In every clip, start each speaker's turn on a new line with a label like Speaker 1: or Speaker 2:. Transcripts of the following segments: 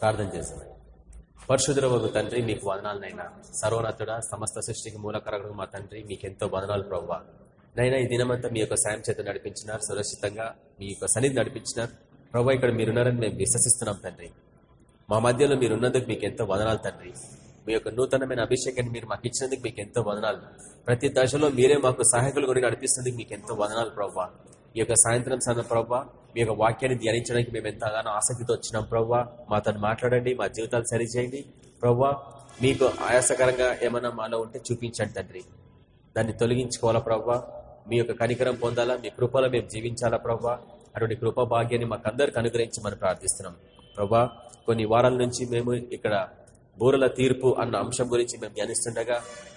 Speaker 1: ప్రార్థన చేస్తాం పరిశుద్ధుల తండ్రి మీకు వదనాలనైనా. సర్వనతుడ సమస్త సృష్టికి మూలకరకుడు మా తండ్రి మీకు ఎంతో వదనాలు ప్రవ్వా. నైనా ఈ దినమంతా మీ యొక్క సాయం చేత నడిపించినారు సురక్షితంగా మీ యొక్క సన్నిధి నడిపించినారు. ప్రభావ ఇక్కడ మీరున్నారని మేము విశ్వసిస్తున్నాం తండ్రి. మా మధ్యలో మీరున్నందుకు మీకు ఎంతో వదనాలు తండ్రి. మీ యొక్క నూతనమైన అభిషేకాన్ని మీరు మాకు ఇచ్చినందుకు మీకు ఎంతో వదనాలు. ప్రతి దశలో మీరే మాకు సహాయకులు కూడా నడిపిస్తున్నందుకు మీకు ఎంతో వదనాలు ప్రవ్వా. ఈ యొక్క సాయంత్రం సన్న ప్రభావ మీ యొక్క వాక్యాన్ని ధ్యానించడానికి మేము ఎంతగానో ఆసక్తితో వచ్చినాం ప్రవ్వా మాతో మాట్లాడండి మా జీవితాలు సరిచేయండి. ప్రవ్వా మీకు ఆయాసకరంగా ఏమైనా మాలో ఉంటే చూపించండి తండ్రి. దాన్ని తొలగించుకోవాలా ప్రవ్వా మీ యొక్క కనికరం పొందాలా? మీ కృపలో మేము జీవించాలా ప్రవ్వా అటువంటి కృపా భాగ్యాన్ని మాకందరికి అనుగ్రహించి మనం ప్రార్థిస్తున్నాం. ప్రభా కొన్ని వారాల నుంచి మేము ఇక్కడ బూరల తీర్పు అన్న అంశం గురించి మేము ధ్యానిస్తుండగా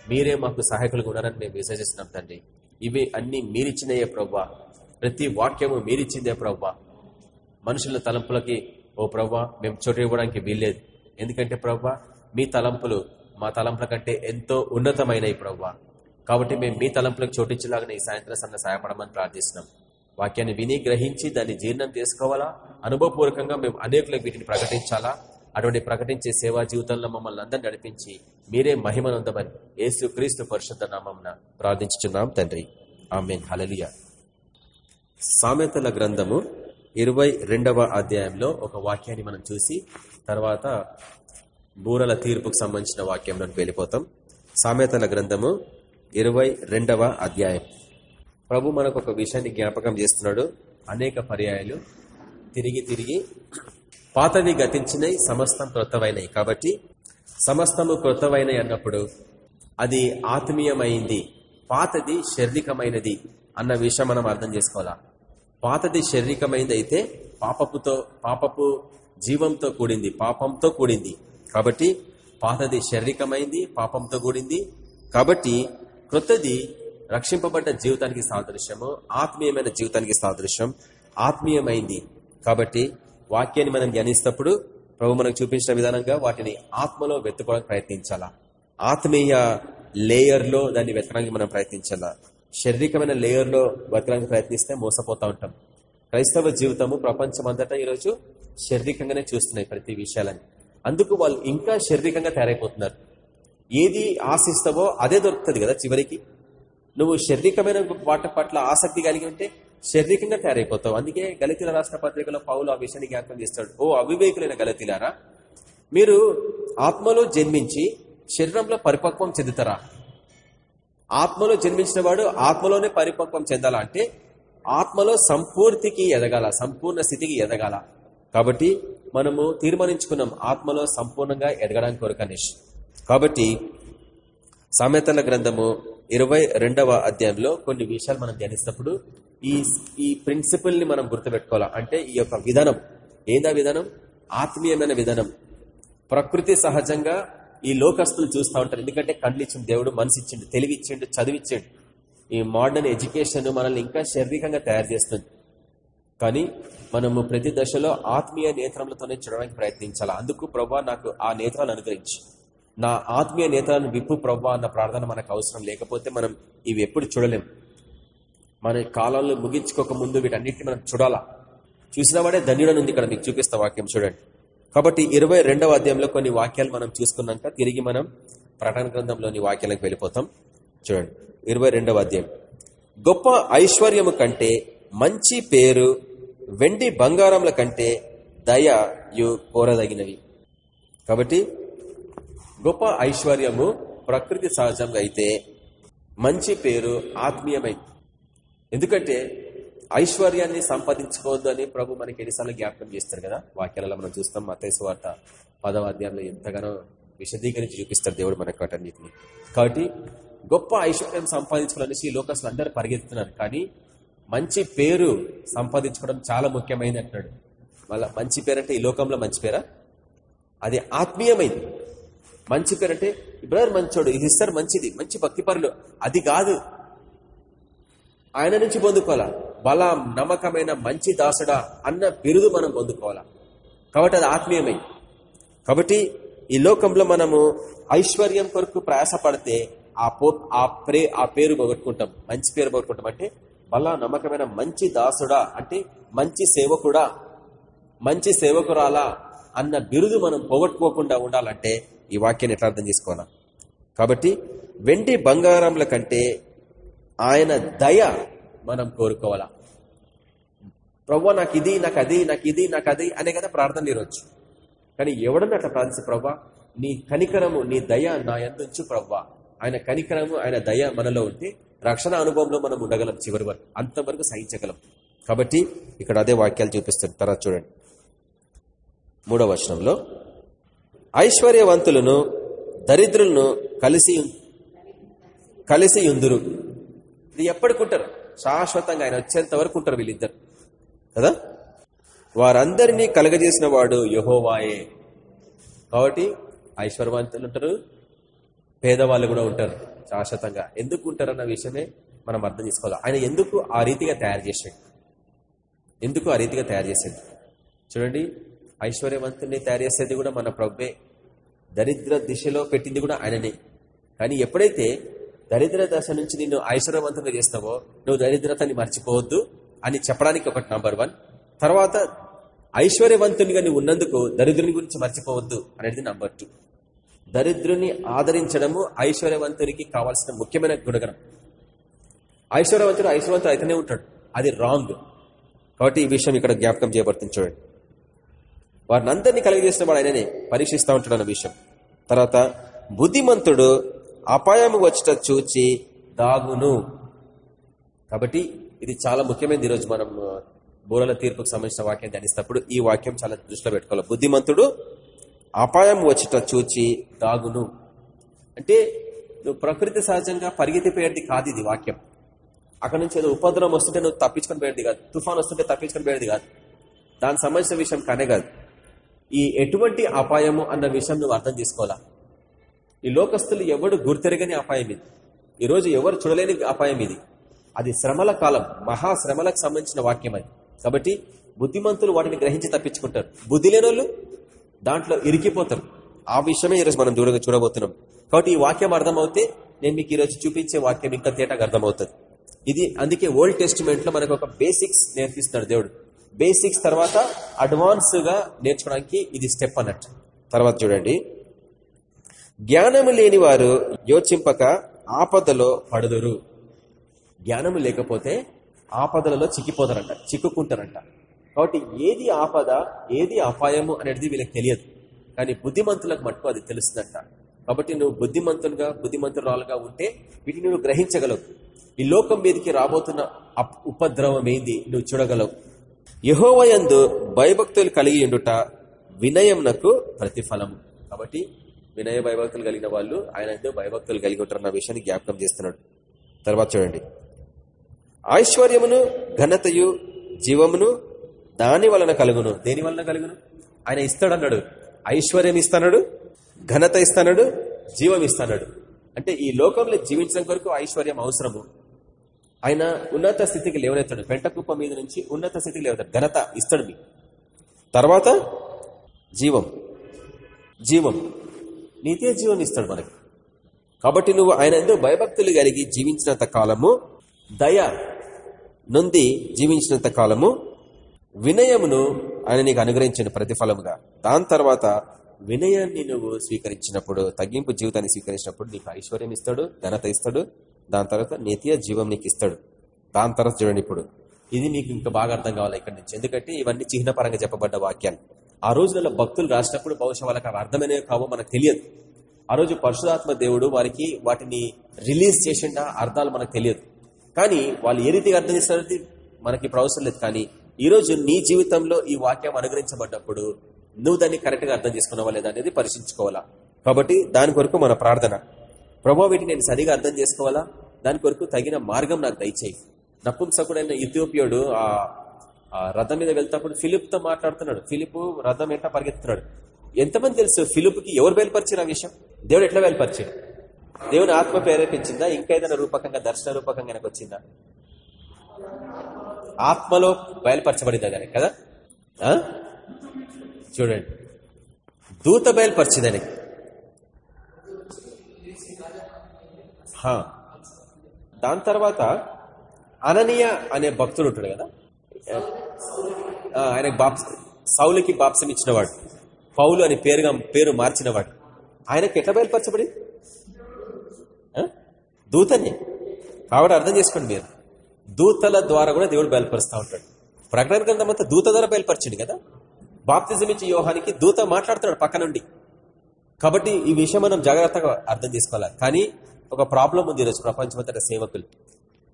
Speaker 1: మీరే మాకు సహాయకులుగా ఉన్నారని మేము విశ్వసిస్తున్నాం తండ్రి. ఇవి అన్ని మీరిచ్చినయే ప్రవ్వా ప్రతి వాక్యము మీరిచ్చిందే ప్రవ్వా. మనుషుల తలంపులకి ఓ ప్రవ్వా మేము చోటు ఇవ్వడానికి వీల్లేదు. ఎందుకంటే ప్రవ్వా మీ తలంపులు మా తలంపుల కంటే ఎంతో ఉన్నతమైనవి ప్రవ్వా. కాబట్టి మేము మీ తలంపులకు చోటించేలాగా ఈ సాయంత్రం సన్న సహాయపడమని ప్రార్థిస్తున్నాం. వాక్యాన్ని విని గ్రహించి దాన్ని జీర్ణం చేసుకోవాలా? అనుభవపూర్వకంగా మేము అనేకులకు వీటిని ప్రకటించాలా? అటువంటి ప్రకటించే సేవా జీవితంలో మమ్మల్ని అందరినీ నడిపించి మీరే మహిమనందమని యేసు క్రీస్తు పరిషత్ నామం ప్రార్థించుచున్నాం తండ్రి. ఆమె హలలియా సామెతల గ్రంథము ఇరవై అధ్యాయంలో ఒక వాక్యాన్ని మనం చూసి తర్వాత బూరల తీర్పుకు సంబంధించిన వాక్యంలోకి వెళ్ళిపోతాం. సామెతల గ్రంథము ఇరవై అధ్యాయం. ప్రభు మనకు ఒక విషయాన్ని జ్ఞాపకం చేస్తున్నాడు. అనేక పర్యాయాలు తిరిగి తిరిగి పాతవి గతించినవి సమస్తం క్రొత్తవైనవి కాబట్టి సమస్తము క్రొత్తవైనవి అన్నప్పుడు అది ఆత్మీయమైంది పాతది శారీరకమైనది అన్న విషయం మనం అర్థం చేసుకోవాలా? పాతది శారీరకమైంది అయితే పాపపుతో పాపపు జీవంతో కూడింది పాపంతో కూడింది. కాబట్టి పాతది శారీరకమైంది పాపంతో కూడింది. కాబట్టి క్రొత్తది రక్షింపబడ్డ జీవితానికి సాదృశ్యము ఆత్మీయమైన జీవితానికి సాదృశ్యం ఆత్మీయమైంది. కాబట్టి వాక్యాన్ని మనం ధ్యానిస్తప్పుడు ప్రభు మనకు చూపించిన విధానంగా వాటిని ఆత్మలో వెతుకోవడానికి ప్రయత్నించాలా? ఆత్మీయ లేయర్లో దాన్ని వెతకడానికి మనం ప్రయత్నించాలా? శారీరకమైన లేయర్లో బతకడానికి ప్రయత్నిస్తే మోసపోతూ ఉంటాం. క్రైస్తవ జీవితము ప్రపంచం అంతటా ఈరోజు శారీరకంగానే చూస్తున్నాయి ప్రతి విషయాలని. అందుకు వాళ్ళు ఇంకా శారీరకంగా తయారైపోతున్నారు. ఏది ఆశిస్తావో అదే దొరుకుతుంది కదా చివరికి. నువ్వు శారీరకమైన వాటి పట్ల ఆసక్తి కలిగి ఉంటే శారీరకంగా తయారైపోతావు. అందుకే గలతీల రాష్ట్ర పత్రికలో పౌలు ఆ విషయాన్ని జ్ఞాపకం చేస్తాడు. ఓ అవివేకులైన గలతీలారా మీరు ఆత్మలో జన్మించి శరీరంలో పరిపక్వం చెందుతారా? ఆత్మలో జన్మించిన వాడు ఆత్మలోనే పరిపక్వం చెందాలంటే ఆత్మలో సంపూర్తికి ఎదగాల సంపూర్ణ స్థితికి ఎదగాల. కాబట్టి మనము తీర్మానించుకున్నాం ఆత్మలో సంపూర్ణంగా ఎదగడానికి కొరకనేష్. కాబట్టి సామెతల గ్రంథము ఇరవై అధ్యాయంలో కొన్ని విషయాలు మనం ధ్యానిస్తున్నప్పుడు ఈ ఈ ప్రిన్సిపల్ని మనం గుర్తుపెట్టుకోవాలా? అంటే ఈ యొక్క విధానం. ఏందా విధానం? ఆత్మీయమైన విధానం. ప్రకృతి సహజంగా ఈ లోకస్తులు చూస్తూ ఉంటారు. ఎందుకంటే కళ్ళు ఇచ్చిండు దేవుడు మనసు ఇచ్చిండు తెలివి ఇచ్చిండు చదివిచ్చిండు. ఈ మోడర్న్ ఎడ్యుకేషన్ మనల్ని ఇంకా శారీరకంగా తయారు చేస్తుంది. కానీ మనము ప్రతి దశలో ఆత్మీయ నేత్రములతోనే చూడడానికి ప్రయత్నించాలి? అందుకు ప్రభా నాకు ఆ నేత్రాలు అనుగ్రహించి. నా ఆత్మీయ నేత్రాలను విప్పు ప్రభా అన్న ప్రార్థన మనకు అవసరం. లేకపోతే మనం ఇవి ఎప్పుడు చూడలేం. మన కాలంలో ముగించుకోక ముందు వీటన్నిటిని మనం చూడాలా? చూసిన వాడే ధన్యుడనుంది ఇక్కడ. మీకు చూపిస్తా వాక్యం చూడండి. కాబట్టి ఇరవై రెండవ అధ్యాయంలో కొన్ని వాక్యాలు మనం చూసుకున్నాక తిరిగి మనం ప్రకటన గ్రంథంలోని వాక్యాలకు వెళ్ళిపోతాం. చూడండి. ఇరవై అధ్యాయం. గొప్ప ఐశ్వర్యము కంటే మంచి పేరు వెండి బంగారముల కంటే దయయు కోరదగినవి. కాబట్టి గొప్ప ఐశ్వర్యము ప్రకృతి సహజంగా అయితే మంచి పేరు ఆత్మీయమైంది. ఎందుకంటే ఐశ్వర్యాన్ని సంపాదించుకోవద్దు అని ప్రభు మనకి ఎన్నిసార్లు జ్ఞాపకం చేస్తారు కదా? వాక్యాలలో మనం చూస్తాం మతేసు వార్త పదవ అధ్యాయంలో ఎంతగానో విశదీకరించి చూపిస్తారు దేవుడు మనకు వాటన్నిటిని. కాబట్టి గొప్ప ఐశ్వర్యం సంపాదించుకోవాలనేసి ఈ లోకస్లు అందరూ పరిగెత్తుతున్నారు. కానీ మంచి పేరు సంపాదించుకోవడం చాలా ముఖ్యమైనది అంటున్నాడు. మళ్ళా మంచి పేరు అంటే ఈ లోకంలో మంచి పేరా? అది ఆత్మీయమైంది. మంచి పేరు అంటే బ్రదర్ మంచోడు ఇది ఇస్తారు మంచిది మంచి భక్తిపరులు. అది కాదు. ఆయన నుంచి పొందుకోవాలా? బల నమ్మకమైన మంచి దాసుడా అన్న బిరుదు మనం పొందుకోవాలా? కాబట్టి అది ఆత్మీయమై. కాబట్టి ఈ లోకంలో మనము ఐశ్వర్యం కొరకు ప్రయాసపడితే ఆ పో ఆ ప్రే ఆ పేరు పోగొట్టుకుంటాం. మంచి పేరు పోగొట్టుకుంటాం అంటే బల నమ్మకమైన మంచి దాసుడా అంటే మంచి సేవకుడా మంచి సేవకురాలా అన్న బిరుదు మనం పోగొట్టుకోకుండా ఉండాలంటే ఈ వాక్యాన్ని ఎట్లా అర్థం చేసుకోవాలా? కాబట్టి వెండి బంగారంల కంటే ఆయన దయ మనం కోరుకోవాలా? ప్రవ్వ నాకు ఇది నాకు అది నాకు ఇది నాకు అది అనే కదా ప్రార్థన ఈరోజు. కానీ ఎవడన్నా అట్లా ప్రార్థిస్తే ప్రవ్వా? నీ కనికరము నీ దయ నా ఎంతుంచు ప్రవ్వా. ఆయన కనికరము ఆయన దయ మనలో ఉంటే రక్షణ అనుభవంలో మనం ఉండగలం చివరి వరకు. అంతవరకు సహించగలం. కాబట్టి ఇక్కడ అదే వాక్యాలు చూపిస్తారు. తర్వాత చూడండి. మూడవ వచనంలో ఐశ్వర్యవంతులను దరిద్రులను కలిసి కలిసి ఉందురు. ఇది ఎప్పటికుంటారు శాశ్వతంగా ఆయన వచ్చేంత వరకు ఉంటారు వీళ్ళిద్దరు. కదా? వారందరినీ కలగజేసిన వాడు యహోవాయే. కాబట్టి ఐశ్వర్యవంతులు ఉంటారు పేదవాళ్ళు కూడా ఉంటారు శాశ్వతంగా. ఎందుకు ఉంటారన్న విషయమే మనం అర్థం చేసుకోవాలి. ఆయన ఎందుకు ఆ రీతిగా తయారు చేసాడు ఎందుకు ఆ రీతిగా తయారు చేసేది చూడండి ఐశ్వర్యవంతుని తయారు చేసేది కూడా మన ప్రవ్వే దరిద్ర దిశలో పెట్టింది కూడా ఆయననే. కానీ ఎప్పుడైతే దరిద్ర దశ నుంచి నిన్ను ఐశ్వర్యవంతంగా చేస్తావో నువ్వు దరిద్రతని మర్చిపోవద్దు అని చెప్పడానికి ఒకటి నంబర్ వన్ తర్వాత ఐశ్వర్యవంతునిగా నువ్వు ఉన్నందుకు దరిద్రుని గురించి మర్చిపోవద్దు అనేది నంబర్ టూ దరిద్రుని ఆదరించడము ఐశ్వర్యవంతునికి కావాల్సిన ముఖ్యమైన గుణగణం. ఐశ్వర్యవంతుడు ఐశ్వర్యవంతుడు అయితేనే ఉంటాడు. అది రాంగ్ కాబట్టి ఈ విషయం ఇక్కడ జ్ఞాపకం చేయబడుతుంది చూడండి. వారిని అందరినీ కలిగజేసిన వాడు ఆయననే. పరీక్షిస్తూ ఉంటాడు అన్న విషయం. తర్వాత బుద్ధిమంతుడు అపాయము వచ్చట చూచి దాగును. కాబట్టి ఇది చాలా ముఖ్యమైనది ఈరోజు మనం బోరల తీర్పుకు సంబంధించిన వాక్యం ధ్యానిస్తప్పుడు ఈ వాక్యం చాలా దృష్టిలో పెట్టుకోవాలి. బుద్ధిమంతుడు అపాయం వచ్చట చూచి దాగును. అంటే నువ్వు ప్రకృతి సహజంగా పరిగెత్తిపోయేది కాదు ఇది వాక్యం. అక్కడ నుంచి ఏదో ఉపద్రవం వస్తుంటే నువ్వు తప్పించుకొని పోయేది కాదు. తుఫాన్ వస్తుంటే తప్పించుకొని పోయేది కాదు. దానికి సంబంధించిన విషయం కానే కాదు. ఈ ఎటువంటి అపాయము అన్న విషయం నువ్వు అర్థం చేసుకోవాలా? ఈ లోకస్తులు ఎవడు గుర్తెరగని అపాయం ఇది? ఈరోజు ఎవరు చూడలేని అపాయం ఇది? అది శ్రమల కాలం మహాశ్రమలకు సంబంధించిన వాక్యం అది. కాబట్టి బుద్ధిమంతులు వాటిని గ్రహించి తప్పించుకుంటారు. బుద్ధి లేనోళ్ళు దాంట్లో ఇరికిపోతారు. ఆ విషయమే ఈరోజు మనం దూరంగా చూడబోతున్నాం. కాబట్టి ఈ వాక్యం అర్థమవుతే నేను మీకు ఈరోజు చూపించే వాక్యం ఇంకా తేటగా అర్థమవుతుంది. ఇది అందుకే ఓల్డ్ టెస్టిమెంట్లో మనకు ఒక బేసిక్స్ నేర్పిస్తున్నాడు దేవుడు. బేసిక్స్ తర్వాత అడ్వాన్స్గా నేర్చుకోవడానికి ఇది స్టెప్ అన్నట్టు. తర్వాత చూడండి. జ్ఞానము లేని వారు యోచింపక ఆపదలో పడుదురు. జ్ఞానము లేకపోతే ఆపదలలో చిక్కిపోతారంట చిక్కుకుంటారంట. కాబట్టి ఏది ఆపద ఏది అపాయము అనేది వీళ్ళకి తెలియదు. కానీ బుద్ధిమంతులకు మట్టుకు అది తెలుస్తుందంట. కాబట్టి నువ్వు బుద్ధిమంతులుగా బుద్ధిమంతురాలుగా ఉంటే వీటిని నువ్వు గ్రహించగలవు. ఈ లోకం మీదకి రాబోతున్న ఉపద్రవం ఏంది నువ్వు చూడగలవు. యహోవయందు భయభక్తులు కలిగి ఉండుట వినయంనకు ప్రతిఫలము. కాబట్టి వినయ భయభక్తులు కలిగిన వాళ్ళు ఆయన భయభక్తులు కలిగి ఉంటారన్న విషయాన్ని జ్ఞాపకం చేస్తున్నాడు. తర్వాత చూడండి. ఐశ్వర్యమును ఘనతయు జీవమును దాని వలన కలుగును. దేని వలన కలుగును? ఆయన ఇస్తాడన్నాడు. ఐశ్వర్యం ఇస్తాడు ఘనత ఇస్తాడు జీవం ఇస్తాడు అంటే ఈ లోకంలో జీవించడం కొరకు ఐశ్వర్యం అవసరము. ఆయన ఉన్నత స్థితికి లేవనెత్తాడు. పెంటకుప్ప మీద నుంచి ఉన్నత స్థితికి లేవుతాడు ఘనత ఇస్తాడు మీ తర్వాత జీవం. జీవం. నీతే జీవన్ని ఇస్తాడు మనకి. కాబట్టి నువ్వు ఆయన ఎందుకు భయభక్తులు కలిగి జీవించినంత కాలము దయ నుండి జీవించినంత కాలము వినయమును ఆయన నీకు అనుగ్రహించిన ప్రతిఫలముగా. దాని తర్వాత వినయాన్ని నువ్వు స్వీకరించినప్పుడు తగ్గింపు జీవితాన్ని స్వీకరించినప్పుడు నీకు ఐశ్వర్యం ఇస్తాడు ఘనత ఇస్తాడు. దాని తర్వాత నిత్య జీవం నీకు ఇస్తాడు. దాని తర్వాత చూడండి ఇప్పుడు. ఇది నీకు ఇంకా బాగా అర్థం కావాలి ఇక్కడి నుంచి. ఎందుకంటే ఇవన్నీ చిహ్నపరంగా చెప్పబడ్డ వాక్యాలు. ఆ రోజులలో భక్తులు రాసినప్పుడు బహుశా వాళ్ళకి అవి అర్థమైనవి కావో మనకు తెలియదు. ఆ రోజు పరశురాత్మ దేవుడు వారికి వాటిని రిలీజ్ చేసిండ అర్థాలు మనకు తెలియదు. కానీ వాళ్ళు ఏ రీతిగా అర్థం చేస్తున్నది మనకి ప్రవసరం లేదు. కానీ ఈ రోజు నీ జీవితంలో ఈ వాక్యం అనుగ్రహించబడ్డప్పుడు నువ్వు దాన్ని కరెక్ట్గా అర్థం చేసుకున్నావా లేదా అనేది పరిశీలించుకోవాలా? కాబట్టి దాని కొరకు మన ప్రార్థన. ప్రభావ వీటిని నేను సరిగా అర్థం చేసుకోవాలా? దాని కొరకు తగిన మార్గం నాకు దయచేయి. నపుంసకుడైన ఇథియోపియోడు ఆ రథం మీద వెళ్తాప్పుడు ఫిలిప్తో మాట్లాడుతున్నాడు. ఫిలిప్ రథం ఎట్లా పరిగెత్తున్నాడు ఎంతమంది తెలుసు ఫిలిప్కి ఎవరు బయలుపరిచారు ఆ విషయం? దేవుడు ఎట్లా బయలుపరిచాడు? దేవుని ఆత్మ ప్రేరేపించిందా? ఇంకా ఏదైనా రూపకంగా దర్శన రూపకంగా నాకు వచ్చిందా? ఆత్మలో బయలుపరచబడిందా దానికి కదా? చూడండి. దూత బయలుపరిచింది ఆయనకి దాని తర్వాత అననీయ అనే భక్తుడు ఉంటాడు కదా? ఆయన బాప్స్ సౌలికి బాప్సం ఇచ్చినవాడు. పౌలు అని పేరుగా పేరు మార్చినవాడు. ఆయనకు ఎట్లా బయలుపరచబడి? దూతని కాబట్టి అర్థం చేసుకోండి మీరు. దూతల ద్వారా కూడా దేవుడు బయలుపరుస్తూ ఉంటాడు. ప్రకటన గ్రంథం అంతా దూత ద్వారా బయలుపరిచింది కదా? బాప్తిజం ఇచ్చి యోహానికి దూత మాట్లాడుతున్నాడు పక్క నుండి. కాబట్టి ఈ విషయం మనం జాగ్రత్తగా అర్థం చేసుకోవాలి. కానీ ఒక ప్రాబ్లం ఉంది ఈరోజు ప్రపంచమంతట సేవకులు.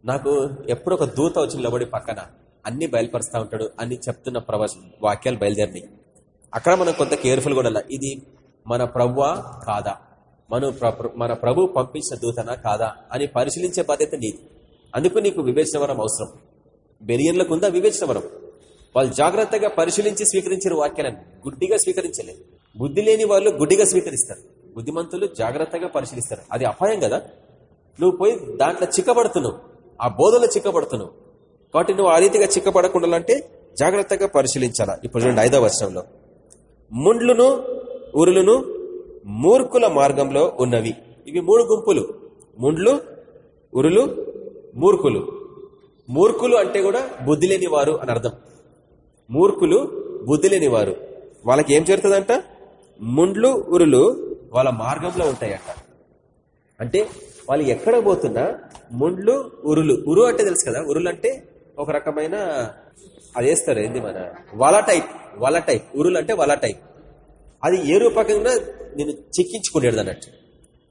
Speaker 1: నాకు ఎప్పుడు ఒక దూత వచ్చి నిలబడి పక్కన. అన్ని బయలుపరుస్తూ ఉంటాడు అని చెప్తున్న ప్రవచ వాక్యాలు బయలుదేరినాయి. అక్కడ మనం కొంత కేర్ఫుల్ కూడా ఇది మన ప్రవ్వా కాదా? మన ప్ర- మన ప్రభు పంపించిన దూతనా కాదా? అని పరిశీలించే బాధ్యత నీది. అందుకు నీకు వివేచనవరం అవసరం. బెనియన్లకు ఉందా వివేచనవరం వాళ్ళు జాగ్రత్తగా పరిశీలించి స్వీకరించిన వాక్యాలను గుడ్డిగా స్వీకరించలేదు బుద్ధి లేని వాళ్ళు గుడ్డిగా స్వీకరిస్తారు. బుద్ధిమంతులు జాగ్రత్తగా పరిశీలిస్తారు. అది అపాయం కదా? నువ్వు పోయి దాంట్లో చిక్కబడుతున్నావు. ఆ బోధలో చిక్కబడుతున్నావు. కాబట్టి నువ్వు ఆ రీతిగా చిక్కపడకుండా అంటే జాగ్రత్తగా పరిశీలించాలా. ఇప్పుడు చూడండి ఐదవ వర్షంలో ముండ్లును ఉరులును మూర్ఖుల మార్గంలో ఉన్నవి. ఇవి మూడు గుంపులు. ముండ్లు ఉరులు మూర్ఖులు. మూర్ఖులు అంటే కూడా బుద్ధి లేని వారు అని అర్థం. మూర్ఖులు బుద్ధి లేని వారు వాళ్ళకి ఏం జరుగుతుందంట ముండ్లు ఉరులు వాళ్ళ మార్గంలో ఉంటాయట. అంటే వాళ్ళు ఎక్కడ పోతున్నా ముండ్లు ఉరులు ఉరు అంటే తెలుసు కదా ఉరులు అంటే ఒక రకమైన అది వేస్తారు ఏంది మన వల టైప్ వల టైప్ ఉరులు అంటే వల టైప్. అది ఏ రూపకంగా నేను చిక్కించుకునేది అన్నట్టు.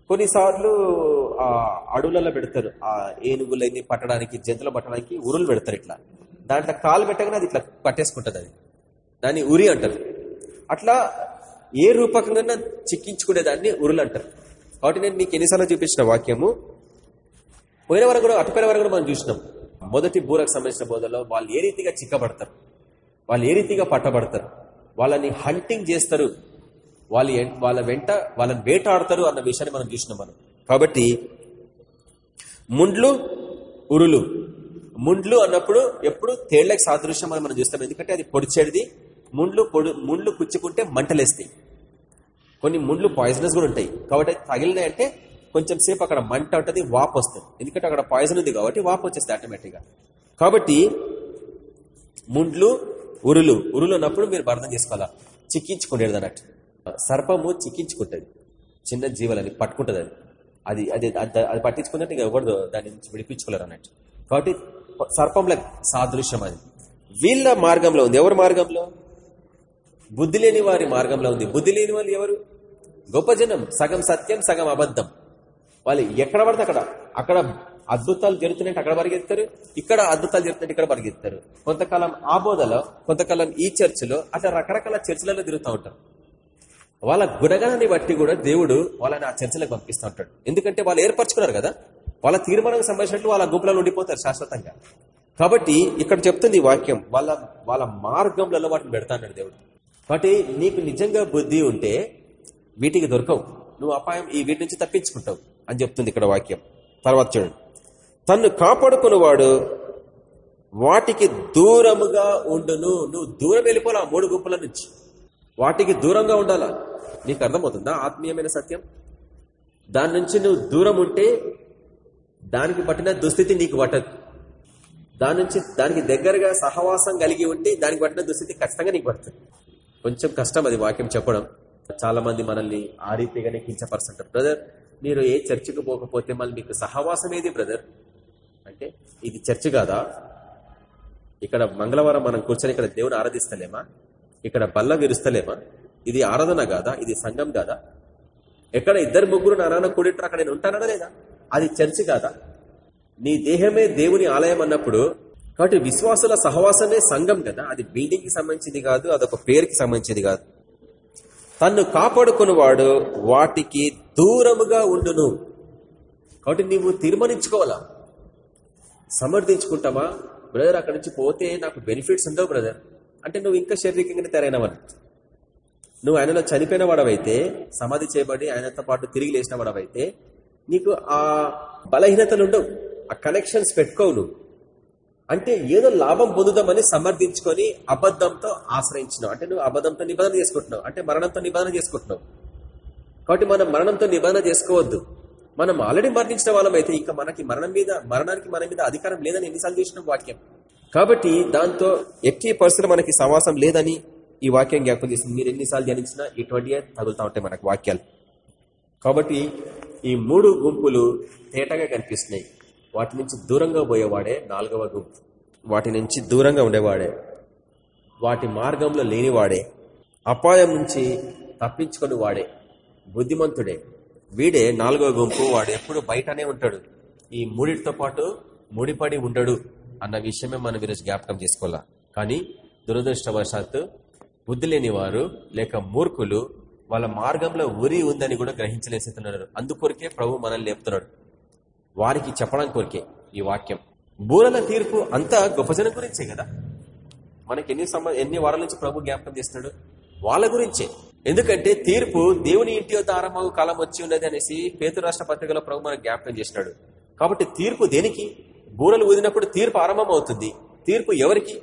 Speaker 1: కొన్నిసార్లు ఆ అడవులలో పెడతారు. ఆ ఏనుగులన్నీ పట్టడానికి జంతువులు పట్టడానికి ఉరులు పెడతారు ఇట్లా. దాంట్లో కాలు పెట్టగానే అది ఇట్లా పట్టేసుకుంటుంది అది. దాన్ని ఉరి అంటారు. అట్లా ఏ రూపకంగా చిక్కించుకునేదాన్ని ఉరులు అంటారు. కాబట్టి నేను మీకు ఎన్నిసార్లు చూపించిన వాక్యము. పోయిన వరకు కూడా అటుపోయిన వరకు కూడా మనం చూసినాం. మొదటి బూరకు సంబంధించిన బోధలో వాళ్ళు ఏ రీతిగా చిక్కబడతారు? వాళ్ళు ఏ రీతిగా పట్టబడతారు? వాళ్ళని హంటింగ్ చేస్తారు. వాళ్ళు వాళ్ళ వెంట వాళ్ళని వేటాడతారు అన్న విషయాన్ని మనం చూసినాం మనం. కాబట్టి ముండ్లు ఉరులు. ముండ్లు అన్నప్పుడు ఎప్పుడు తేళ్ళకు సాదృశ్యం అని మనం చూస్తాం. ఎందుకంటే అది పొడిచేది ముండ్లు పొడు ముండ్లు కుచ్చుకుంటే మంటలేస్తాయి. కొన్ని ముండ్లు పాయిజనస్ కూడా ఉంటాయి. కాబట్టి తగిలినాయంటే తగిలినాయి అంటే కొంచెం సేపు అక్కడ మంట ఉంటుంది వాపు వస్తుంది. ఎందుకంటే అక్కడ పాయిజన్ ఉంది కాబట్టి వాపు వచ్చేస్తుంది ఆటోమేటిక్గా కాబట్టి ముండ్లు ఉరులు ఉరులు ఉన్నప్పుడు మీరు అర్థం చేసుకోవాలా? చిక్కించుకునేది అన్నట్టు. సర్పము చిక్కించుకుంటుంది. చిన్న జీవులని పట్టుకుంటుంది అది. అది అది అది అది పట్టించుకున్నట్టు ఇంకా ఎవరు దాని నుంచి విడిపించుకోలేరు అన్నట్టు. కాబట్టి సర్పంల సాదృశ్యం అది. వీళ్ళ మార్గంలో ఉంది. ఎవరి మార్గంలో? బుద్ధి లేని వారి మార్గంలో ఉంది. బుద్ధి లేని వాళ్ళు ఎవరు? గొప్ప జనం. సగం సత్యం సగం అబద్ధం. వాళ్ళు ఎక్కడ పడితే అక్కడ. అక్కడ అద్భుతాలు జరుగుతున్నట్టు అక్కడ పరిగెత్తారు ఇక్కడ అద్భుతాలు జరుగుతున్నాయి ఇక్కడ పరిగెత్తారు. కొంతకాలం ఆ బోధలో కొంతకాలం ఈ చర్చిలో అట్లా రకరకాల చర్చిలలో తిరుగుతూ ఉంటారు. వాళ్ళ గుణగణాన్ని బట్టి కూడా దేవుడు వాళ్ళని ఆ చర్చలకు పంపిస్తూ ఉంటాడు. ఎందుకంటే వాళ్ళు ఏర్పరచుకున్నారు కదా. వాళ్ళ తీర్మానం సంబంధించినట్టు వాళ్ళ గుంపులలో ఉండిపోతారు శాశ్వతంగా. కాబట్టి ఇక్కడ చెప్తుంది ఈ వాక్యం వాళ్ళ వాళ్ళ మార్గంలో వాటిని పెడతాడు దేవుడు. కాబట్టి నీకు నిజంగా బుద్ధి ఉంటే వీటికి దొరకవు. నువ్వు అపాయం ఈ వీటి నుంచి తప్పించుకుంటావు. అని చెప్తుంది ఇక్కడ వాక్యం. తర్వాత చూడండి. తన్ను కాపాడుకున్నవాడు వాటికి దూరముగా ఉండును. నువ్వు దూరం వెళ్ళిపోవాలి ఆ మూడు గుంపుల నుంచి. వాటికి దూరంగా ఉండాలా? నీకు అర్థమవుతుందా ఆత్మీయమైన సత్యం? దాని నుంచి నువ్వు దూరం ఉంటే దానికి పట్టిన దుస్థితి నీకు పట్టదు. దాని నుంచి దానికి దగ్గరగా సహవాసం కలిగి ఉంటే దానికి పట్టిన దుస్థితి ఖచ్చితంగా నీకు పడుతుంది. కొంచెం కష్టం అది వాక్యం చెప్పడం. చాలా మంది మనల్ని ఆ రీతిగానే కించపరుస్తుంటారు. బ్రదర్ మీరు ఏ చర్చికి పోకపోతే మళ్ళీ మీకు సహవాసం ఏది బ్రదర్ అంటే ఇది చర్చ్ కాదా? ఇక్కడ మంగళవారం మనం కూర్చొని ఇక్కడ దేవుని ఆరాధిస్తలేమా? ఇక్కడ బల్ల విరుస్తలేమా? ఇది ఆరాధన కాదా? ఇది సంఘం కాదా? ఎక్కడ ఇద్దరు ముగ్గురు నారాయణ కూడింటారు అక్కడ నేను ఉంటానా లేదా? అది చర్చి కాదా? నీ దేహమే దేవుని ఆలయం అన్నప్పుడు కాబట్టి విశ్వాసుల సహవాసమే సంఘం కదా? అది బిల్డింగ్కి సంబంధించింది కాదు అదొక పేరుకి సంబంధించింది కాదు. తన్ను కాపాడుకున్నవాడు వాటికి దూరముగా ఉండును. కాబట్టి నీవు తీర్మానించుకోవాలా? సమర్థించుకుంటామా బ్రదర్ అక్కడి నుంచి పోతే నాకు బెనిఫిట్స్ ఉండవు బ్రదర్. అంటే నువ్వు ఇంకా శారీరకంగానే తెరైనవని నువ్వు ఆయనలో చనిపోయిన వాడవైతే సమాధి చేయబడి ఆయనతో పాటు తిరిగి లేచిన వాడవైతే నీకు ఆ బలహీనతలు ఉండవు. ఆ కనెక్షన్స్ పెట్టుకోవు నువ్వు. అంటే ఏదో లాభం పొందుదామని సమర్థించుకొని అబద్ధంతో ఆశ్రయించినావు. అంటే నువ్వు అబద్ధంతో నిబంధన చేసుకుంటున్నావు. అంటే మరణంతో నిబంధన చేసుకుంటున్నావు. కాబట్టి మనం మరణంతో నిబంధన చేసుకోవద్దు. మనం ఆల్రెడీ మరణించిన వాళ్ళం అయితే ఇంకా మనకి మరణం మీద మరణానికి మన మీద అధికారం లేదని ఎన్నిసార్లు చూసిన వాక్యం. కాబట్టి దాంతో ఎట్టి పరిస్థితులు మనకి సమాసం లేదని ఈ వాక్యం జ్ఞాపకం చేసింది. మీరు ఎన్నిసార్లు ధ్యానించినా ఇటువంటి తగులుతా ఉంటాయి మనకు వాక్యాలు. కాబట్టి ఈ మూడు గుంపులు తేటగా కనిపిస్తున్నాయి. వాటి నుంచి దూరంగా పోయేవాడే నాలుగవ గుంపు వాటి నుంచి దూరంగా ఉండేవాడే. వాటి మార్గంలో లేనివాడే. అపాయం నుంచి తప్పించుకొని వాడే బుద్ధిమంతుడే. వీడే నాలుగవ గుంపు వాడు ఎప్పుడు బయటనే ఉంటాడు. ఈ మూడిటితో పాటు ముడిపడి ఉండడు అన్న విషయమే మనం ఈరోజు జ్ఞాపకం చేసుకోవాలా? కానీ దురదృష్టవశాత్తు బుద్ధి లేని వారు లేక మూర్ఖులు వాళ్ళ మార్గంలో ఉరి ఉందని కూడా గ్రహించలేసేస్తున్నారు అందుకొరికే ప్రభు మనల్ని లేపుతున్నాడు. వారికి చెప్పడం కోరికే ఈ వాక్యం. బూరల తీర్పు అంతా గొప్ప జనం గురించే కదా? మనకి ఎన్ని సంవ ఎన్ని వారాల నుంచి ప్రభు జ్ఞాపకం చేస్తున్నాడు? వాళ్ళ గురించే. ఎందుకంటే తీర్పు దేవుని ఇంటి యొక్క ఆరంభం కాలం వచ్చి ఉన్నది అనేసి పేతు రాష్ట్ర పత్రికలో ప్రభు మనకు జ్ఞాపకం చేసినాడు కాబట్టి తీర్పు దేనికి? బూరలు ఊదినప్పుడు తీర్పు ఆరంభం అవుతుంది తీర్పు ఎవరికి?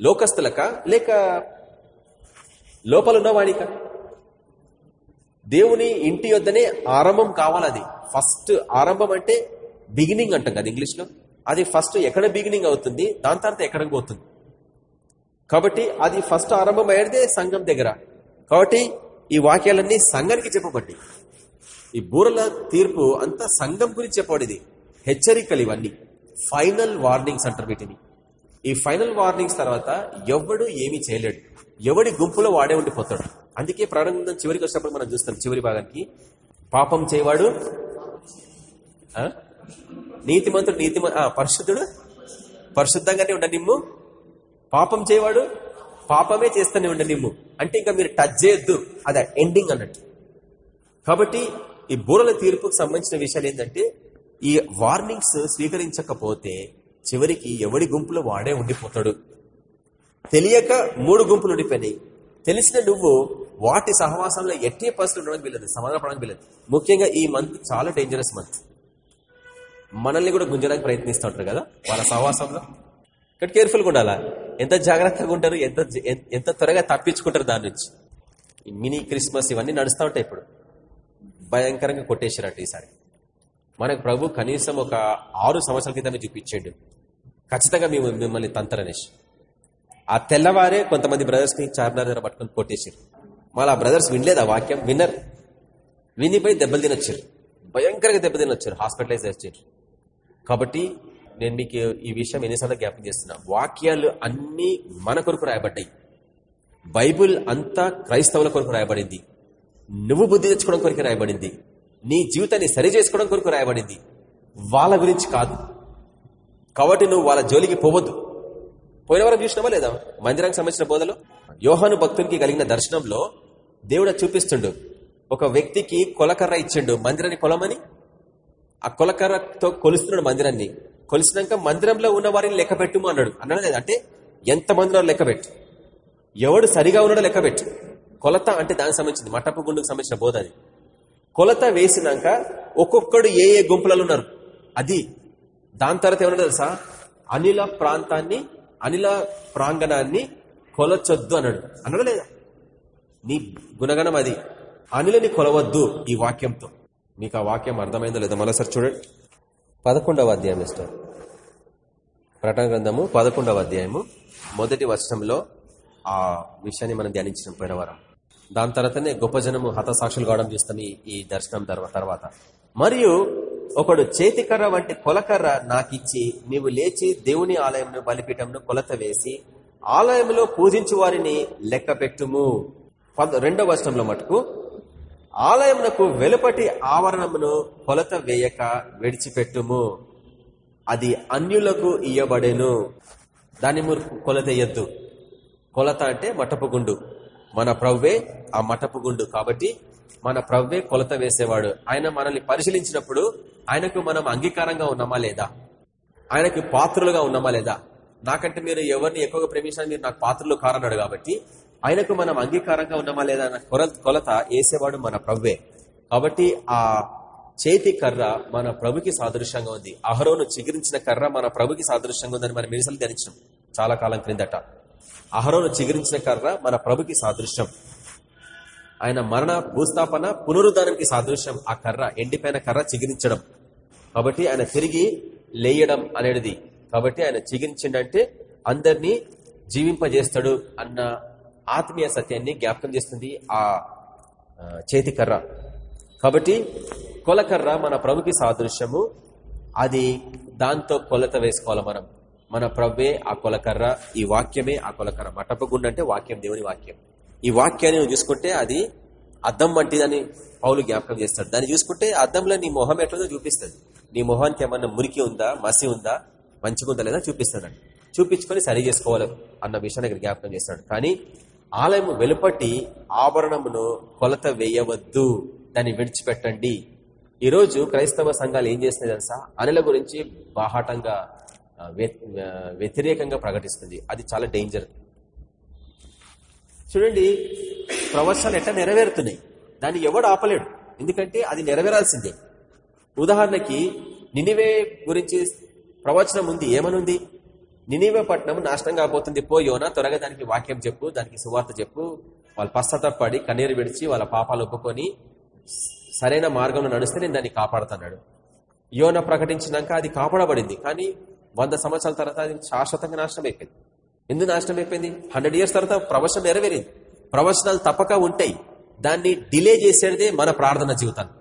Speaker 1: లోకస్తులక? లేక లోపలున్న వాడిక దేవుని ఇంటి యొద్దనే ఆరంభం కావాలది ఫస్ట్ ఆరంభం అంటే బిగినింగ్ అంటాం కదా ఇంగ్లీష్లో అది ఫస్ట్ ఎక్కడ బిగినింగ్ అవుతుంది? దాని తర్వాత ఎక్కడ పోతుంది? కాబట్టి అది ఫస్ట్ ఆరంభం అయ్యేదే సంఘం దగ్గర. కాబట్టి ఈ వాక్యాలన్నీ సంఘానికి చెప్పబడ్డాయి. ఈ బూరల తీర్పు అంతా సంఘం గురించి చెప్పబడింది హెచ్చరికలు ఇవన్నీ. ఫైనల్ వార్నింగ్స్ అంటారు వీటిని. ఈ ఫైనల్ వార్నింగ్స్ తర్వాత ఎవడు ఏమీ చేయలేడు. ఎవడి గుంపులో వాడే ఉండిపోతాడు. అందుకే ప్రారంభం చివరికి వచ్చినప్పుడు మనం చూస్తాం చివరి భాగానికి. పాపం చేయవాడు నీతిమంతుడు నీతి పరిశుద్ధుడు పరిశుద్ధంగానే ఉండ నిమ్ము. పాపం చేయవాడు పాపమే చేస్తూనే ఉండ నిమ్ము. అంటే ఇంకా మీరు టచ్ చేయొద్దు. అది ఎండింగ్ అన్నట్టు. కాబట్టి ఈ బూరల తీర్పుకు సంబంధించిన విషయాలు ఏంటంటే ఈ వార్నింగ్స్ స్వీకరించకపోతే చివరికి ఎవడి గుంపులో వాడే ఉండిపోతాడు. తెలియక మూడు గుంపులు ఉండిపోయినాయి. తెలిసిన నువ్వు వాటి సహవాసంలో ఎట్టి పరిస్థితులు ఉండడానికి వీలదు సమాధానపడడానికి వీలదు ముఖ్యంగా ఈ మంత్ చాలా డేంజరస్ మంత్. మనల్ని కూడా గుంజడానికి ప్రయత్నిస్తూ ఉంటారు కదా వాళ్ళ సహవాసంలో. ఇక్కడ కేర్ఫుల్గా ఉండాలా? ఎంత జాగ్రత్తగా ఉంటారు ఎంత ఎంత త్వరగా తప్పించుకుంటారు దాని నుంచి. మినీ క్రిస్మస్ ఇవన్నీ నడుస్తూ ఉంటాయి ఇప్పుడు. భయంకరంగా కొట్టేశారట ఈసారి. మనకు ప్రభు కనీసం ఒక ఆరు సంవత్సరాల క్రితమే చూపించాడు. ఖచ్చితంగా మేము మిమ్మల్ని తంతరనేసి ఆ తెల్లవారే కొంతమంది బ్రదర్స్ని చార్మినార్ దగ్గర పట్టుకొని కొట్టేశారు మళ్ళీ ఆ బ్రదర్స్ వినలేదు ఆ వాక్యం? విన్నర్. వినిపోయి దెబ్బలు తినొచ్చారు. భయంకరంగా దెబ్బ తినొచ్చారు. హాస్పిటలైజ్ వచ్చారు కాబట్టి నేను మీకు ఈ విషయం ఎన్నిసార్లు జ్ఞాపకం చేస్తున్నా. వాక్యాలు అన్ని మన కొరకు రాయబడ్డాయి. బైబుల్ అంతా క్రైస్తవుల కొరకు రాయబడింది. నువ్వు బుద్ధి తెచ్చుకోవడం కొరకు రాయబడింది. నీ జీవితాన్ని సరి చేసుకోవడం కొరకు రాయబడింది. వాళ్ళ గురించి కాదు. కాబట్టి నువ్వు వాళ్ళ జోలికి పోవద్దు. పోయిన వారం చూసినావా లేదా? మందిరానికి సంబంధించిన బోధలో? యోహాను భక్తునికి కలిగిన దర్శనంలో దేవుడు చూపిస్తుండు. ఒక వ్యక్తికి కొలకర్ర ఇచ్చిండు. మందిరాన్ని కొలమని? ఆ కొలకర్రతో కొలుస్తున్నాడు మందిరాన్ని. కొలిసినాక మందిరంలో ఉన్న వారిని లెక్క పెట్టుము అన్నాడు. అన్నాడు లేదా? అంటే ఎంత మంది లెక్క పెట్టు? ఎవడు సరిగా ఉన్నాడో లెక్క పెట్టు. కొలత అంటే దానికి సంబంధించింది. మట్టపు గుండుకు సంబంధించిన బోధ అది. కొలత వేసినాక ఒక్కొక్కడు ఏ ఏ గుంపులలో ఉన్నారు? అది దాని తర్వాత ఏమన్నా తెలుసా? అనిల ప్రాంతాన్ని అనిల ప్రాంగణాన్ని కొలచొద్దు అన్నాడు. అన్నాడు లేదా నీ గుణగణం అది. అనిలని కొలవద్దు ఈ వాక్యంతో. మీకు ఆ వాక్యం అర్థమైందో లేదో మరోసారి చూడండి పదకొండవ అధ్యాయం ఇస్తారు ప్రకటన గ్రంథము పదకొండవ అధ్యాయము మొదటి వర్షంలో ఆ విషయాన్ని మనం ధ్యానించిన పోయిన వారం. దాని తర్వాతనే గొప్ప జనము హతసాక్షులు కావడం చూస్తాం ఈ ఈ దర్శనం తర్వాత. మరియు ఒకడు చేతికర్ర వంటి కొలకర్ర నాకిచ్చి నీవు లేచి దేవుని ఆలయంను బలిపీఠంను కొలత వేసి ఆలయంలో పూజించి వారిని లెక్క పెట్టుము. రెండవ వర్షంలో మటుకు ఆలయమునకు వెలుపటి ఆవరణమును కొలత వేయక విడిచిపెట్టుము. అది అన్యులకు ఇయ్యబడేను. దాన్ని మీరు కొలత వేయద్దు. కొలత అంటే మటపుగుండు మన ప్రవ్వే ఆ మటపుగుండు కాబట్టి మన ప్రవ్వే కొలత వేసేవాడు. ఆయన మనల్ని పరిశీలించినప్పుడు ఆయనకు మనం అంగీకారంగా ఉన్నామా లేదా? ఆయనకు పాత్రులుగా ఉన్నామా లేదా? నాకంటే మీరు ఎవరిని ఎక్కువగా ప్రేమించినా మీరు నాకు పాత్రలు కారన్నాడు కాబట్టి ఆయనకు మనం అంగీకారంగా ఉన్నామా లేదా అన్న కొల కొలత వేసేవాడు మన ప్రవ్వే కాబట్టి ఆ చేతి కర్ర మన ప్రభుకి సాదృశ్యంగా ఉంది. అహరోను చిగురించిన కర్ర మన ప్రభుకి సాదృశ్యంగా ఉందని మనం మిడిసలు ధరించాం చాలా కాలం క్రిందట. అహరోను చిగురించిన కర్ర మన ప్రభుకి సాదృశ్యం. ఆయన మరణ భూస్థాపన పునరుద్ధానానికి సాదృశ్యం. ఆ కర్ర ఎండిపోయిన కర్ర చిగిరించడం. కాబట్టి ఆయన తిరిగి లేయడం అనేది కాబట్టి ఆయన చిగిరించిండంటే అందరినీ జీవింపజేస్తాడు అన్న ఆత్మీయ సత్యాన్ని జ్ఞాపకం చేస్తుంది ఆ చేతి కర్ర. కాబట్టి కొలకర్ర మన ప్రభుకి సాదృశ్యము. అది దాంతో కొలత వేసుకోవాలి మనం. మన ప్రవ్వే ఆ కొలకర్ర ఈ వాక్యమే ఆ కొలకర్ర మటపగుండంటే వాక్యం దేవుని వాక్యం. ఈ వాక్యాన్ని నువ్వు చూసుకుంటే అది అద్దం వంటిదని పౌలు జ్ఞాపకం చేస్తాడు. దాన్ని చూసుకుంటే అద్దంలో నీ మొహం ఎట్లదో చూపిస్తుంది నీ మొహానికి ఏమన్నా మురికి ఉందా మసి ఉందా మంచిగా ఉందా లేదా చూపిస్తాడు చూపించుకొని సరి చేసుకోవాలి అన్న విషయాన్ని ఇక్కడ జ్ఞాపకం చేస్తాడు. కానీ ఆలయం వెలుపటి ఆభరణమును కొలత వేయవద్దు. దాన్ని విడిచిపెట్టండి. ఈరోజు క్రైస్తవ సంఘాలు ఏం చేస్తున్నాయి తెలుసా? అనుల గురించి బాహాటంగా వ్య- వ్యతిరేకంగా ప్రకటిస్తుంది. అది చాలా డేంజర్. చూడండి ప్రవచనాలు ఎట్లా నెరవేరుతున్నాయి? దాన్ని ఎవడు ఆపలేడు. ఎందుకంటే అది నెరవేరాల్సిందే. ఉదాహరణకి నినివే గురించి ప్రవచనం ఉంది ఏమనుంది? నినివే పట్టణం నాశనం కాబోతుంది పో యోనా త్వరగా దానికి వాక్యం చెప్పు దానికి సువార్త చెప్పు. వాళ్ళు పశ్చాత్తపడి కన్నీరు విడిచి వాళ్ళ పాపాలు ఒప్పుకొని సరైన మార్గంలో నడిస్తే నేను దాన్ని కాపాడుతున్నాడు యోన ప్రకటించినాక అది కాపాడబడింది. కానీ వంద సంవత్సరాల తర్వాత అది శాశ్వతంగా నాశనం అయిపోయింది ఎందుకు నాశనం అయిపోయింది? హండ్రెడ్ ఇయర్స్ తర్వాత ప్రవచనం నెరవేరింది. ప్రవచనాలు తప్పక ఉంటాయి. దాన్ని డిలే చేసేదే మన ప్రార్థన జీవితాన్ని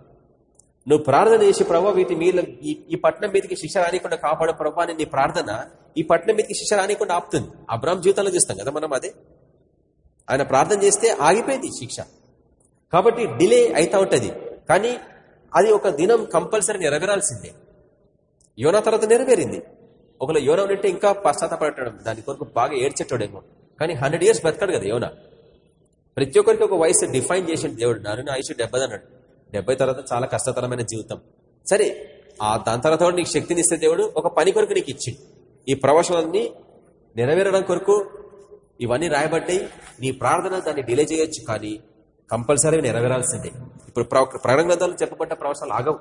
Speaker 1: నువ్వు ప్రార్థన చేసి ప్రభావ వీటి మీద ఈ- పట్నం పట్టణం మీదకి శిక్ష రానికుండా కాపాడు ప్రభావ అని నీ ప్రార్థన ఈ పట్టణం మీదకి శిక్ష రానికుండా ఆపుతుంది. అబ్రామ్ జీవితంలో చూస్తాం కదా మనం అదే. ఆయన ప్రార్థన చేస్తే ఆగిపోయింది శిక్ష. కాబట్టి డిలే అయితా ఉంటుంది. కానీ అది ఒక దినం కంపల్సరీ నెరవేరాల్సిందే. యోనా తర్వాత నెరవేరింది. ఒకవేళ యోన ఉంటే ఇంకా పశ్చాత్తపడటం దాని కొరకు బాగా ఏడ్చేటోడేమో కానీ హండ్రెడ్ ఇయర్స్ బతకాడు కదా యోన. ప్రతి ఒక్కరికి ఒక వయసు డిఫైన్ చేసిన దేవుడు. నారు నా ఆయుష్ డెబ్బై అన్నాడు. డెబ్బై తర్వాత చాలా కష్టతరమైన జీవితం. సరే ఆ దాని తర్వాత నీకు శక్తిని ఇస్తే దేవుడు ఒక పని కొరకు నీకు ఇచ్చి ఈ ప్రవచనాన్ని నెరవేరడం కొరకు ఇవన్నీ రాయబడ్డాయి. నీ ప్రార్థన దాన్ని డిలే చేయొచ్చు కానీ కంపల్సరీ నెరవేరాల్సిందే. ఇప్పుడు ప్రకటన గ్రంథాలు చెప్పబడ్డ ప్రవచనాలు ఆగవు.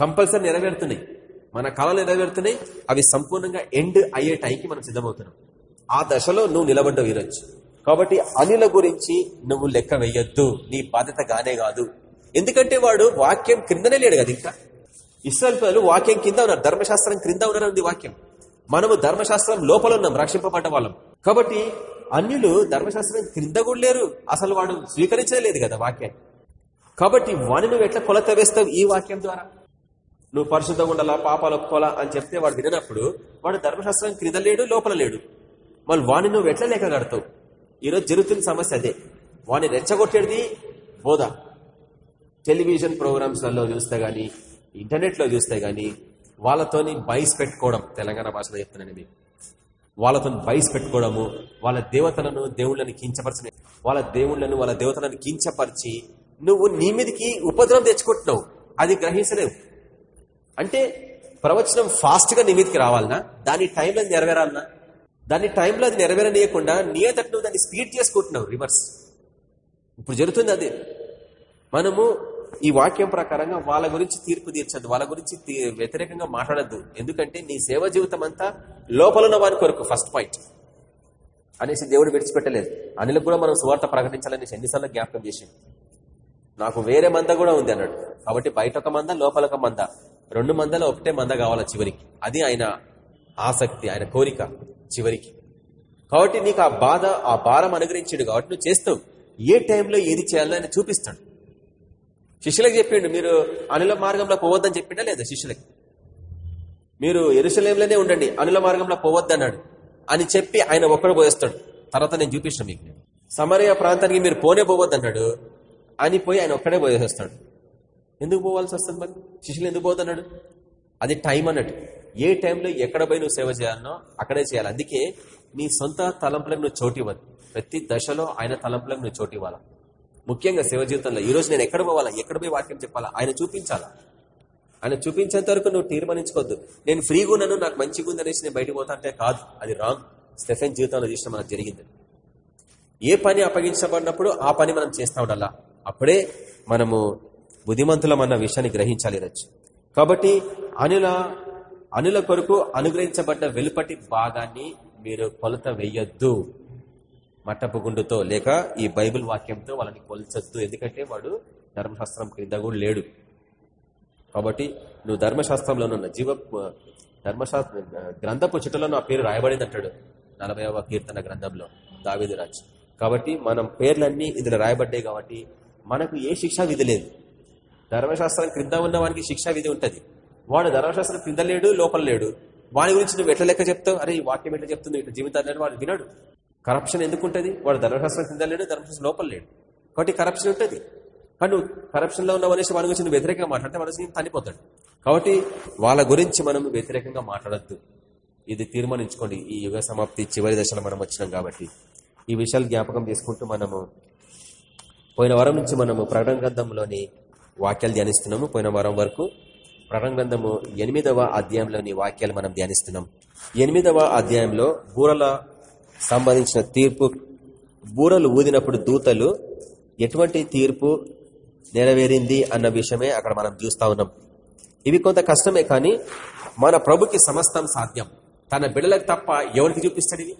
Speaker 1: కంపల్సరీ నెరవేరుతున్నాయి. మన కాలంలో నెరవేరుతున్నాయి అవి సంపూర్ణంగా ఎండ్ అయ్యే టైంకి మనం సిద్ధమవుతున్నాం. ఆ దశలో నువ్వు నిలబడ్డవు ఈరోజు. కాబట్టి అనిల గురించి నువ్వు లెక్క వేయొద్దు. నీ బాధ్యత గానే కాదు. ఎందుకంటే వాడు వాక్యం క్రిందనే లేడు కదా ఇంకా. ఇస్రాయల్ పిల్లలు వాక్యం కింద ఉన్నారు. ధర్మశాస్త్రం క్రింద ఉన్నారని ఉంది వాక్యం. మనము ధర్మశాస్త్రం లోపల ఉన్నాం రక్షింపబడ్డ వాళ్ళం. కాబట్టి అన్యులు ధర్మశాస్త్రం క్రింద కూడా లేరు. అసలు వాడు స్వీకరించలేదు కదా వాక్యాన్ని. కాబట్టి వాణి నువ్వు ఎట్లా కొలత వేస్తావు ఈ వాక్యం ద్వారా? నువ్వు పరిశుద్ధంగా ఉండాలా పాపాలు ఒప్పుకోవాలా అని చెప్తే వాడు విననప్పుడు వాడు ధర్మశాస్త్రం క్రింద లేడు లోపల లేడు. మళ్ళీ వాణి నువ్వు ఎట్లా లేక కడతావు? ఈరోజు జరుగుతున్న సమస్య అదే. వాణ్ణి రెచ్చగొట్టేది బోధ. టెలివిజన్ ప్రోగ్రామ్స్లలో చూస్తే గానీ ఇంటర్నెట్లో చూస్తే గానీ వాళ్ళతోని బయస్ పెట్టుకోవడం తెలంగాణ భాషలో చెప్తున్నాను మీకు. వాళ్ళతో బయస్ పెట్టుకోవడము వాళ్ళ దేవతలను దేవుళ్ళని కించపరచిన వాళ్ళ దేవుళ్ళను వాళ్ళ దేవతలను కించపరిచి నువ్వు నీ మీదకి ఉపద్రవం తెచ్చుకుంటున్నావు. అది గ్రహించలేవు. అంటే ప్రవచనం ఫాస్ట్గా నీ మీదకి రావాలనా దాని టైంలో నెరవేరాలన్నా నెరవేరాలనా? దాని టైంలో అది నెరవేరనీయకుండా నీ నువ్వు దాన్ని స్పీడ్ చేసుకుంటున్నావు రివర్స్ ఇప్పుడు జరుగుతుంది అదే. మనము ఈ వాక్యం ప్రకారంగా వాళ్ళ గురించి తీర్పు తీర్చద్దు వాళ్ళ గురించి తీ- వ్యతిరేకంగా మాట్లాడద్దు. ఎందుకంటే నీ సేవ జీవితం అంతా లోపల ఉన్న వారి కొరకు ఫస్ట్ పాయింట్ అనేసి దేవుడు విడిచిపెట్టలేదు. అనిలకు కూడా మనం సువార్త ప్రకటించాలని ఎన్నిసార్లు జ్ఞాపకం చేసింది నాకు వేరే మంద కూడా ఉంది అన్నాడు. కాబట్టి బయట ఒక మంద లోపల ఒక మంద. రెండు మందలో ఒకటే మంద కావాలా చివరికి? అది ఆయన ఆసక్తి ఆయన కోరిక చివరికి. కాబట్టి నీకు ఆ బాధ ఆ భారం అనుగ్రహించాడు కాబట్టి నువ్వు చేస్తావు. ఏ టైంలో ఏది చేయాలో ఆయన చూపిస్తాడు. శిష్యులకు చెప్పిండు మీరు అనుల మార్గంలో పోవద్దని చెప్పిండా లేదా శిష్యులకి? మీరు ఎరుసలేంలోనే ఉండండి అనుల మార్గంలో పోవద్దన్నాడు. అని చెప్పి ఆయన ఒక్కడు పోయేస్తాడు. తర్వాత నేను చూపించిన మీకు. సమరయ ప్రాంతానికి మీరు పోనే పోవద్దన్నాడు. అని పోయి ఆయన ఒక్కడే పోయేస్తాడు. ఎందుకు పోవాల్సి వస్తుంది మరి? శిష్యులు ఎందుకు పోతున్నాడు? అది టైం అన్నట్టు. ఏ టైంలో ఎక్కడ పోయి నువ్వు సేవ చేయాలనో అక్కడే చేయాలి. అందుకే నీ సొంత తలంపులకు నువ్వు చోటు ఇవ్వదు ప్రతి దశలో ఆయన తలంపులకు నువ్వు చోటు ఇవ్వాలా? ముఖ్యంగా సేవ జీవితంలో. ఈ రోజు నేను ఎక్కడ పోవాలా? ఎక్కడ పోయి వాక్యం చెప్పాలా? ఆయన చూపించాలా? ఆయన చూపించేంత వరకు నువ్వు తీర్మానించుకోవద్దు. నేను ఫ్రీగా ఉన్నాను నాకు మంచిగా ఉందనేసి నేను బయటకు పోతా అంటే కాదు. అది రాంగ్ స్టెఫెన్ జీవితంలో చూసిన మనకు జరిగింది. ఏ పని అప్పగించబడినప్పుడు ఆ పని మనం చేస్తా ఉండాలా? అప్పుడే మనము బుద్ధిమంతులం అన్న విషయాన్ని గ్రహించాలి రచ్చు కాబట్టి అనుల అనుల కొరకు అనుగ్రహించబడ్డ వెలుపటి భాగాన్ని మీరు కొలత వేయొద్దు. మట్టపు గుండుతో లేక ఈ బైబిల్ వాక్యంతో వాళ్ళని కొలచొద్దు. ఎందుకంటే వాడు ధర్మశాస్త్రం క్రింద కూడా లేడు. కాబట్టి నువ్వు ధర్మశాస్త్రంలో ఉన్న జీవ ధర్మశాస్త్ర గ్రంథపు చుట్టలో నా పేరు రాయబడింది అంటాడు. నలభైవ కీర్తన గ్రంథంలో దావేదిరాజు కాబట్టి మనం పేర్లన్నీ ఇందులో రాయబడ్డాయి కాబట్టి మనకు ఏ శిక్షా విధి లేదు. ధర్మశాస్త్రం క్రింద ఉన్న వానికి శిక్షా విధి ఉంటుంది. వాడు ధర్మశాస్త్రం క్రింద లేడు లోపల లేడు. వాడి గురించి నువ్వు ఎట్లా లెక్క చెప్తావు? అరే ఈ వాక్యం ఎట్లా చెప్తుంది? ఇట్లా జీవితాన్ని వాడు వినడు. కరప్షన్ ఎందుకు ఉంటుంది? వాడు ధర్మశాస్త్రం కింద లేడు ధర్మశాస్త్రం లోపల లేడు. కాబట్టి కరప్షన్ ఉంటుంది. కానీ నువ్వు ఉన్న మనిషి వాడి గురించి నువ్వు వ్యతిరేకంగా మాట్లాడితే మనిషి తనిపోతాడు కాబట్టి వాళ్ళ గురించి మనం వ్యతిరేకంగా మాట్లాడద్దు. ఇది తీర్మానించుకోండి. ఈ యుగ సమాప్తి చివరి దశలో మనం వచ్చినాం కాబట్టి. ఈ విషయాలు జ్ఞాపకం చేసుకుంటూ మనము పోయిన వారం నుంచి మనము ప్రకటన గ్రంథంలోని వాక్యాలు ధ్యానిస్తున్నాము. పోయిన వారం వరకు ప్రకటన ఎనిమిదవ అధ్యాయంలోని వాక్యాలు మనం ధ్యానిస్తున్నాం. ఎనిమిదవ అధ్యాయంలో బూరల సంబంధించిన తీర్పు బూరలు ఊదినప్పుడు దూతలు ఎటువంటి తీర్పు నెరవేరింది అన్న విషయమే అక్కడ మనం చూస్తా ఉన్నాం. ఇవి కొంత కష్టమే కానీ మన ప్రభుకి సమస్తం సాధ్యం. తన బిడలకు తప్ప ఎవరికి చూపిస్తాడు ఇవి?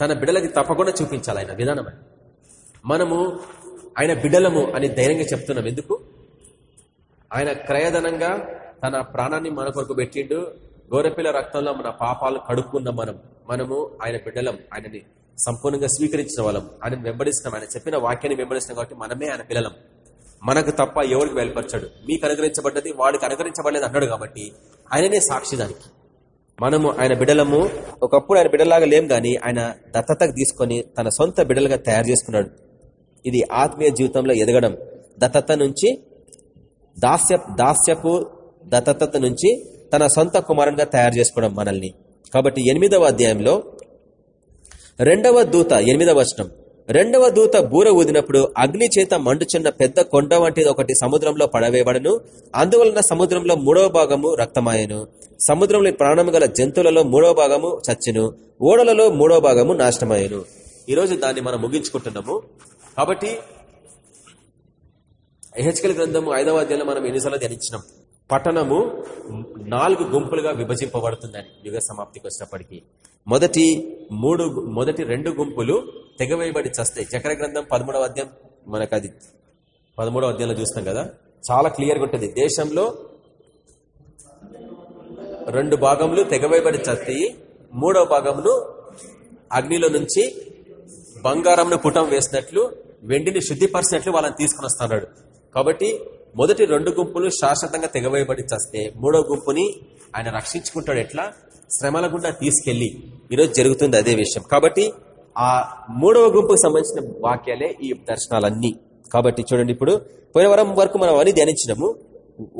Speaker 1: తన బిడలకి తప్పకుండా చూపించాలి ఆయన విధానం మనము ఆయన బిడలము అని ధైర్యంగా చెప్తున్నాం. ఎందుకు? ఆయన క్రయధనంగా తన ప్రాణాన్ని మన కొరకు పెట్టిండు. గోరపిల్ల రక్తంలో మన పాపాలు కడుక్కున్నాం మనం మనము ఆయన బిడ్డలం ఆయనని సంపూర్ణంగా స్వీకరించిన వాళ్ళం. ఆయన వెంబడిస్తున్నాం. ఆయన చెప్పిన వాక్యాన్ని వెంబడిస్తున్నాం కాబట్టి మనమే ఆయన పిల్లలం. మనకు తప్ప ఎవరికి బయలుపరచాడు. మీకు అనుగ్రహించబడ్డది వాడికి అనుగ్రహించబడలేదు అన్నాడు కాబట్టి ఆయననే సాక్షి దానికి. మనము ఆయన బిడలము ఒకప్పుడు ఆయన బిడలాగా లేం గాని ఆయన దత్తతకు తీసుకొని తన సొంత బిడలుగా తయారు చేసుకున్నాడు. ఇది ఆత్మీయ జీవితంలో ఎదగడం. దత్తత నుంచి దాస్య దాస్యపు దత్తత నుంచి తన సొంత కుమారునిగా తయారు చేసుకోవడం మనల్ని. కాబట్టి ఎనిమిదవ అధ్యాయంలో రెండవ దూత ఎనిమిదవ వచనం. రెండవ దూత బూర ఊదినప్పుడు అగ్ని చేత మండుచున్న పెద్ద కొండ వంటిది ఒకటి సముద్రంలో పడవేయబడను. అందువలన సముద్రంలో మూడవ భాగము రక్తమాయను. సముద్రంలో ప్రాణము గల జంతువులలో మూడవ భాగము చచ్చును. ఓడలలో మూడవ భాగము నాశనమాయను ఈరోజు దాన్ని మనం ముగించుకుంటున్నాము. కాబట్టి ఎహెచ్కల్ గ్రంథము ఐదవ అధ్యాయంలో మనం ఎన్నిసార్లు ధ్యానించినాం. పట్టణము నాలుగు గుంపులుగా విభజింపబడుతుందని యుగ సమాప్తికి వచ్చినప్పటికీ. మొదటి మూడు మొదటి రెండు గుంపులు తెగవేయబడి చస్తాయి చక్ర గ్రంథం పదమూడవ అధ్యాయం మనకు అది పదమూడవ అధ్యాయంలో చూస్తాం కదా చాలా క్లియర్గా ఉంటుంది. దేశంలో రెండు భాగములు తెగవేయబడి చస్తాయి మూడవ భాగమును అగ్నిలో నుంచి బంగారంను పుటం వేసినట్లు వెండిని శుద్ధిపరిచినట్లు వాళ్ళని తీసుకుని వస్తున్నాడు. కాబట్టి మొదటి రెండు గుంపులు శాశ్వతంగా తెగవేయబడి చస్తే మూడో గుంపుని ఆయన రక్షించుకుంటాడు ఎట్లా? శ్రమల గుండా తీసుకెళ్ళి ఈరోజు జరుగుతుంది అదే విషయం. కాబట్టి ఆ మూడవ గుంపుకు సంబంధించిన వాక్యాలే ఈ దర్శనాలన్నీ. కాబట్టి చూడండి ఇప్పుడు పోయినవరం వరకు మనం అని ధ్యానించినాము.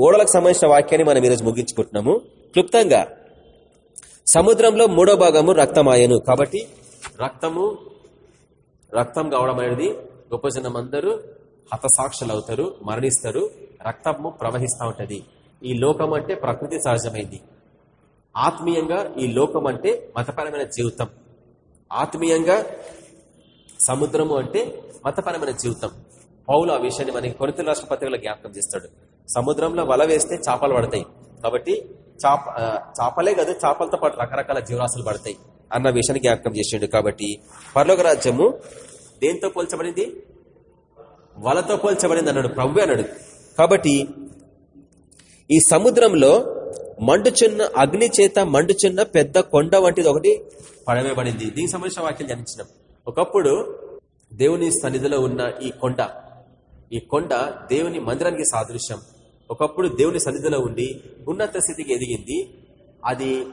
Speaker 1: ఓడలకు సంబంధించిన వాక్యాన్ని మనం ఈరోజు ముగించుకుంటున్నాము. క్లుప్తంగా సముద్రంలో మూడో భాగము రక్తమాయను. కాబట్టి రక్తము రక్తం కావడం అనేది గొప్ప జనం అందరూ హతసాక్షులు అవుతారు మరణిస్తారు రక్తము ప్రవహిస్తూ ఉంటుంది. ఈ లోకం అంటే ప్రకృతి సహజమైంది. ఆత్మీయంగా ఈ లోకం అంటే మతపరమైన జీవితం. ఆత్మీయంగా సముద్రము అంటే మతపరమైన జీవితం. పౌలు ఆ విషయాన్ని మనకి కొరిత రాష్ట్ర పత్రికలో జ్ఞాపకం చేస్తాడు. సముద్రంలో వల వేస్తే చేపలు పడతాయి. కాబట్టి చాప చేపలే కాదు చేపలతో పాటు రకరకాల జీవరాశులు పడతాయి అన్న విషయాన్ని జ్ఞాపకం చేసిండు కాబట్టి పర్లోక రాజ్యము దేంతో పోల్చబడింది? వలతో పోల్చబడింది అన్నాడు ప్రభు అన్నాడు. కాబట్టి ఈ సముద్రంలో మండుచున్న అగ్ని చేత మండుచున్న పెద్ద కొండ వంటిది ఒకటి పడవేయబడింది. దీనికి సంబంధించిన వాక్యం జనించినాం ఒకప్పుడు దేవుని సన్నిధిలో ఉన్న ఈ కొండ ఈ కొండ దేవుని మందిరానికి సాదృశ్యం. ఒకప్పుడు దేవుని సన్నిధిలో ఉండి ఉన్నత స్థితికి ఎదిగింది. అది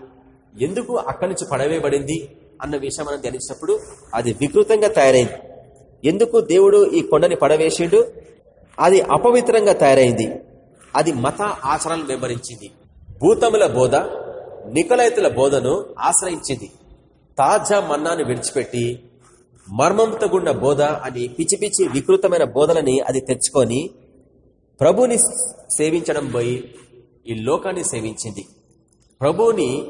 Speaker 1: ఎందుకు అక్కడి నుంచి పడవేయబడింది అన్న విషయం మనం ధ్యానించినప్పుడు అది వికృతంగా తయారైంది. ఎందుకు దేవుడు ఈ కొండని పడవేసిండు? అది అపవిత్రంగా తయారైంది. అది మత ఆచరణలు వెంబడించింది. భూతముల బోధ నికలైతుల బోధను ఆశ్రయించింది. తాజా మన్నాను విడిచిపెట్టి మర్మంతో గుండ బోధ అని పిచ్చి పిచ్చి వికృతమైన బోధలని అది తెచ్చుకొని ప్రభుని సేవించడం పోయి ఈ లోకాన్ని సేవించింది. ప్రభుని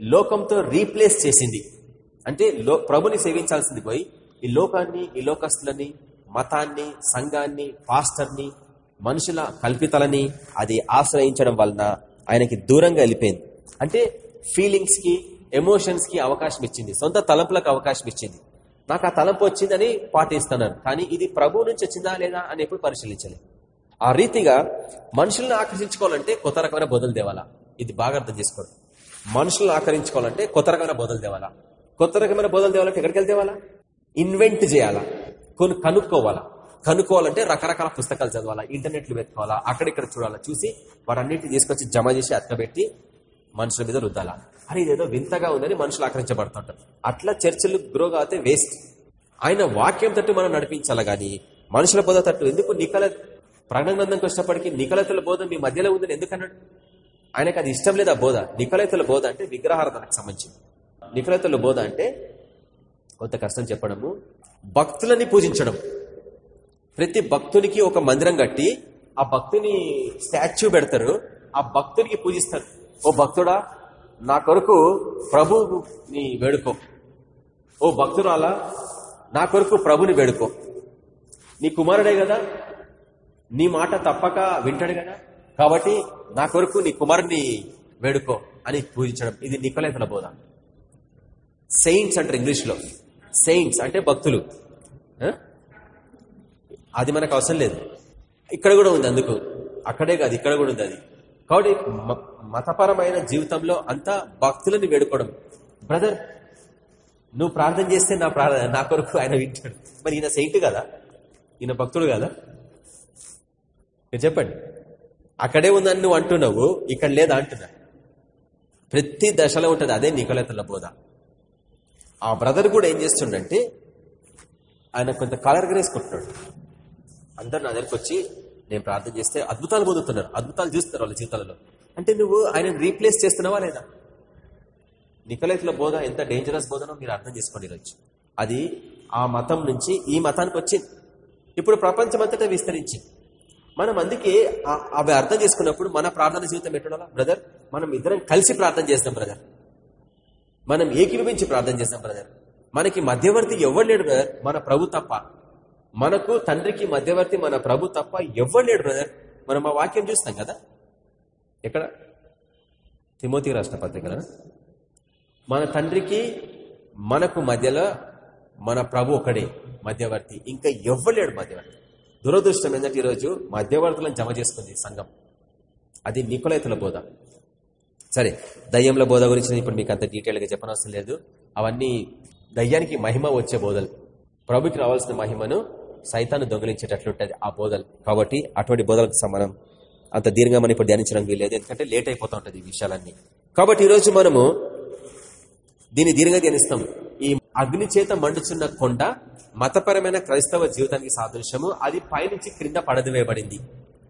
Speaker 1: లోకంతో రీప్లేస్ చేసింది. అంటే ప్రభుని సేవించాల్సింది పోయి ఈ లోకాన్ని ఈ లోకస్తులని మతాన్ని సంఘాన్ని పాస్టర్ని మనుషుల కల్పితలని అది ఆశ్రయించడం వలన ఆయనకి దూరంగా వెళ్ళిపోయింది. అంటే ఫీలింగ్స్కి ఎమోషన్స్కి అవకాశం ఇచ్చింది. సొంత తలంపులకు అవకాశం ఇచ్చింది. నాకు ఆ తలంపు వచ్చిందని పాటిస్తున్నాను. కానీ ఇది ప్రభు నుంచి వచ్చిందా లేదా అని ఎప్పుడు పరిశీలించలేదు. ఆ రీతిగా మనుషులను ఆకర్షించుకోవాలంటే కొత్త రకమైన బదులు దేవాలా. ఇది బాగా అర్థం చేసుకోండి. మనుషులను ఆకరించుకోవాలంటే కొత్త రకమైన బోధలు తేవాలా కొత్త రకమైన బోధలు తేవాలంటే ఎక్కడికి వెళ్తేవాలా ఇన్వెంట్ చేయాలా? కొన్ని కనుక్కోవాలా? కనుక్కోవాలంటే రకరకాల పుస్తకాలు చదవాలా ఇంటర్నెట్లు వెతుకోవాలా అక్కడిక్కడ చూడాలా చూసి వారన్నిటిని తీసుకొచ్చి జమ చేసి అతకబెట్టి మనుషుల మీద రుద్దాలా. అని ఇదేదో వింతగా ఉందని మనుషులు ఆకరించబడుతుంటారు అట్లా చర్చలు గ్రో కాతే వేస్ట్ ఆయన వాక్యం తట్టు మనం నడిపించాలా గాని మనుషుల బోధ తట్టు ఎందుకు నికల ప్రాణగ్రంథంకి వచ్చినప్పటికీ నికలతల బోధ మీ మధ్యలో ఉందని ఎందుకన్నాడు? ఆయనకు అది ఇష్టం లేదు ఆ బోధ? నికలతల బోధ అంటే విగ్రహారాధనకు సంబంధించింది. నికలతల బోధ అంటే కొంత కష్టం చెప్పడము. భక్తులని పూజించడం. ప్రతి భక్తునికి ఒక మందిరం కట్టి ఆ భక్తుని స్టాచ్యూ పెడతారు. ఆ భక్తునికి పూజిస్తారు. ఓ భక్తుడా నా కొరకు ప్రభుని వేడుకో. ఓ భక్తురాలా నా కొరకు ప్రభుని వేడుకో. నీ కుమారుడే కదా నీ మాట తప్పక వింటాడు కదా కాబట్టి నా కొరకు నీ కుమారుని వేడుకో అని పూజించడం. ఇది నికోలేతల బోధ. సెయింట్స్ అంటారు ఇంగ్లీష్లో. సెయింట్స్ అంటే భక్తులు. అది మనకు అవసరం లేదు. ఇక్కడ కూడా ఉంది అందుకు. అక్కడే కాదు ఇక్కడ కూడా ఉంది అది. కాబట్టి మ- మతపరమైన జీవితంలో అంతా భక్తులని వేడుకోవడం. బ్రదర్ నువ్వు ప్రార్థన చేస్తే నా ప్రార్థన నా కొరకు ఆయన వింటాడు. మరి ఈయన సెయింట్ కదా? ఈయన భక్తుడు కదా? మీరు చెప్పండి. అక్కడే ఉందని నువ్వు అంటున్నావు ఇక్కడ లేదా అంటున్నా? ప్రతి దశలో ఉంటుంది అదే నికలతల బోధ. ఆ బ్రదర్ కూడా ఏం చేస్తుండంటే ఆయన కొంత కలర్ వేసుకుంటున్నాడు అందరు నా దగ్గరకు వచ్చి నేను ప్రార్థన చేస్తే అద్భుతాలు పొందుతున్నారు. అద్భుతాలు చూస్తున్నారు వాళ్ళ జీవితాలలో. అంటే నువ్వు ఆయన రీప్లేస్ చేస్తున్నావా లేదా? నికలైతుల బోధ ఎంత డేంజరస్ బోధనో మీరు అర్థం చేసుకోండి ఈరోజు. అది ఆ మతం నుంచి ఈ మతానికి వచ్చింది. ఇప్పుడు ప్రపంచమంతటా విస్తరించింది. మనం అందుకే అవి అర్థం చేసుకున్నప్పుడు మన ప్రార్థన జీవితం ఎట్టుండాలా బ్రదర్? మనం ఇద్దరం కలిసి ప్రార్థన చేస్తాం బ్రదర్. మనం ఏకీభవించి ప్రార్థన చేస్తాం బ్రదర్ మనకి మధ్యవర్తి ఎవరు లేడు బ్రదర్ మన ప్రభు తప్ప. మనకు తండ్రికి మధ్యవర్తి మన ప్రభు తప్ప ఎవరు లేడు బ్రదర్ మనం ఆ వాక్యం చూస్తాం కదా? ఎక్కడ? తిమోతి రాష్ట్ర పత్రికల. మన తండ్రికి మనకు మధ్యలో మన ప్రభు ఒకడే మధ్యవర్తి. ఇంకా ఎవ్వరు లేడు మధ్యవర్తి? దురదృష్టం ఏంటంటే ఈరోజు మధ్యవర్తులను జమ చేసుకుంది సంఘం. అది నికులైతుల బోధ. సరే దయ్యంల బోధ గురించి ఇప్పుడు మీకు అంత డీటెయిల్గా చెప్పనవసరం లేదు. అవన్నీ దయ్యానికి మహిమ వచ్చే బోధలు. ప్రభుకి రావాల్సిన మహిమను సైతాన్ని దొంగిలించేటట్లుంటది ఆ బోధలు. కాబట్టి అటువంటి బోధలకు సమానం. అంత దీర్ఘంగా మనం ఇప్పుడు ధ్యానించడం వీలేదు ఎందుకంటే లేట్ అయిపోతూ ఉంటుంది ఈ విషయాలన్నీ. కాబట్టి ఈరోజు మనము దీన్ని దీర్ఘంగా ధ్యానిస్తాం. ఈ అగ్ని చేత మండుచున్న కొండ మతపరమైన క్రైస్తవ జీవితానికి సాదృశ్యము. అది పైనుంచి క్రింద పడదవేయబడింది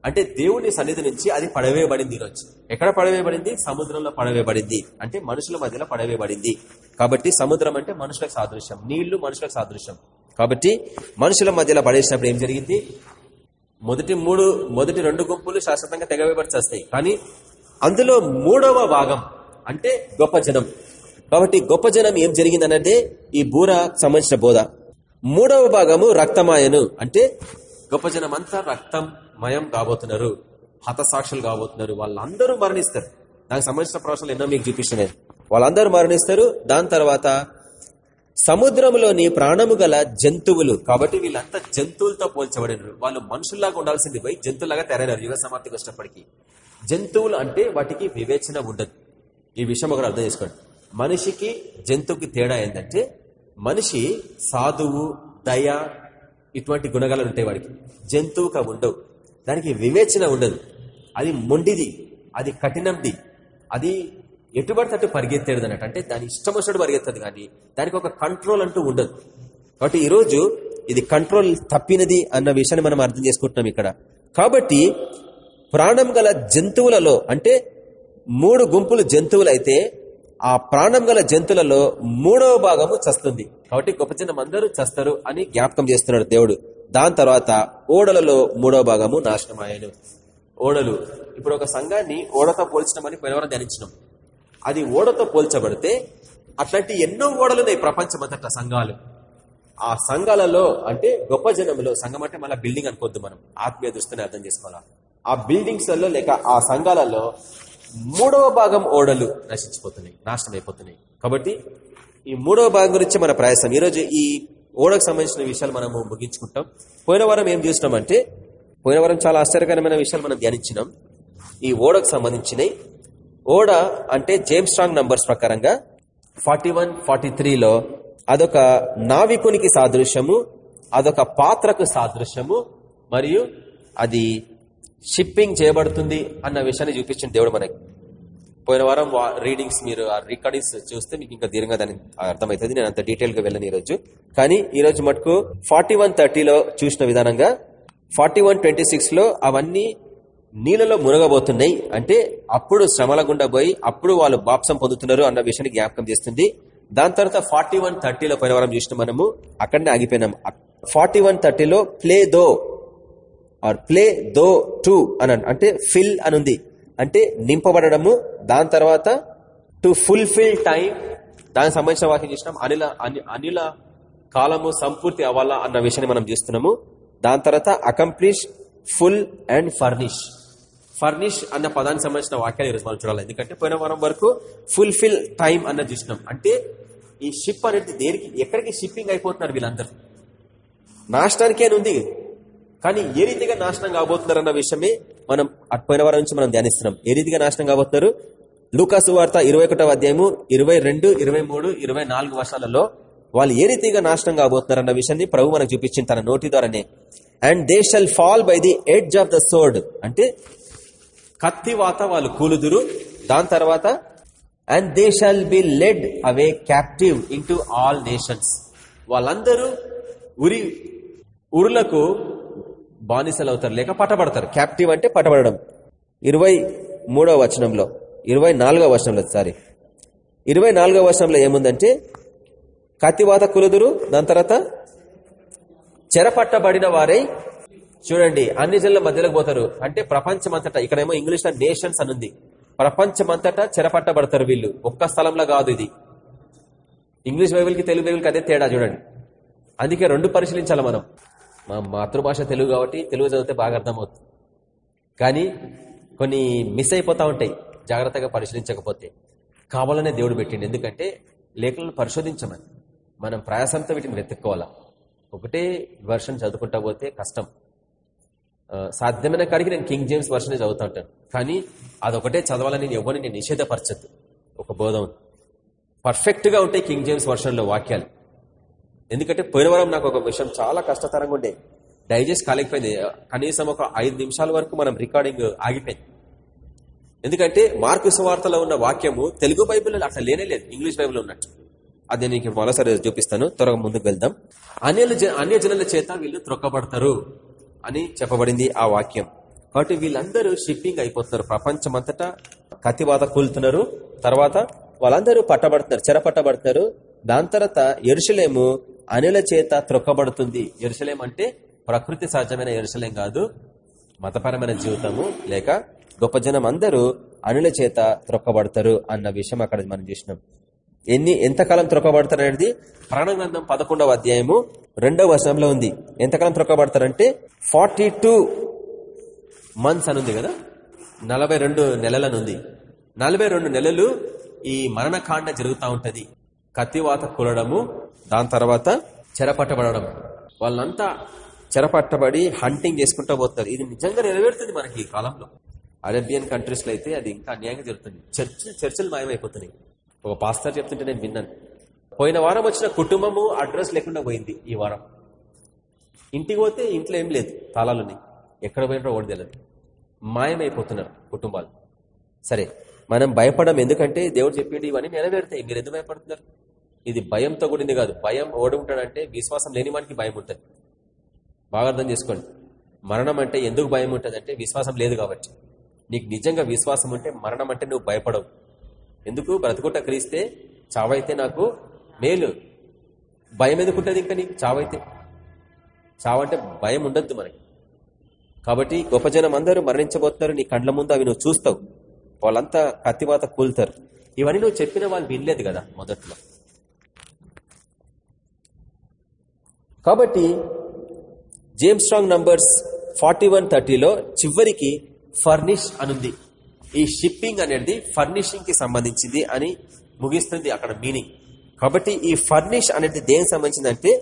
Speaker 1: అంటే దేవుని సన్నిధి నుంచి అది పడవేయబడింది ఈరోజు. ఎక్కడ పడవేయబడింది? సముద్రంలో పడవేయబడింది. అంటే మనుషుల మధ్యలో పడవేయబడింది. కాబట్టి సముద్రం అంటే మనుషులకు సాదృశ్యం. నీళ్ళు మనుషులకు సాదృశ్యం. కాబట్టి మనుషుల మధ్యలో పడేసినప్పుడు ఏం జరిగింది? మొదటి మూడు మొదటి రెండు గుంపులు శాశ్వతంగా తెగవేయబడి కానీ అందులో మూడవ భాగం అంటే గొప్ప జనం. కాబట్టి గొప్ప జనం ఏం జరిగిందనంటే ఈ బూర సంబంధించిన బోధ. మూడవ భాగము రక్తమాయను. అంటే గొప్ప జనం అంతా రక్తమయం కాబోతున్నారు హతసాక్షులు కాబోతున్నారు వాళ్ళందరూ మరణిస్తారు. దానికి సంబంధించిన ప్రశ్నలు ఎన్నో మీకు చూపిస్తున్నాయి. వాళ్ళందరూ మరణిస్తారు దాని తర్వాత సముద్రంలోని ప్రాణము గల జంతువులు కాబట్టి వీళ్ళంతా జంతువులతో పోల్చబడినారు. వాళ్ళు మనుషుల్లాగా ఉండాల్సింది పోయి జంతువులాగా తెరైనారు యుగ సమాప్తికి వచ్చినప్పటికీ. జంతువులు అంటే వాటికి వివేచన ఉండదు. ఈ విషయం ఒకటి అర్థం చేసుకోండి. మనిషికి జంతువుకి తేడా ఏంటంటే మనిషి సాధువు దయ ఇటువంటి గుణగాలు ఉంటాయి వాడికి. జంతువుగా ఉండవు. దానికి వివేచన ఉండదు. అది మొండిది అది కఠినంది అది ఎటుబడితే పరిగెత్తేది అన్నట్టు అంటే దాని ఇష్టం వచ్చినట్టు పరిగెత్తదు కానీ దానికి ఒక కంట్రోల్ అంటూ ఉండదు. కాబట్టి ఈరోజు ఇది కంట్రోల్ తప్పినది అన్న విషయాన్ని మనం అర్థం చేసుకుంటున్నాం ఇక్కడ. కాబట్టి ప్రాణం గల జంతువులలో అంటే మూడు గుంపులు జంతువులైతే ఆ ప్రాణం గల జంతువులలో మూడవ భాగము చస్తుంది. కాబట్టి గొప్ప జనం అందరూ చస్తారు అని జ్ఞాపకం చేస్తున్నాడు దేవుడు. దాని తర్వాత ఓడలలో మూడో భాగము నాశనమాయను. ఓడలు. ఇప్పుడు ఒక సంఘాన్ని ఓడతో పోల్చడం అని పోయినవరం ధ్యానించినాం. అది ఓడతో పోల్చబడితే అట్లాంటి ఎన్నో ఓడలున్నాయి ప్రపంచమంతట సంఘాలు. ఆ సంఘాలలో అంటే గొప్ప జనంలో సంఘం అంటే మళ్ళీ బిల్డింగ్ అనుకోవద్దు మనం. ఆత్మీయ దృష్టిని అర్థం చేసుకోవాలా. ఆ బిల్డింగ్స్లలో లేక ఆ సంఘాలలో మూడవ భాగం ఓడలు నశించిపోతున్నాయి నాశనం అయిపోతున్నాయి కాబట్టి ఈ మూడవ భాగం గురించి మన ప్రయాసం. ఈరోజు ఈ ఓడకు సంబంధించిన విషయాలు మనము ముగించుకుంటాం. పోయిన వారం ఏం చూసినామంటే పోయిన వారం చాలా ఆశ్చర్యకరమైన విషయాలు మనం ధ్యానించినాం. ఈ ఓడకు సంబంధించినవి ఓడ అంటే జేమ్స్ స్ట్రాంగ్ నంబర్స్ ప్రకారంగా ఫార్టీ వన్ ఫార్టీ త్రీలో అదొక నావికునికి సాదృశ్యము అదొక పాత్రకు సాదృశ్యము మరియు అది షిప్పింగ్ చేయబడుతుంది అన్న విషయాన్ని చూపించిన దేవుడు మనకి. పోయిన వారం రీడింగ్స్ మీరు ఆ రికార్డింగ్స్ చూస్తే మీకు ఇంకా దీర్ఘంగా దాని అర్థమవుతుంది. నేను అంత డీటెయిల్గా వెళ్ళను ఈరోజు. కానీ ఈ రోజు మటుకు ఫార్టీ వన్ థర్టీలో చూసిన విధానంగా ఫార్టీ వన్ ట్వంటీ సిక్స్లో అవన్నీ నీళ్ళలో మునగబోతున్నాయి. అంటే అప్పుడు శ్రమల గుండా పోయి అప్పుడు వాళ్ళు బాప్సం పొందుతున్నారు అన్న విషయాన్ని జ్ఞాపకం చేస్తుంది. దాని తర్వాత ఫార్టీ వన్ థర్టీలో పోయిన వారం చూసిన మనము. అక్కడనే ఆగిపోయినాం. ఫార్టీ వన్ థర్టీలో ప్లే దో ఆర్ ప్లే దో టూ అని అంటే ఫిల్ అని ఉంది. అంటే నింపబడము దాని తర్వాత టు ఫుల్ఫిల్ టైం దానికి సంబంధించిన వాక్యం చూసినాం. అనిల అనిల కాలము సంపూర్తి అవ్వాలా అన్న విషయాన్ని మనం చూస్తున్నాము. దాని తర్వాత accomplish full and furnish furnish అన్న పదానికి సంబంధించిన వాక్యాలు ఈరోజు మనం చూడాలి. ఎందుకంటే పోయిన వారం వరకు ఫుల్ఫిల్ టైం అన్న చూసినాం. అంటే ఈ షిప్ అనేది దేనికి ఎక్కడికి షిప్పింగ్ అయిపోతున్నారు వీళ్ళందరూ? నాశనానికే ఉంది. కానీ ఏ రీతిగా నాశనం కాబోతున్నారు అన్న విషయమే మనం అటుపోయిన వారం నుంచి మనం ధ్యానిస్తున్నాం. ఏ రీతిగా నాశనం కాబోతున్నారు? లూకాసు వార్త ఇరవై ఒకటో అధ్యాయము ఇరవై రెండు ఇరవై మూడు ఇరవై నాలుగు వర్షాలలో వాళ్ళు ఏ రీతిగా నాశనం కాబోతున్నారు అన్న విషయాన్ని ప్రభు మనకు చూపించింది తన నోటి ద్వారానే. And they shall fall by the edge of the sword అంటే కత్తి వాత వాళ్ళు కూలుదురు. దాని తర్వాత and they shall be led away captive in all nations వాళ్ళందరూ ఉరి ఉరులకు బానిసలు అవుతారు లేక పట్టబడతారు క్యాప్టివ్ అంటే పట్టబడడం ఇరవై మూడవ వచనంలో ఇరవై నాలుగవ వచనంలో సారీ ఇరవై నాలుగవ వచనంలో ఏముందంటే కత్తివాత కులుదురు దాని తర్వాత చెరపట్టబడిన వారై చూడండి అన్ని జనుల మధ్యలోకి పోతారు. అంటే ప్రపంచమంతటా ఇక్కడేమో ఇంగ్లీష్లో నేషన్స్ అనుంది. ప్రపంచమంతటా చెరపట్టబడతారు వీళ్ళు. ఒక్క స్థలంలో కాదు ఇది. ఇంగ్లీష్ బైబిల్కి తెలుగు బైబిల్కి అదే తేడా చూడండి. అందుకే రెండు పరిశీలించాలి మనం. మా మాతృభాష తెలుగు కాబట్టి తెలుగు చదివితే బాగా అర్థమవుతుంది. కానీ కొన్ని మిస్ అయిపోతూ ఉంటాయి జాగ్రత్తగా పరిశీలించకపోతే. కావాలనే దేవుడు పెట్టిండి. ఎందుకంటే లేఖలను పరిశోధించమని. మనం ప్రయాసంతో వీటిని వెతుక్కోవాలా? ఒకటే వర్షన్ చదువుకుంటా పోతే కష్టం. సాధ్యమైన కాడికి నేను కింగ్ జేమ్స్ వర్షనే చదువుతా ఉంటాను. కానీ అదొకటే చదవాలని నేను ఎవరిని నేను నిషేధపరచద్దు. ఒక బోధం పర్ఫెక్ట్గా ఉంటాయి కింగ్ జేమ్స్ వర్షన్లో వాక్యాలు. ఎందుకంటే పోయిన వారం నాకు ఒక విషయం చాలా కష్టతరంగా ఉండే. డైజెస్ట్ కాలేకపోయింది. కనీసం ఒక ఐదు నిమిషాల వరకు మనం రికార్డింగ్ ఆగిపోయింది. ఎందుకంటే మార్కు సువార్తలో ఉన్న వాక్యము తెలుగు బైబిల్ అట్లా లేనే లేదు. ఇంగ్లీష్ బైబిల్ ఉన్నట్టు. అది నీకు మరోసారి చూపిస్తాను. త్వరగా ముందుకు వెళ్దాం. అన్యుల అన్య జనుల చేత వీళ్ళు త్రొక్కబడతారు అని చెప్పబడింది ఆ వాక్యం. కాబట్టి వీళ్ళందరూ షిప్పింగ్ అయిపోతున్నారు. ప్రపంచమంతటా కతివాత కూలుతున్నారు. తర్వాత వాళ్ళందరూ పట్టబడుతున్నారు. చెరపట్టబడుతున్నారు. దాని తర్వాత ఎరుషులేము అనుల చేత త్రొక్కబడుతుంది. ఎరుసలేం అంటే ప్రకృతి సహజమైన ఎరుసలేం కాదు మతపరమైన జీవితము. లేక గొప్ప జనం అందరూ అనుల చేత త్రొక్కబడతారు అన్న విషయం అక్కడ మనం చూసినాం. ఎన్ని ఎంతకాలం త్రొక్కబడతారు అనేది ప్రాణగ్రంథం పదకొండవ అధ్యాయము రెండవ వర్షంలో ఉంది. ఎంతకాలం త్రొక్కబడతారంటే ఫార్టీ టూ మంత్స్ అనుంది కదా? నలభై రెండు నెలలనుంది నలభై రెండు నెలలు ఈ మరణకాండ జరుగుతూ ఉంటది. కత్తివాత కూలడము దాని తర్వాత చెరపట్టబడడం. వాళ్ళంతా చెరపట్టబడి హంటింగ్ చేసుకుంటూ పోతారు. ఇది నిజంగా నెరవేరుతుంది మనకి ఈ కాలంలో. అరేబియన్ కంట్రీస్లో అయితే అది ఇంకా అన్యాయంగా జరుగుతుంది. చర్చలు చర్చలు మాయమైపోతున్నాయి. ఒక పాస్టర్ చెప్తుంటే నేను విన్నాను. పోయిన వారం వచ్చిన కుటుంబము అడ్రస్ లేకుండా పోయింది ఈ వారం. ఇంటికి పోతే ఇంట్లో ఏం లేదు తాళాలున్నాయి ఎక్కడ పోయినో ఓడి తెలియదు మాయమైపోతున్నారు కుటుంబాలు. సరే మనం భయపడడం ఎందుకంటే దేవుడు చెప్పేది ఇవన్నీ నెరవేరుతాయి. మీరు ఎందుకు భయపడుతున్నారు? ఇది భయంతో కూడింది కాదు. భయం ఓడి ఉంటాడంటే విశ్వాసం లేని వాడికి భయం ఉంటుంది. బాగా అర్థం చేసుకోండి. మరణం అంటే ఎందుకు భయం ఉంటుంది అంటే విశ్వాసం లేదు కాబట్టి. నీకు నిజంగా విశ్వాసం ఉంటే మరణం అంటే నువ్వు భయపడవు. ఎందుకు? బ్రతుకుంట క్రీస్తే చావైతే నాకు మేలు. భయం ఎందుకుంటుంది ఇంకా నీకు? చావైతే. చావంటే భయం ఉండద్దు మనకి. కాబట్టి గొప్ప జనం అందరూ మరణించబోతున్నారు. నీ కండ్ల ముందు అవి నువ్వు చూస్తావు. వాళ్ళంతా కత్తివాత కూలుతారు. ఇవన్నీ నువ్వు చెప్పిన వాళ్ళు వినలేదు కదా మొదట్లో. కాబట్టి James Strong numbers forty one థర్టీలో చివరికి ఫర్నిష్ అనుంది. ఈ షిప్పింగ్ అనేది ఫర్నిషింగ్కి సంబంధించింది అని ముగిస్తుంది అక్కడ మీనింగ్ కాబట్టి ఈ ఫర్నిష్ అనేది దేనికి సంబంధించింది అంటే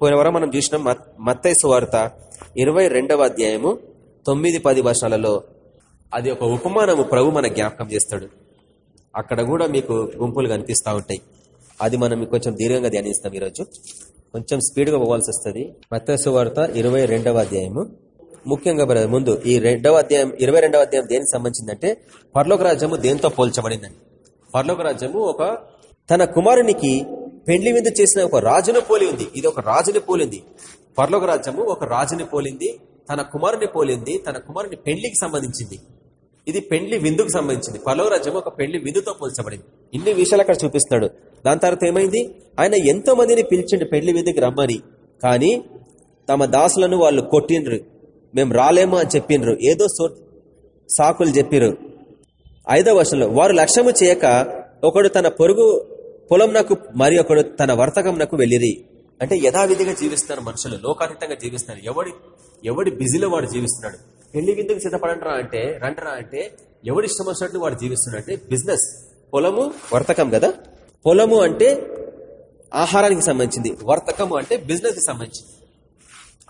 Speaker 1: పోయిన వరం మనం చూసినాం మత్తైసు వార్త ఇరవై రెండవ అధ్యాయము తొమ్మిది పది వర్షాలలో అది ఒక ఉపమానము ప్రభు మన జ్ఞాపకం చేస్తాడు. అక్కడ కూడా మీకు గుంపులు కనిపిస్తూ ఉంటాయి. అది మనం కొంచెం దీర్ఘంగా ధ్యానిస్తాం ఈరోజు. కొంచెం స్పీడ్గా పోవాల్సి వస్తుంది. మత్స్సు వార్త ఇరవై అధ్యాయము. ముఖ్యంగా బ్రదర్ ముందు ఈ రెండవ అధ్యాయం ఇరవై రెండవ అధ్యాయం దేనికి సంబంధించిందంటే పర్లోక రాజ్యము దేంతో పోల్చబడిందని. పర్లోక రాజ్యము ఒక తన కుమారునికి పెండ్లి విందు చేసిన ఒక రాజును పోలి ఉంది. ఇది ఒక రాజుని పోలింది. పర్లోక రాజ్యము ఒక రాజుని పోలింది తన కుమారుని పోలింది తన కుమారుని పెండ్లికి సంబంధించింది. ఇది పెండ్లి విందుకు సంబంధించింది. పర్లోక రాజ్యము ఒక పెండ్లి విందుతో పోల్చబడింది. ఇన్ని విషయాలు అక్కడ చూపిస్తున్నాడు. దాని తర్వాత ఏమైంది? ఆయన ఎంతో మందిని పిలిచిండు పెళ్ళి విందుకి రమ్మని. కానీ తమ దాసులను వాళ్ళు కొట్టిండ్రు. మేము రాలేము అని చెప్పిండ్రు ఏదో సో సాకులు చెప్పిరు. ఐదో వర్షంలో వారు లక్ష్యము చేయక ఒకడు తన పొరుగు పొలంనకు మరి ఒకడు తన వర్తకంనకు వెళ్ళిరి. అంటే యథావిధిగా జీవిస్తున్నారు మనుషులు. లోకాతీతంగా జీవిస్తున్నారు. ఎవడి ఎవడి బిజీలో వాడు జీవిస్తున్నాడు? పెళ్ళి విందుకు సిద్ధపడంరా అంటే రంటరా అంటే ఎవడి ఇష్టం వచ్చినట్టు వాడు జీవిస్తున్నాడు? అంటే బిజినెస్. పొలము వర్తకం కదా? పొలము అంటే ఆహారానికి సంబంధించింది. వర్తకము అంటే బిజినెస్ సంబంధించింది.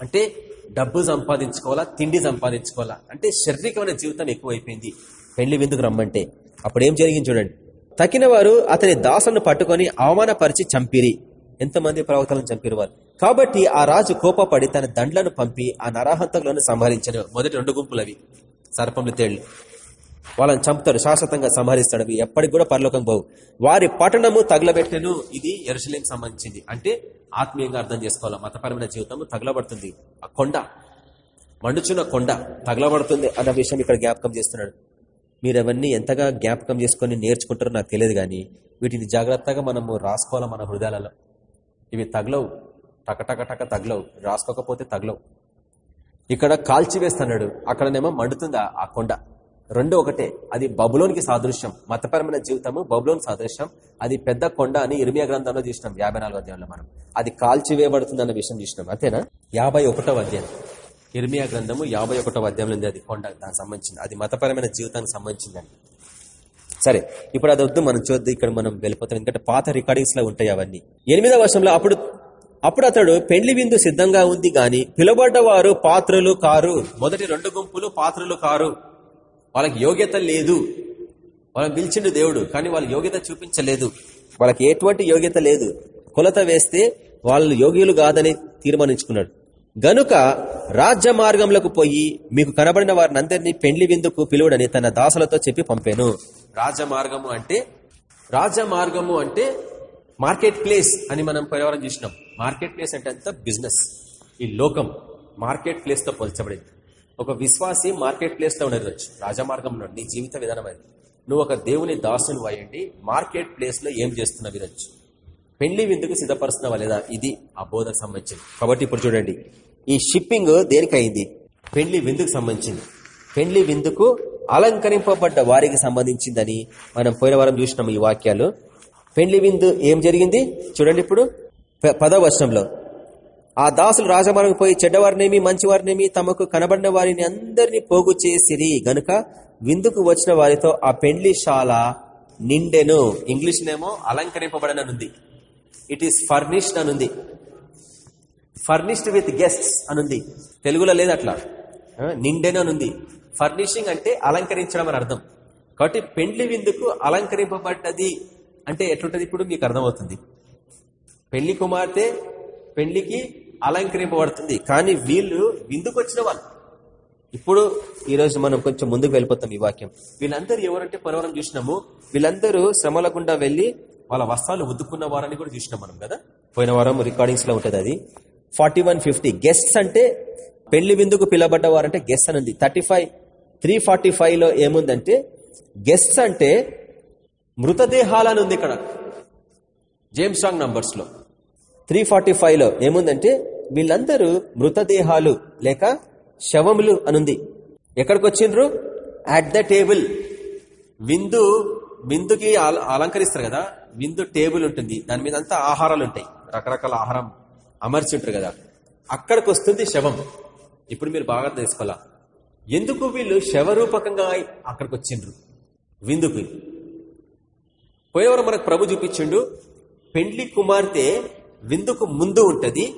Speaker 1: అంటే డబ్బు సంపాదించుకోవాలా తిండి సంపాదించుకోవాలా? అంటే శారీరకమైన జీవితం ఎక్కువైపోయింది. పెళ్ళి విందుకు రమ్మంటే. అప్పుడు ఏం జరిగింది చూడండి. తక్కిన వారు అతని దాసులను పట్టుకొని అవమానపరిచి చంపిరి. ఎంతమంది ప్రవక్తలను చంపిరు వారు కాబట్టి ఆ రాజు కోపపడి తన దండ్లను పంపి ఆ నరహంతకులను సంహరించను. మొదటి రెండు గుంపులు అవి సర్పములు తేళ్ళు వాళ్ళని చంపుతాడు శాశ్వతంగా సంహరిస్తాడు. అవి ఎప్పటికి కూడా పరలోకం పోవు. వారి పట్టణము తగలబెట్టెను. ఇది ఎరుసలేం సంబంధించింది. అంటే ఆత్మీయంగా అర్థం చేసుకోవాలి? మతపరమైన జీవితం తగలబడుతుంది. ఆ కొండ మండుచున్న కొండ తగలబడుతుంది అన్న విషయం ఇక్కడ జ్ఞాపకం చేస్తున్నాడు. మీరు అవన్నీ ఎంతగా జ్ఞాపకం చేసుకొని నేర్చుకుంటారో నాకు తెలియదు కానీ వీటిని జాగ్రత్తగా మనము రాసుకోవాలి మన హృదయాలలో? ఇవి తగలవు. టకటక టక తగలవు. రాసుకోకపోతే తగలవు. ఇక్కడ కాల్చివేస్తున్నాడు. అక్కడనేమో మండుతుందా ఆ కొండ? రెండు ఒకటే. అది బబులోనికి సాదృశ్యం. మతపరమైన జీవితము బబులోని సాదృశ్యం. అది పెద్ద కొండ అని ఇరిమియా గ్రంథంలో చూసినాం. యాభై నాలుగు అధ్యాయంలో మనం. అది కాల్చివేయబడుతుంది అన్న విషయం చూసినాం. అంతేనా? యాభై ఒకటో అధ్యాయం. ఇర్మియా గ్రంథము యాభై ఒకటో అధ్యాయంలో ఉంది. అది కొండ దానికి సంబంధించింది. అది మతపరమైన జీవితానికి సంబంధించిందండి. సరే ఇప్పుడు అది వద్దు. మనం చూద్దాం. ఇక్కడ మనం వెళ్ళిపోతాం. ఎందుకంటే పాత రికార్డింగ్స్లో ఉంటాయి అవన్నీ. ఎనిమిదవ వర్షంలో అప్పుడు అప్పుడు అతడు పెండ్లి విందు సిద్ధంగా ఉంది గాని పిలువబడ్డవారు పాత్రలు కారు. మొదటి రెండు గుంపులు పాత్రలు కారు. వాళ్ళకి యోగ్యత లేదు. వాళ్ళని పిలిచిండు దేవుడు కానీ వాళ్ళ యోగ్యత చూపించలేదు. వాళ్ళకి ఎటువంటి యోగ్యత లేదు. కొలత వేస్తే వాళ్ళు యోగ్యులు కాదని తీర్మానించుకున్నాడు. గనుక రాజ్య మార్గంలోకి పోయి మీకు కనబడిన వారిని అందరినీ పెండ్లి విందుకు పిలువడని తన దాసులతో చెప్పి పంపాను. రాజమార్గము అంటే రాజమార్గము అంటే మార్కెట్ ప్లేస్ అని మనం పరివారం చూసినాం. మార్కెట్ ప్లేస్ అంటే అంత బిజినెస్. ఈ లోకం మార్కెట్ ప్లేస్తో పోల్చబడింది. ఒక విశ్వాసి మార్కెట్ ప్లేస్లో ఉండవచ్చు రాజమార్గంలో నీ జీవిత విధానం అది. నువ్వు ఒక దేవుని దాసును అయ్యండి మార్కెట్ ప్లేస్లో ఏం చేస్తున్నావు వినొచ్చు పెళ్ళి విందుకు సిద్ధపరుస్తున్నావా లేదా? ఇది ఆ బోధకు సంబంధించింది. కాబట్టి ఇప్పుడు చూడండి ఈ షిప్పింగ్ దేనికైంది పెళ్ళి విందుకు సంబంధించింది. పెళ్ళి విందుకు అలంకరింపబడ్డ వారికి సంబంధించిందని మనం పోయిన వారం చూసినాం ఈ వాక్యాలు. పెళ్ళి విందు ఏం జరిగింది? చూడండి ఇప్పుడు పదవ వర్షంలో ఆ దాసులు రాజమార్గం పోయి చెడ్డవారినేమి మంచివారినేమి తమకు కనబడిన వారిని అందరినీ పోగు చేసిరి. గనుక విందుకు వచ్చిన వారితో ఆ పెండ్లిశాల నిండెను. ఇంగ్లీష్ నేమో అలంకరింపబడననుంది. ఇట్ ఈస్ ఫర్నిష్డ్ అనుంది. ఫర్నిష్డ్ విత్ గెస్ట్స్ అనుంది. తెలుగులో లేదు అట్లా. నిండెను అనుంది. ఫర్నిషింగ్ అంటే అలంకరించడం అని అర్థం. కాబట్టి పెండ్లి విందుకు అలంకరింపబడ్డది అంటే ఎట్లుంటది ఇప్పుడు? మీకు అర్థమవుతుంది. పెళ్ళి కుమార్తె పెళ్ళికి అలంకరింపబడుతుంది. కానీ వీళ్ళు విందుకు వచ్చిన వాళ్ళు. ఇప్పుడు ఈ రోజు మనం కొంచెం ముందుకు వెళ్ళిపోతాం ఈ వాక్యం. వీళ్ళందరూ ఎవరంటే పొరవరం చూసినాము? వీళ్ళందరూ శ్రమల గుండా వెళ్ళి వాళ్ళ వస్త్రాలు ఉద్దుకున్న వారని కూడా చూసినాం మనం కదా? పోయిన వారం రికార్డింగ్స్లో ఉంటుంది అది. ఫార్టీ వన్ ఫిఫ్టీ గెస్ట్స్ అంటే పెళ్ళి విందుకు పిలబడ్డ వారంటే గెస్ట్ అని ఉంది. థర్టీ ఫైవ్ త్రీ ఫార్టీ ఫైవ్లో ఏముందంటే గెస్ట్స్ అంటే మృతదేహాలని ఉంది ఇక్కడ. జేమ్స్ రాంగ్ నంబర్స్లో. త్రీ ఫార్టీ ఫైవ్లో ఏముందంటే వీళ్ళందరూ మృతదేహాలు లేక శవములు అనుంది. ఎక్కడికి వచ్చిండ్రు అట్ ద టేబుల్ విందు విందుకి అలంకరిస్తారు కదా? విందు టేబుల్ ఉంటుంది. దాని మీద అంతా ఆహారాలు ఉంటాయి రకరకాల ఆహారం అమర్చి ఉంటారు కదా? అక్కడికి వస్తుంది శవం. ఇప్పుడు మీరు బాగా తెలుసుకోవాలా ఎందుకు వీళ్ళు శవరూపకంగా అక్కడికి వచ్చిండ్రు విందుకు. పోయేవారు మనకు ప్రభు చూపించిండు పెండ్లి కుమార్తె విందుకు ముందు ఉంటుంది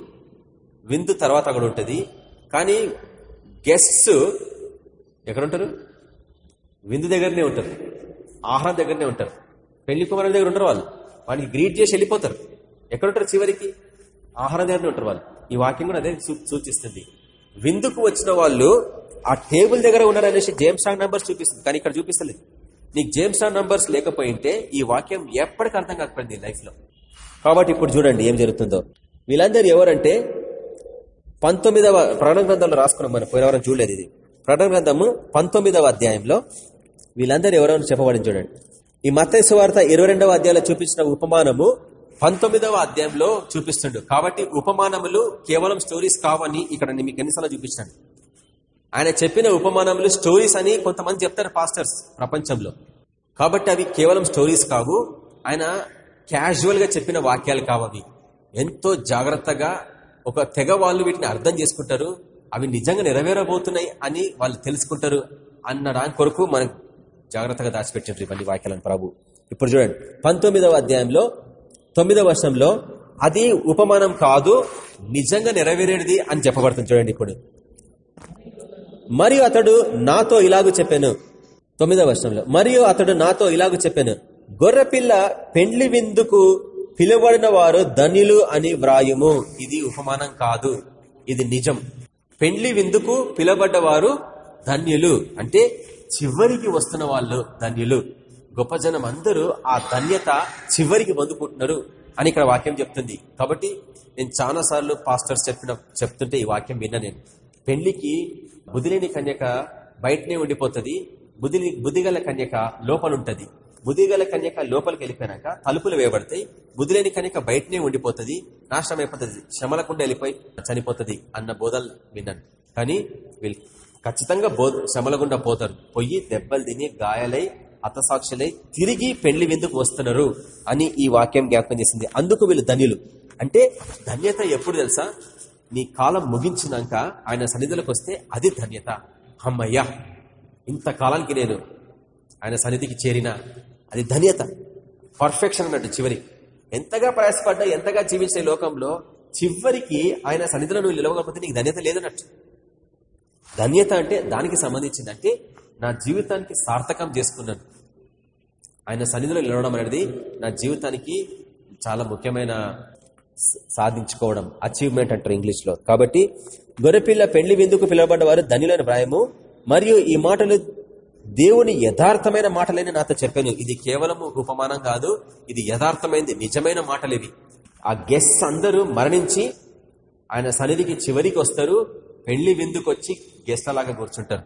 Speaker 1: విందు తర్వాత అక్కడ ఉంటుంది. కానీ గెస్ట్స్ ఎక్కడ ఉంటారు విందు దగ్గరనే ఉంటారు. ఆహారం దగ్గరనే ఉంటారు. పెళ్ళి కుమారుల దగ్గర ఉంటారు వాళ్ళు. వాడికి గ్రీట్ చేసి వెళ్ళిపోతారు. ఎక్కడుంటారు చివరికి? ఆహారం దగ్గరనే ఉంటారు వాళ్ళు. ఈ వాక్యం కూడా అదే సూచిస్తుంది. విందుకు వచ్చిన వాళ్ళు ఆ టేబుల్ దగ్గర ఉన్నారనేసి జేమ్స్ స్ట్రాంగ్ నంబర్స్ చూపిస్తుంది. కానీ ఇక్కడ చూపిస్తలేదు. నీకు జేమ్స్ స్ట్రాంగ్ నంబర్స్ లేకపోయింటే ఈ వాక్యం ఎప్పటికీ అర్థం కాకపోయింది లైఫ్లో కాబట్టి ఇప్పుడు చూడండి ఏం జరుగుతుందో. వీళ్ళందరూ ఎవరంటే పంతొమ్మిదవ ప్రకటన గ్రంథంలో రాసుకున్నాం మనం పోయినవరం చూడలేదు ఇది. ప్రకటన గ్రంథము పంతొమ్మిదవ అధ్యాయంలో వీళ్ళందరూ ఎవరైనా చెప్పబడి చూడండి. ఈ మత్తైసు సువార్త ఇరవై రెండవ అధ్యాయంలో చూపించిన ఉపమానము పంతొమ్మిదవ అధ్యాయంలో చూపిస్తుండు. కాబట్టి ఉపమానములు కేవలం స్టోరీస్ కావని ఇక్కడ మీకు ఎన్నిసార్లు చూపించాను ఆయన చెప్పిన ఉపమానములు స్టోరీస్ అని కొంతమంది చెప్తారు పాస్టర్స్ ప్రపంచంలో. కాబట్టి అవి కేవలం స్టోరీస్ కావు. ఆయన క్యాజువల్గా చెప్పిన వాక్యాలు కావవి ఎంతో జాగ్రత్తగా ఒక తెగ వాళ్ళు వీటిని అర్థం చేసుకుంటారు అవి నిజంగా నెరవేరబోతున్నాయి అని వాళ్ళు తెలుసుకుంటారు అన్న దాని కొరకు మనం జాగ్రత్తగా దాచిపెట్టారు ఇవన్నీ వాక్యాలను ప్రభు. ఇప్పుడు చూడండి పంతొమ్మిదవ అధ్యాయంలో తొమ్మిదవ వర్షంలో అది ఉపమానం కాదు నిజంగా నెరవేరేది అని చెప్పబడుతుంది చూడండి ఇప్పుడు. మరియు అతడు నాతో ఇలాగూ చెప్పాను. తొమ్మిదవ వర్షంలో మరియు అతడు నాతో ఇలాగూ చెప్పాను. గొర్రెపిల్ల పెండ్లి విందుకు పిలువబడిన వారు ధన్యులు అని వ్రాయము. ఇది ఉపమానం కాదు. ఇది నిజం. పెండ్లి విందుకు పిలబడ్డవారు ధన్యులు. అంటే చివరికి వస్తున్న వాళ్ళు ధన్యులు. గొప్ప జనం అందరూ ఆ ధన్యత చివరికి పొందుకుంటున్నారు అని ఇక్కడ వాక్యం చెప్తుంది. కాబట్టి నేను చాలా సార్లు పాస్టర్స్ చెప్పిన చెప్తుంటే ఈ వాక్యం విన్నా నేను. పెళ్ళికి బుద్ధిలేని కన్యక బయటనే ఉండిపోతుంది. బుద్ధి బుద్ధిగల కన్యక లోపలుంటది. బుద్ధిగల కన్యక లోపలికి వెళ్ళిపోయినాక తలుపులు వేయబడతాయి. బుద్ధిలేని కన్యక బయటనే ఉండిపోతుంది. నాశనం అయిపోతుంది శ్రమలకుండా వెళ్ళిపోయి చనిపోతుంది అన్న బోధలు విన్నాను. కానీ వీళ్ళు ఖచ్చితంగా బో శమలకుండా పోతారు. పొయ్యి దెబ్బలు తిని గాయాలై హతసాక్షులై తిరిగి పెళ్ళి విందుకు వస్తున్నారు అని ఈ వాక్యం జ్ఞాపకం చేసింది. అందుకు వీళ్ళు ధన్యులు. అంటే ధన్యత ఎప్పుడు తెలుసా? నీ కాలం ముగించినాక ఆయన సన్నిధిలోకి వస్తే అది ధన్యత. అమ్మయ్యా! ఇంతకాలానికి నేను ఆయన సన్నిధికి చేరిన అది ధన్యత. పర్ఫెక్షన్ అన్నట్టు చివరికి ఎంతగా ప్రయాసపడ్డా ఎంతగా జీవించే లోకంలో చివరికి ఆయన సన్నిధిలో నువ్వు నిలవకపోతే నీకు ధన్యత లేదన్నట్టు. ధన్యత అంటే దానికి సంబంధించింది అంటే నా జీవితానికి సార్థకం చేసుకున్నాను. ఆయన సన్నిధిలో నిలవడం అనేది నా జీవితానికి చాలా ముఖ్యమైన సాధించుకోవడం అచీవ్మెంట్ అంటారు ఇంగ్లీష్లో. కాబట్టి గొర్రెపిల్ల పెళ్ళి విందుకు పిలువబడ్డవారు ధన్యులని వ్రాయము మరియు ఈ మాటలు దేవుని యథార్థమైన మాటలని నాతో చెప్పాను. ఇది కేవలము ఉపమానం కాదు ఇది యథార్థమైంది నిజమైన మాటలు ఆ గెస్ట్స్ అందరూ మరణించి ఆయన సన్నిధికి చివరికి వస్తారు. పెళ్ళి విందుకొచ్చి గెస్ట్లలాగా కూర్చుంటారు.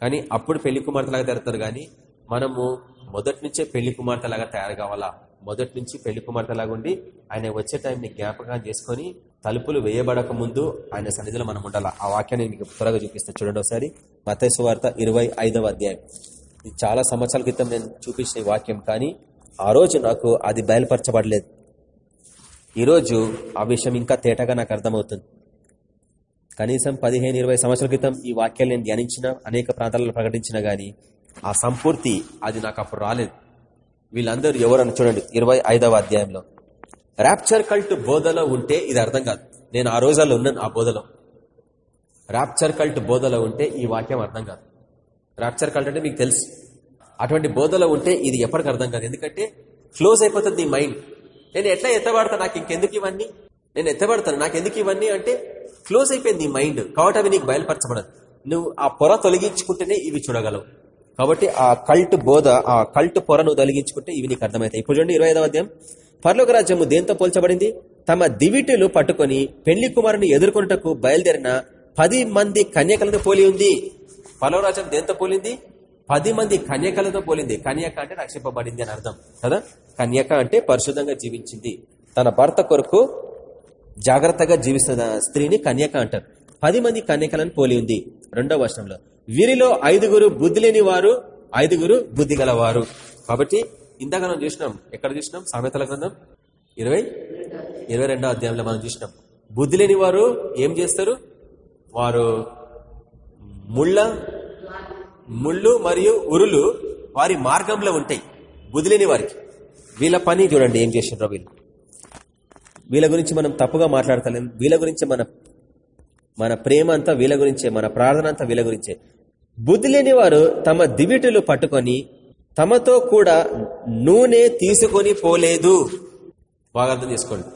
Speaker 1: కానీ అప్పుడు పెళ్ళి కుమార్తెలాగా తెరుతారు కానీ మనము మొదటి నుంచే పెళ్ళి కుమార్తెలాగా తయారు కావాలా? మొదటి నుంచి పెళ్ళి కుమార్తెలాగా ఉండి ఆయన వచ్చే టైంని జ్ఞాపకం చేసుకొని తలుపులు వేయబడక ముందు ఆయన సన్నిధిలో మనం ఉండాలి? ఆ వాక్యాన్ని మీకు త్వరగా చూపిస్తాను చూడండి ఒకసారి. మతేశ్వ వార్త ఇరవై అధ్యాయం. ఇది చాలా సంవత్సరాల క్రితం నేను చూపించిన వాక్యం కానీ ఆ రోజు నాకు అది బయలుపరచబడలేదు. ఈరోజు ఆ విషయం ఇంకా తేటగా నాకు అర్థమవుతుంది. కనీసం పదిహేను ఇరవై సంవత్సరాల క్రితం ఈ వాక్యాలు నేను ధ్యానించిన అనేక ప్రాంతాలలో ప్రకటించిన గాని ఆ సంపూర్తి అది నాకు అప్పుడు రాలేదు. వీళ్ళందరూ ఎవరని చూడండి. ఇరవై అధ్యాయంలో. ర్యాప్చర్ కల్ట్ బోధలో ఉంటే ఇది అర్థం కాదు. నేను ఆ రోజుల్లో ఉన్నాను ఆ బోధలో. ర్యాప్చర్ కల్ట్ బోధలో ఉంటే ఈ వాక్యం అర్థం కాదు. ర్యాప్చర్ కల్ట్ అంటే మీకు తెలుసు. అటువంటి బోధలో ఉంటే ఇది ఎప్పటికి అర్థం కాదు. ఎందుకంటే క్లోజ్ అయిపోతుంది నీ మైండ్ నేను ఎట్లా ఎత్తబడతాను నాకు ఇంకెందుకు ఇవన్నీ? నేను ఎత్తబడతాను. నాకు ఎందుకు ఇవన్నీ అంటే క్లోజ్ అయిపోయింది నీ మైండ్ కాబట్టి అవి నీకు బయలుపరచబడదు నువ్వు ఆ పొర తొలగించుకుంటేనే ఇవి చూడగలవు. కాబట్టి ఆ కల్ట్ బోధ ఆ కల్ట్ పొరను తొలగించుకుంటే ఇవి నీకు అర్థమవుతాయి. ఇప్పుడు చూడండి ఇరవై అధ్యాయం. పర్లోక రాజ్యము దేంతో పోల్చబడింది? తమ దివిటులు పట్టుకుని పెళ్ళి కుమారుని ఎదుర్కొంటకు బయలుదేరిన పది మంది కన్యకలతో పోలి ఉంది. పర్లోకరాజ్యం దేంతో పోలింది? పది మంది కన్యకలతో పోలింది. కన్యక అంటే రక్షింపబడింది అని అర్థం. కదా? కన్యక అంటే పరిశుద్ధంగా జీవించింది. తన భర్త కొరకు జాగ్రత్తగా జీవిస్తున్న స్త్రీని కన్యక అంటారు. పది మంది కన్యకలను పోలి ఉంది. రెండవ వర్షంలో వీరిలో ఐదుగురు బుద్ధి లేని వారు ఐదుగురు బుద్ధి గలవారు. కాబట్టి ఇందాక మనం చూసినాం ఎక్కడ చూసినాం? సామెతల గ్రంథం ఇరవై ఇరవై రెండో అధ్యాయంలో మనం చూసినాం. బుద్ధి లేని వారు ఏం చేస్తారు? వారు ముళ్ళ ముళ్ళు మరియు ఉరులు వారి మార్గంలో ఉంటాయి. బుద్ధి లేని వారికి. వీళ్ళ పని చూడండి ఏం చేసినారో వీళ్ళు. వీళ్ళ గురించి మనం తప్పుగా మాట్లాడతలేం. వీళ్ళ గురించి మన మన ప్రేమ అంతా వీళ్ళ గురించే మన ప్రార్థన అంతా వీళ్ళ గురించే. బుద్ధి లేని వారు తమ దివిటులు పట్టుకొని తమతో కూడా నూనె తీసుకొని పోలేదు. బాగా అర్థం చేసుకోండి.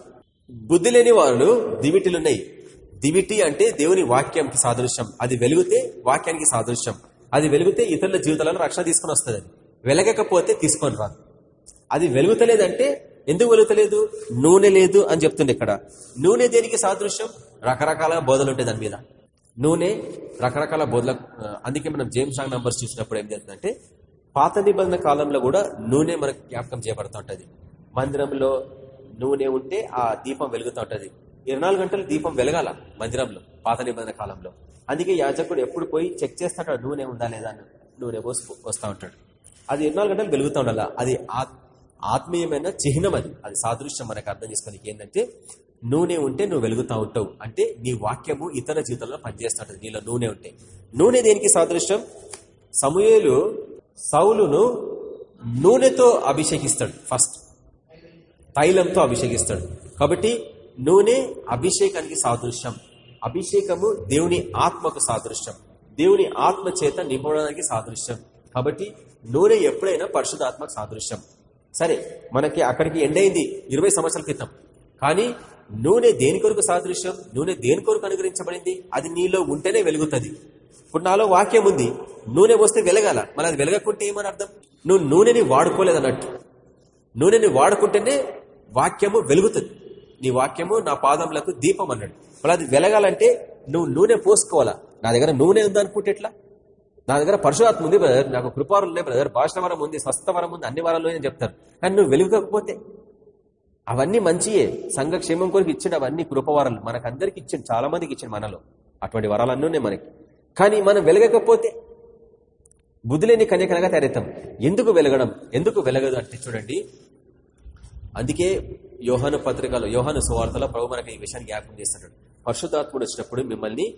Speaker 1: బుద్ధి లేని వాళ్ళు దివిటిలున్నాయి. దివిటి అంటే దేవుని వాక్యంకి సాదృశ్యం. అది వెలుగుతే వాక్యానికి సాదృశ్యం. అది వెలుగుతే ఇతరుల జీవితాలను రక్షణ తీసుకుని వస్తుంది అది. వెలగకపోతే తీసుకొని రాదు. అది వెలుగుతలేదంటే ఎందుకు వెలుగుతలేదు? నూనె లేదు అని చెప్తుంది ఇక్కడ. నూనె దేనికి సాదృశ్యం? రకరకాల బోధలు ఉంటాయి దాని మీద. నూనె రకరకాల బోధల అందుకే మనం జేమ్స్ షాంగ్ నంబర్స్ చూసినప్పుడు ఏం జరుగుతుందంటే పాత నిబంధన కాలంలో కూడా నూనె మనకు జ్ఞాపకం చేయబడుతూ ఉంటుంది. మందిరంలో నూనె ఉంటే ఆ దీపం వెలుగుతూ ఉంటుంది. ఇరవై గంటలు దీపం వెలగాల మందిరంలో పాత నిబంధన కాలంలో. అందుకే యాజకుడు ఎప్పుడు పోయి చెక్ చేస్తాడు నూనె ఉందా లేదా? అని నూనె పోసి వస్తూ ఉంటాడు. అది ఇరవై గంటలు వెలుగుతూ ఉండాలి. అది ఆత్మీయమైన చిహ్నం అది. అది సాదృశ్యం మనకు అర్థం చేసుకోనికి ఏంటంటే నూనె ఉంటే నువ్వు వెలుగుతూ ఉంటావు. అంటే నీ వాక్యము ఇతర జీవితంలో పనిచేస్తుంటది నీలో నూనె ఉంటే. నూనె దేనికి సాదృశ్యం? సమూహలు సౌలును నూనెతో అభిషేకిస్తాడు ఫస్ట్. తైలంతో అభిషేకిస్తాడు. కాబట్టి నూనె అభిషేకానికి సాదృశ్యం. అభిషేకము దేవుని ఆత్మకు సాదృశ్యం. దేవుని ఆత్మ చేత నింపడానికి సాదృశ్యం. కాబట్టి నూనె ఎప్పుడైనా పరిశుధాత్మకు సాదృశ్యం. సరే మనకి అక్కడికి ఎండైంది ఇరవై సంవత్సరాల క్రితం. కానీ నూనె దేని కొరకు సాదృశ్యం? నూనె దేని కొరకు అనుగ్రహించబడింది? అది నీలో ఉంటేనే వెలుగుతుంది. ఇప్పుడు నాలో వాక్యం ఉంది. నూనె పోస్తే వెలగాల. మళ్ళీ అది వెలగకుంటే ఏమని అర్థం? నువ్వు నూనెని వాడుకోలేదన్నట్టు. నూనెని వాడుకుంటేనే వాక్యము వెలుగుతుంది. నీ వాక్యము నా పాదములకు దీపం అన్నాడు. మళ్ళీ అది వెలగాలంటే నువ్వు నూనె పోసుకోవాలా? నా దగ్గర నూనె ఉందనుకుంటే ఎట్లా? నా దగ్గర పరశురాత్మ ఉంది బ్రదర్ నాకు కృపారులు ఉన్నాయి బ్రదర్ భాషవరం ఉంది స్వస్థవరం ఉంది అన్ని వరాలు అని చెప్తారు కానీ నువ్వు వెలుగుకపోతే? అవన్నీ మంచియే. సంఘక్షేమం కొరకు ఇచ్చిండు అవన్నీ కృపవరాలు. మనకు అందరికి ఇచ్చిండు చాలా మందికి ఇచ్చిండు మనలో. అటువంటి వరాలన్నీ ఉన్నాయి మనకి. కానీ మనం వెలగకపోతే? బుద్ధులేని కన్యకనగా తయారవుతాం. ఎందుకు వెలగడం? ఎందుకు వెలగదు అంటే చూడండి. అందుకే యోహాను పత్రికలో యోహాను సువార్తలో ప్రభు మనకి ఈ విషయాన్ని జ్ఞాపకం చేస్తాడు. పరిశుద్ధాత్ముడు వచ్చినప్పుడు మిమ్మల్ని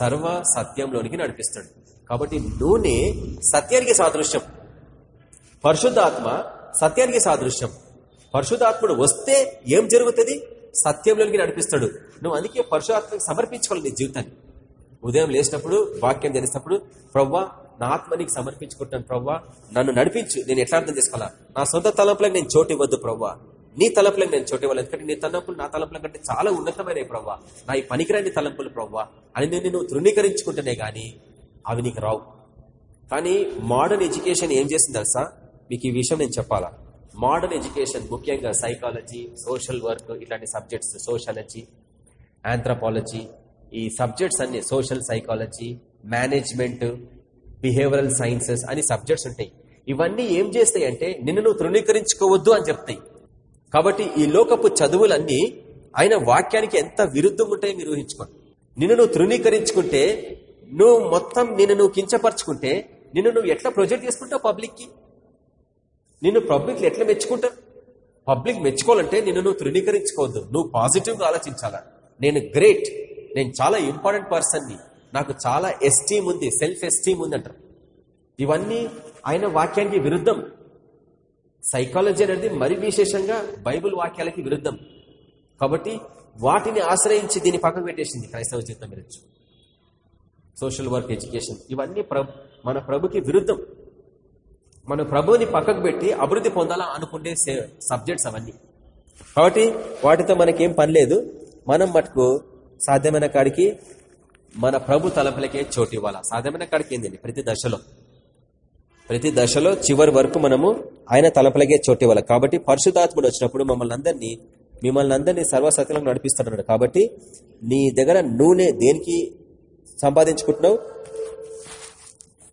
Speaker 1: సర్వ సత్యంలోనికి నడిపిస్తాడు. కాబట్టి నూనె సత్యానికి సాదృశ్యం. పరిశుద్ధాత్మ సత్యానికి సాదృశ్యం. పరిశుధాత్ముడు వస్తే ఏం జరుగుతుంది? సత్యంలోనికి నడిపిస్తాడు. నువ్వు అందుకే పరిశుధాత్మకి సమర్పించుకోవాలి నీ జీవితాన్ని. ఉదయం లేచినప్పుడు వాక్యం తెలిసినప్పుడు ప్రవ్వా నా ఆత్మనికి సమర్పించుకుంటాను ప్రవ్వా. నన్ను నడిపించు. నేను ఎట్లా అర్థం చేసుకోవాలా? నా సొంత తలంపులకు నేను చోటు ఇవ్వద్దు ప్రవ్వా. నీ తలంపులకు నేను చోటు ఇవ్వాలి ఎందుకంటే నీ తలంపులు నా తలంపుల కంటే చాలా ఉన్నతమైన ప్రవ్వా. నా ఈ పనికిరాని తలంపులు ప్రవ్వా. అని నేను నువ్వు తృణీకరించుకుంటేనే కానీ అవి నీకు రావు. కానీ మోడర్న్ ఎడ్యుకేషన్ ఏం చేసింది తెలుసా? మీకు ఈ విషయం నేను చెప్పాలా? మోడర్న్ ఎడ్యుకేషన్ ముఖ్యంగా సైకాలజీ సోషల్ వర్క్ ఇట్లాంటి సబ్జెక్ట్స్ సోషాలజీ ఆంథ్రపాలజీ ఈ సబ్జెక్ట్స్ అన్ని social psychology management behavioural sciences అని సబ్జెక్ట్స్ ఉంటాయి. ఇవన్నీ ఏం చేస్తాయి అంటే నిన్ను నువ్వు తృణీకరించుకోవద్దు అని చెప్తాయి. కాబట్టి ఈ లోకపు చదువులన్నీ ఆయన వాక్యానికి ఎంత విరుద్ధం ఉంటాయో మీరు ఊహించుకోండి. నిన్ను నువ్వు తృణీకరించుకుంటే నువ్వు మొత్తం నిన్ను నువ్వు కించపరుచుకుంటే నిన్ను నువ్వు ఎట్లా ప్రొజెక్ట్ చేసుకుంటావు పబ్లిక్కి? నిన్ను పబ్లిక్ ఎట్లా మెచ్చుకుంటారు? పబ్లిక్ మెచ్చుకోవాలంటే నిన్ను నువ్వు తృణీకరించుకోవద్దు. నువ్వు పాజిటివ్గా ఆలోచించాలా? నేను గ్రేట్. నేను చాలా ఇంపార్టెంట్ పర్సన్ని. నాకు చాలా ఎస్టీమ్ ఉంది సెల్ఫ్ ఎస్టీమ్ ఉంది అంటారు. ఇవన్నీ ఆయన వాక్యానికి విరుద్ధం. సైకాలజీ అనేది మరి విశేషంగా బైబుల్ వాక్యాలకి విరుద్ధం. కాబట్టి వాటిని ఆశ్రయించి దీన్ని పక్కకు పెట్టేసింది క్రైస్తవ జీవితం మీరు సోషల్ వర్క్ ఎడ్యుకేషన్ ఇవన్నీ మన ప్రభుకి విరుద్ధం. మన ప్రభుని పక్కకు పెట్టి అభివృద్ధి పొందాలా అనుకునే సబ్జెక్ట్స్ అవన్నీ. కాబట్టి వాటితో మనకేం పని లేదు. మనం మటుకు సాధ్యమైన కాడికి మన ప్రభు తలపులకే చోటు ఇవ్వాలా? సాధ్యమైన కాడికి ఏందండి ప్రతి దశలో. ప్రతి దశలో చివరి వరకు మనము ఆయన తలపులకే చోటు ఇవ్వాలి. కాబట్టి పరిశుధాత్ముడు వచ్చినప్పుడు మమ్మల్ని అందరినీ మిమ్మల్ని అందరినీ సర్వసత్యంలో నడిపిస్తున్నాడు. కాబట్టి నీ దగ్గర నూనె దేనికి సంపాదించుకుంటున్నావు?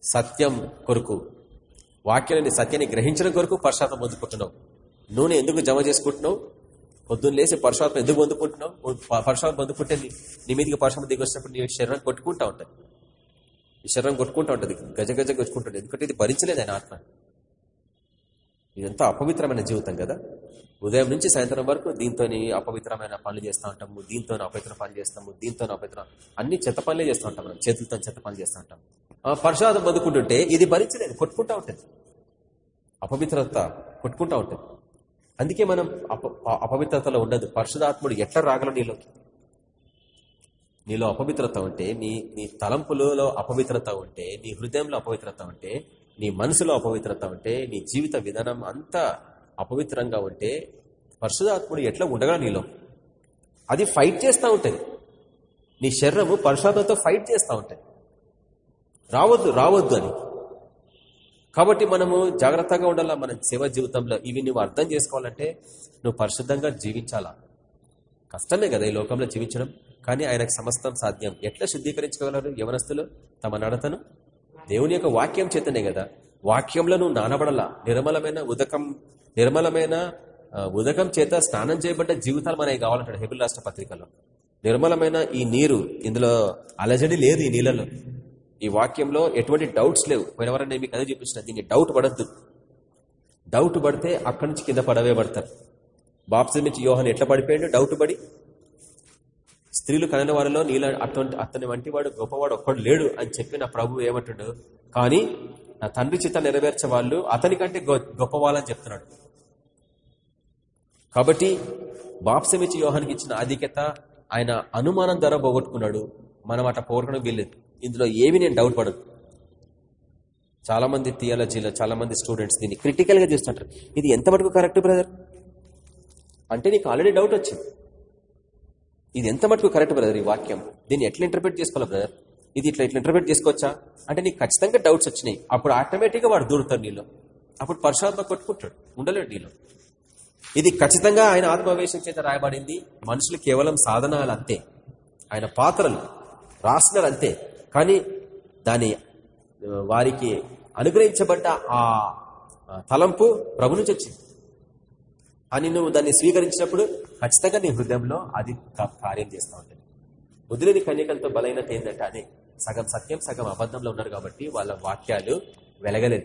Speaker 1: సత్యం కొరకు. వాక్యాలని సత్యాన్ని గ్రహించడం కొరకు పరుషాత్మ పొందుకుంటున్నావు. నూనె ఎందుకు జమ చేసుకుంటున్నావు? పొద్దున్న లేసి ఎందుకు పొందుకుంటున్నావు పరుషాత్మ పొందుకుంటే నీ మీదకి పరుషాత్మ దిగి వచ్చినప్పుడు నీ శరీరం కొట్టుకుంటా ఉంటుంది. ఈ శరీరం కొట్టుకుంటా ఉంటుంది. గజ గజ కొట్టుకుంటుంది ఎందుకంటే ఇది భరించలేదు ఆయన ఆత్మ. ఇదంతా అపవిత్రమైన జీవితం కదా. ఉదయం నుంచి సాయంత్రం వరకు దీంతో అపవిత్రమైన పనులు చేస్తూ ఉంటాము. దీంతో అపవిత్ర పనులు చేస్తాము. దీంతో అపవిత్ర అన్ని చెత్త పనులే చేస్తూ ఉంటాం మనం. చేతులతో చెత్త పనులు చేస్తూ ఉంటాం. పరశురాత్మ పొందుకుంటుంటే ఇది భరించలేదు. కొట్టుకుంటా ఉంటుంది. అపవిత్రత కొట్టుకుంటా ఉంటుంది. అందుకే మనం అపవిత్రతలో ఉండదు. పరిశుధాత్ముడు ఎట్లా రాగల నీలోకి నీలో అపవిత్రత ఉంటే నీ నీ తలంపులలో అపవిత్రత ఉంటే నీ హృదయంలో అపవిత్రత ఉంటే నీ మనసులో అపవిత్రత ఉంటే నీ జీవిత విధానం అంతా అపవిత్రంగా ఉంటే పరిశుధాత్ముడు ఎట్లా ఉండగా నీలో? అది ఫైట్ చేస్తూ ఉంటుంది. నీ శరీరము పరిశుధాత్మతో ఫైట్ చేస్తూ ఉంటుంది. రావద్దు రావద్దు అని. కాబట్టి మనము జాగ్రత్తగా ఉండాలా? మన సేవ జీవితంలో ఇవి నువ్వు అర్థం చేసుకోవాలంటే నువ్వు పరిశుద్ధంగా జీవించాలా? కష్టమే కదా ఈ లోకంలో జీవించడం. కానీ ఆయనకు సమస్తం సాధ్యం. ఎట్లా శుద్ధీకరించుకోగలరు యవనస్తులు? తమ నడతను? దేవుని యొక్క వాక్యం చేతనే కదా. వాక్యంలో నువ్వు నానబడలా. నిర్మలమైన ఉదకం నిర్మలమైన ఉదకం చేత స్నానం చేయబడ్డ జీవితాలు మనకి కావాలంటాడు హెబిల్ రాష్ట్ర పత్రికలో. నిర్మలమైన ఈ నీరు. ఇందులో అలజడి లేదు ఈ నీళ్ళలో. ఈ వాక్యంలో ఎటువంటి డౌట్స్ లేవు. పోయినవరన్నా మీకు అదే చూపించిన దీనికి డౌట్ పడద్దు. డౌట్ పడితే అక్కడి నుంచి కింద పడవే పడతారు. బాప్స్ నుంచి యోహన్ ఎట్లా పడిపోయాడు? డౌట్ పడి. స్త్రీలు కనని వారిలో నీళ్ళ అటువంటి అతని వంటి వాడు గొప్పవాడు ఒక్కడు లేడు అని చెప్పి నా ప్రభు ఏమంటాడు? కానీ నా తండ్రి చిత్త నెరవేర్చే వాళ్ళు అతనికంటే గొప్పవాళ్ళని చెప్తున్నాడు. కాబట్టి బాప్సమిచ్చి యోహానికి ఇచ్చిన ఆధిక్యత ఆయన అనుమానం ద్వారా పోగొట్టుకున్నాడు. మనం అట్లా పోగొట్టడం వీల్లేదు. ఇందులో ఏమి నేను డౌట్ పడదు చాలా మంది థియాలజీలో చాలా మంది స్టూడెంట్స్ దీన్ని క్రిటికల్గా చూస్తుంటారు. ఇది ఎంత మటుకు కరెక్ట్ బ్రదర్ అంటే నీకు ఆల్రెడీ డౌట్ వచ్చింది. ఇది ఎంత మటుకు కరెక్ట్ బ్రదర్ ఈ వాక్యం? దీన్ని ఎట్లా ఇంటర్ప్రిట్ చేసుకోవాలి బ్రదర్ ఇది ఇట్లా ఇట్లా ఇంటర్ప్రిట్ చేసుకోవచ్చా? అంటే నీకు ఖచ్చితంగా డౌట్స్ వచ్చినాయి. అప్పుడు ఆటోమేటిక్గా వాడు దూరుతాడు నీలో. అప్పుడు పరుషాత్మ కొట్టుకుంటాడు ఉండలేడు నీలో. ఇది ఖచ్చితంగా ఆయన ఆత్మవేశం చేత రాయబడింది. మనుషులు కేవలం సాధనాలు అంతే. ఆయన పాత్రలు రాసినారు అంతే. కానీ దాని వారికి అనుగ్రహించబడ్డ ఆ తలంపు ప్రభు నుంచి వచ్చింది. అని నువ్వు దాన్ని స్వీకరించినప్పుడు ఖచ్చితంగా నీ హృదయంలో అది కార్యం చేస్తూ ఉంటుంది. బుద్ధులేని కన్యకలతో బలైనత ఏంటంటే అదే సగం సత్యం సగం అబద్ధంలో ఉన్నారు కాబట్టి వాళ్ళ వాక్యాలు వెలగలేదు.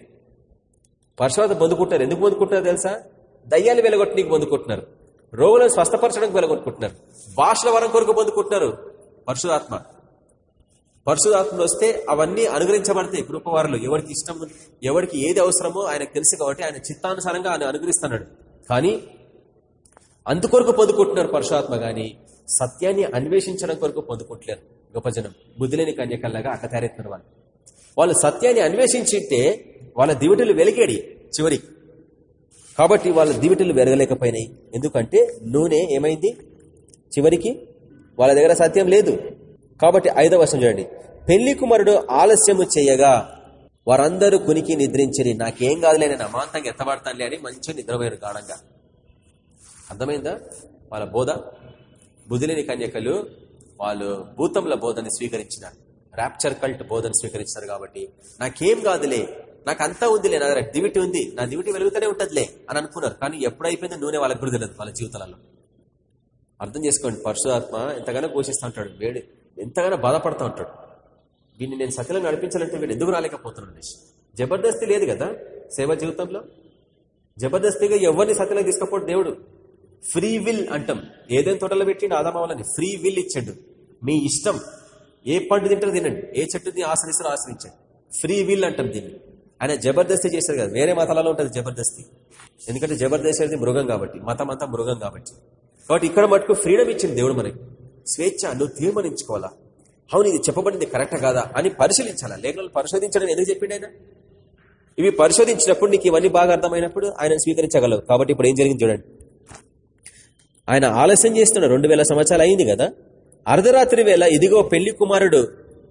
Speaker 1: పరశురాత పొందుకుంటారు ఎందుకు పొందుకుంటారు తెలుసా? దయ్యాలు వెలగొట్టడానికి పొందుకుంటున్నారు. రోగులను స్వస్థపరచడానికి వెలగొట్టుకుంటున్నారు. భాషల వరం కొరకు పొందుకుంటున్నారు పరశురాత్మ పరశురాత్మలు వస్తే అవన్నీ అనుగ్రహించబడతాయి. కృపవారులు. ఎవరికి ఇష్టం ఎవరికి ఏది అవసరమో ఆయనకు తెలుసు కాబట్టి ఆయన చిత్తానుసారంగా ఆయన అనుగ్రహిస్తున్నాడు. కానీ అందుకొరకు పొందుకుంటున్నారు పరశురాత్మ గాని సత్యాన్ని అన్వేషించడం కొరకు పొందుకుంటలేరు గొప్ప జనం. బుద్ధిలేని కన్యకల్లాగా అట్ట తయారెత్తున్నారు వాళ్ళు. వాళ్ళు సత్యాన్ని అన్వేషించింటే వాళ్ళ దివిటలు వెలిగేడి చివరికి కాబట్టి వాళ్ళ దివిటలు వెరగలేకపోయినాయి ఎందుకంటే నూనె ఏమైంది? చివరికి వాళ్ళ దగ్గర సత్యం లేదు. కాబట్టి ఐదవ వర్షం చూడండి. పెళ్ళి కుమారుడు ఆలస్యము చేయగా వారందరూ కునికి నిద్రించిరి. నాకేం కాదులే నేను అమాంతంగా ఎత్తబడతానులే అని మంచిగా నిద్రపోయారు గాఢంగా. అర్థమైందా? వాళ్ళ బోధ? బుధిలేని కన్యకలు వాళ్ళు భూతంల బోధని స్వీకరించినారు. ర్యాప్చర్ కల్ట్ బోధన స్వీకరించారు కాబట్టి. నాకేం కాదులే నాకు అంతా ఉందిలే నా దగ్గర దివిటి ఉంది. నా దివిటి వెలుగుతూనే ఉంటుందిలే అని అనుకున్నారు. కానీ ఎప్పుడైపోయిందో నూనె వాళ్ళకి కూడా తెలియదు వాళ్ళ జీవితాలలో. అర్థం చేసుకోండి పరశురాత్మ ఎంతగానో పోషిస్తూ ఉంటాడు. వేడి ఎంతగానో బాధపడుతూ ఉంటాడు. వీడిని నేను సకలం నడిపించాలంటే వీడు ఎందుకు రాలేకపోతున్నాడు జబర్దస్తి లేదు కదా సేవ జీవితంలో? జబర్దస్తిగా ఎవరిని సకలం తీసుకపోడు దేవుడు? ఫ్రీ విల్ అంటాం. ఏదైనా తోటలో పెట్టిండు? ఆదామావాలని ఫ్రీ విల్ ఇచ్చాడు. మీ ఇష్టం. ఏ పండు తింటారు తినండి. ఏ చెట్టుని ఆశ్రయిస్తారో ఆశ్రయించండి. ఫ్రీ విల్ అంటాం దీన్ని. ఆయన జబర్దస్తి చేశారు కదా. వేరే మతాలలో ఉంటుంది జబర్దస్తి. ఎందుకంటే జబర్దస్తి అనేది మృగం కాబట్టి మతం అంతా మృగం కాబట్టి. కాబట్టి ఇక్కడ మటుకు ఫ్రీడమ్ ఇచ్చింది దేవుడు మనకి. స్వేచ్ఛ నువ్వు తీర్మానించుకోవాలా? అవును ఇది చెప్పబడింది కరెక్ట్ కాదా అని పరిశీలించాలా? లేఖనాలు పరిశోధించడం ఎందుకు చెప్పిండి ఆయన? ఇవి పరిశోధించినప్పుడు నీకు ఇవన్నీ బాగా అర్థమైనప్పుడు ఆయన స్వీకరించగలవు. కాబట్టి ఇప్పుడు ఏం జరిగింది చూడండి. ఆయన ఆలస్యం చేస్తున్న రెండు వేల సంవత్సరాలు అయింది కదా. అర్ధరాత్రి వేళ ఇదిగో పెళ్ళి కుమారుడు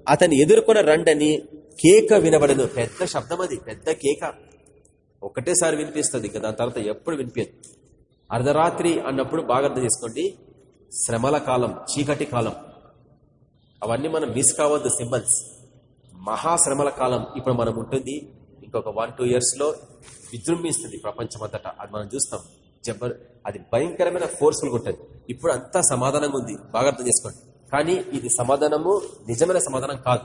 Speaker 1: అతన్ని ఎదుర్కొన్న రండని కేక వినబడను. పెద్ద శబ్దం అది పెద్ద కేక. ఒకటేసారి వినిపిస్తుంది ఇంకా దాని తర్వాత ఎప్పుడు వినిపించదు. అర్ధరాత్రి అన్నప్పుడు బాగా అర్థం చేసుకోండి. శ్రమల కాలం చీకటి కాలం. అవన్నీ మనం మిస్ కావద్దు సింబల్స్. మహాశ్రమల కాలం ఇప్పుడు మనం ఉంటుంది. ఇంకొక వన్ టూ ఇయర్స్లో విజృంభిస్తుంది ప్రపంచం అంతటా అది మనం చూస్తాం. జబర్ అది భయంకరమైన ఫోర్స్ఫుల్గా ఉంటుంది. ఇప్పుడు అంతా సమాధానంగా ఉంది. బాగా అర్థం చేసుకోండి. కానీ ఇది సమాధానము నిజమైన సమాధానం కాదు.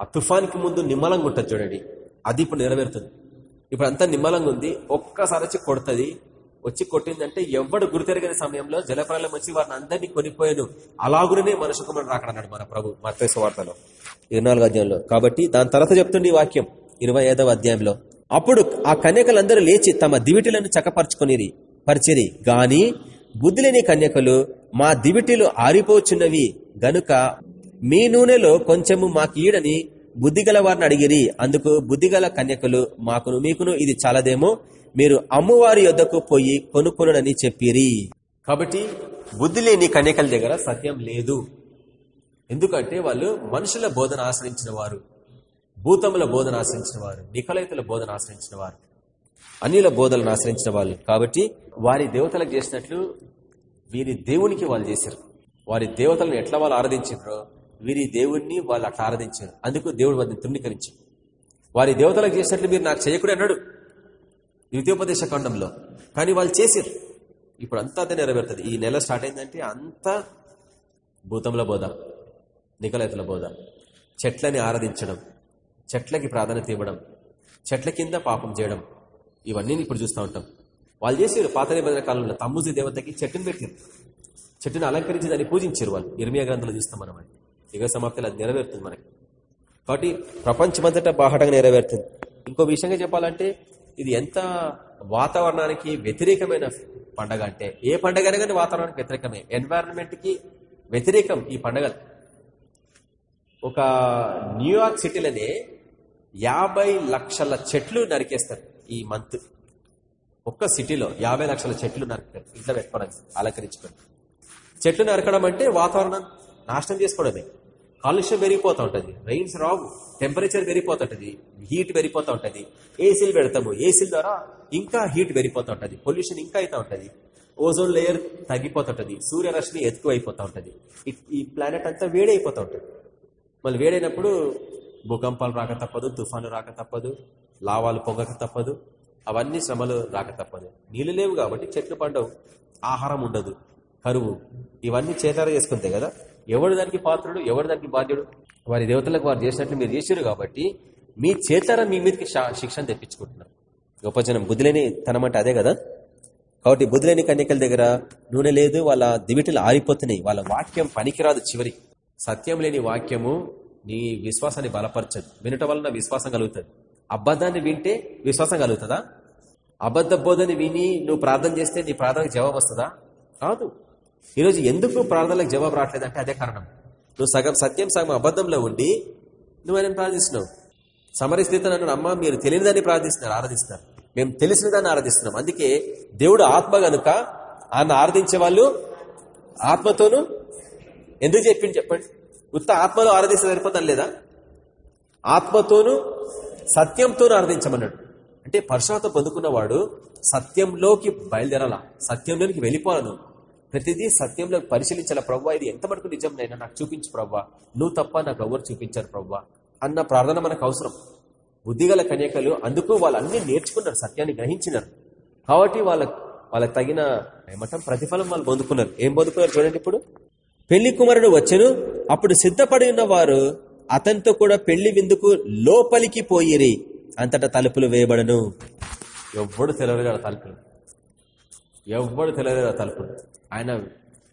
Speaker 1: ఆ తుఫాన్కి ముందు నిమ్మలంగా ఉంటుంది చూడండి. అది ఇప్పుడు నెరవేరుతుంది. ఇప్పుడు అంతా నిమ్మలంగా ఉంది. ఒక్కసారి వచ్చి కొడుతుంది. వచ్చి కొట్టిందంటే ఎవడు గురితెరగని సమయంలో జలప్రలయం వచ్చి వారిని అందరినీ కొనిపోయాను. అలాగునే మనుషు కుమారుడు అన్నాడు మన ప్రభు మత్స్య వార్తలో. ఇరవై నాలుగు అధ్యాయంలో. కాబట్టి దాని తర్వాత చెప్తుంది వాక్యం ఇరవై అధ్యాయంలో. అప్పుడు ఆ కన్యకలందరూ లేచి తమ దివిటిలను చక్కపరుచుకుని పరిచిరి. గాని బుద్ధిలేని కన్యకలు మా దివిటిలు ఆరిపోచున్నవి. గనుక మీ నూనెలో కొంచెము మాకీడని బుద్ధిగల వారిని అడిగిరి. అందుకు బుద్ధిగల కన్యకలు మాకును మీకును ఇది చాలదేమో.
Speaker 2: మీరు అమ్మవారి యొద్దకు పోయి కొనుక్కునని చెప్పిరి.
Speaker 1: కాబట్టి బుద్ధి లేని కన్యకల దగ్గర సత్యం లేదు. ఎందుకంటే వాళ్ళు మనుషుల బోధన ఆశ్రయించిన వారు భూతముల బోధన ఆశ్రయించిన వారు నికలైతుల బోధన ఆశ్రయించిన వారు అన్యుల బోధలను ఆశ్రయించిన వాళ్ళు. కాబట్టి వారి దేవతలకు చేసినట్లు వీరి దేవునికి వాళ్ళు చేశారు. వారి దేవతలను ఎట్లా వాళ్ళు ఆరాధించారో వీరి దేవుణ్ణి వాళ్ళు అట్లా ఆరాధించారు. అందుకు దేవుడు వారిని తృణీకరించారు వారి దేవతలకు చేసినట్లు మీరు నాకు చేయకూడదు అన్నాడు. ద్వితీయోపదేశ ఖండంలో కానీ వాళ్ళు చేశారు ఇప్పుడు అంతా అదే నెరవేరుతుంది. ఈ నెల స్టార్ట్ అయిందంటే అంతా భూతంలో బోధ నికలైతుల బోధ. చెట్లని ఆరాధించడం చెట్లకి ప్రాధాన్యత ఇవ్వడం చెట్ల కింద పాపం చేయడం ఇవన్నీ ఇప్పుడు చూస్తూ ఉంటాం. వాళ్ళు చేసారు పాత నిబంధన కాలంలో తమ్ముజీ దేవతకి చెట్టును పెట్టారు చెట్టును అలంకరించి దాన్ని పూజించారు వాళ్ళు. ఇర్మియా గ్రంథంలో చూస్తాం మనం యుగ సమాప్తిలో అది నెరవేరుతుంది మనకి. కాబట్టి ప్రపంచమంతటా బాహటంగా నెరవేరుతుంది. ఇంకో విషయంగా చెప్పాలంటే ఇది ఎంత వాతావరణానికి వ్యతిరేకమైన పండగ అంటే ఏ పండగ అయినా వాతావరణానికి వ్యతిరేకమే. ఎన్వైరన్మెంట్కి వ్యతిరేకం ఈ పండగలు ఒక న్యూయార్క్ సిటీలోనే యాభై లక్షల చెట్లు నరికేస్తారు ఈ మంత్ ఒక్క సిటీలో యాభై లక్షల చెట్లు నరుకుతారు ఇంట్లో పెట్టుకోవడానికి అలంకరించుకోవడం చెట్లు నరకడం అంటే వాతావరణం నాశనం చేసుకోవడమే. కాలుష్యం పెరిగిపోతూ ఉంటుంది. రైన్స్ రావు టెంపరేచర్ పెరిగిపోతూ ఉంటుంది హీట్ పెరిగిపోతూ ఉంటుంది ఏసీలు పెడతాము. ఏసీల ద్వారా ఇంకా హీట్ పెరిగిపోతూ ఉంటుంది పొల్యూషన్ ఇంకా అవుతూ ఉంటుంది. ఓజోన్ లేయర్ తగ్గిపోతుంటది సూర్యరశ్మి ఎక్కువైపోతూ ఉంటుంది. ఈ- ఈ ప్లానెట్ అంతా వేడైపోతూ ఉంటుంది. మళ్ళీ వేడైనప్పుడు భూకంపాలు రాక తప్పదు తుఫాను రాక తప్పదు లావాలు పొగక తప్పదు అవన్నీ శ్రమలు రాక తప్పదు. నీళ్ళు లేవు కాబట్టి చెట్లు పండవు ఆహారం ఉండదు కరువు. ఇవన్నీ చేతారా చేసుకుంటాయి కదా ఎవడు దానికి పాత్రుడు? ఎవరు దానికి బాధ్యుడు? వారి దేవతలకు వారు చేసినట్లు మీరు చేశారు కాబట్టి మీ చేతారా మీ మీదకి శా- శిక్షను తెప్పించుకుంటున్నారు. గొప్ప జనం బుద్ధిలేని తనమంటే అదే కదా? కాబట్టి బుద్ధులేని కన్యకల దగ్గర నూనె లేదు వాళ్ళ దివిటలు ఆరిపోతున్నాయి. వాళ్ళ వాక్యం పనికిరాదు చివరి. సత్యం లేని వాక్యము నీ విశ్వాసాన్ని బలపరచదు. వినటం వలన విశ్వాసం కలుగుతుంది. అబద్ధాన్ని వింటే విశ్వాసం కలుగుతుందా? అబద్ధ బోధని విని నువ్వు ప్రార్థన చేస్తే నీ ప్రార్థనకు జవాబు వస్తుందా? కాదు. ఈరోజు ఎందుకు ప్రార్థనలకు జవాబు రావట్లేదంటే అదే కారణం. నువ్వు సగం సత్యం సగం అబద్ధంలో ఉండి నువ్వు ఆయన ప్రార్థిస్తున్నావు. సమర నన్ను అమ్మ మీరు తెలియని దాన్ని ప్రార్థిస్తున్నారు ఆరాధిస్తున్నారు. మేము తెలిసిన దాన్ని ఆరాధిస్తున్నాం. అందుకే దేవుడు ఆత్మ గనుక ఆయన ఆరాధించే వాళ్ళు ఆత్మతోనూ ఎందుకు చెప్పింది చెప్పండి? ఉత్త ఆత్మలో ఆరాధిస్తే సరిపోతాను లేదా? ఆత్మతోనూ సత్యంతోనూ ఆరాధించమన్నాడు. అంటే పరుషాత పొందుకున్నవాడు సత్యంలోకి బయలుదేరాల? సత్యంలోనికి వెళ్ళిపోవాలను ప్రతిదీ సత్యంలో పరిశీలించాల? ప్రవ్వా ఇది ఎంత మటుకు నిజంనైనా నాకు చూపించు ప్రవ్వా. నువ్వు తప్ప నాకు ఎవరు చూపించారు ప్రవ్వా. అన్న ప్రార్థన మనకు అవసరం. బుద్ధిగల కన్యకలు అందుకు వాళ్ళు నేర్చుకున్నారు సత్యాన్ని గ్రహించినారు. కాబట్టి వాళ్ళ వాళ్ళకి తగిన ఏమంటాం ప్రతిఫలం వాళ్ళు పొందుకున్నారు. ఏం పొందుకున్నారు చూడండి ఇప్పుడు. పెళ్ళి కుమారుడు వచ్చను. అప్పుడు సిద్ధపడి ఉన్న వారు అతనితో కూడా పెళ్ళి విందుకు లోపలికి పోయిరి. అంతటా తలుపులు వేయబడను. ఎవ్వడు తెలవలేదు ఆ తలుపులు. ఎవ్వడు తెలవలేదు ఆ తలుపులు. ఆయన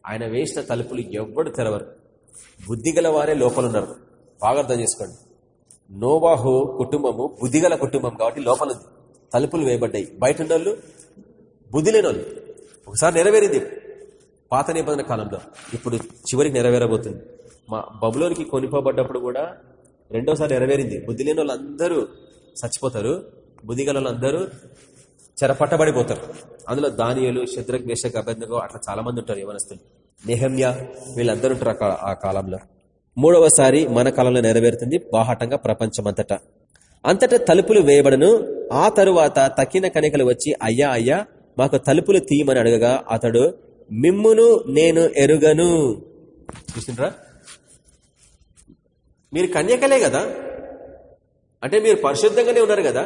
Speaker 1: ఆయన వేసిన తలుపులు ఎవ్వడు తెరవరు. బుద్ధిగల వారే లోపల ఉన్నారు బాగా అర్థం చేసుకోండి. నోవాహు కుటుంబము బుద్ధిగల కుటుంబం కాబట్టి లోపల ఉంది తలుపులు వేయబడ్డాయి. బయట ఉన్నోళ్ళు బుద్ధి లేని వాళ్ళు ఒకసారి నెరవేరింది. పాత నిబంధన కాలంలో. ఇప్పుడు చివరికి నెరవేరబోతుంది. మా బబులోనికి కొనిపోబడ్డప్పుడు కూడా రెండోసారి నెరవేరింది. బుద్ధి లేని వాళ్ళందరూ చచ్చిపోతారు. బుద్ధిగల వాళ్ళందరూ చెరపట్టబడిపోతారు. అందులో దానియలు శత్రుక్ వేషక్ అభ్యర్థకు అట్లా చాలా మంది ఉంటారు యవనస్తులు. నెహమ్య వీళ్ళందరూ ఉంటారు ఆ ఆ కాలంలో. మూడవసారి మన కాలంలో నెరవేరుతుంది బాహటంగా ప్రపంచమంతటా. అంతటా తలుపులు వేయబడను. ఆ తరువాత తక్కిన కనికలు వచ్చి అయ్యా అయ్యా మాకు తలుపులు తీయమని అడగగా అతడు మిమ్మును నేను ఎరుగను. చూసిండ్రా? మీరు కన్యకలే కదా? అంటే మీరు పరిశుద్ధంగానే ఉన్నారు కదా?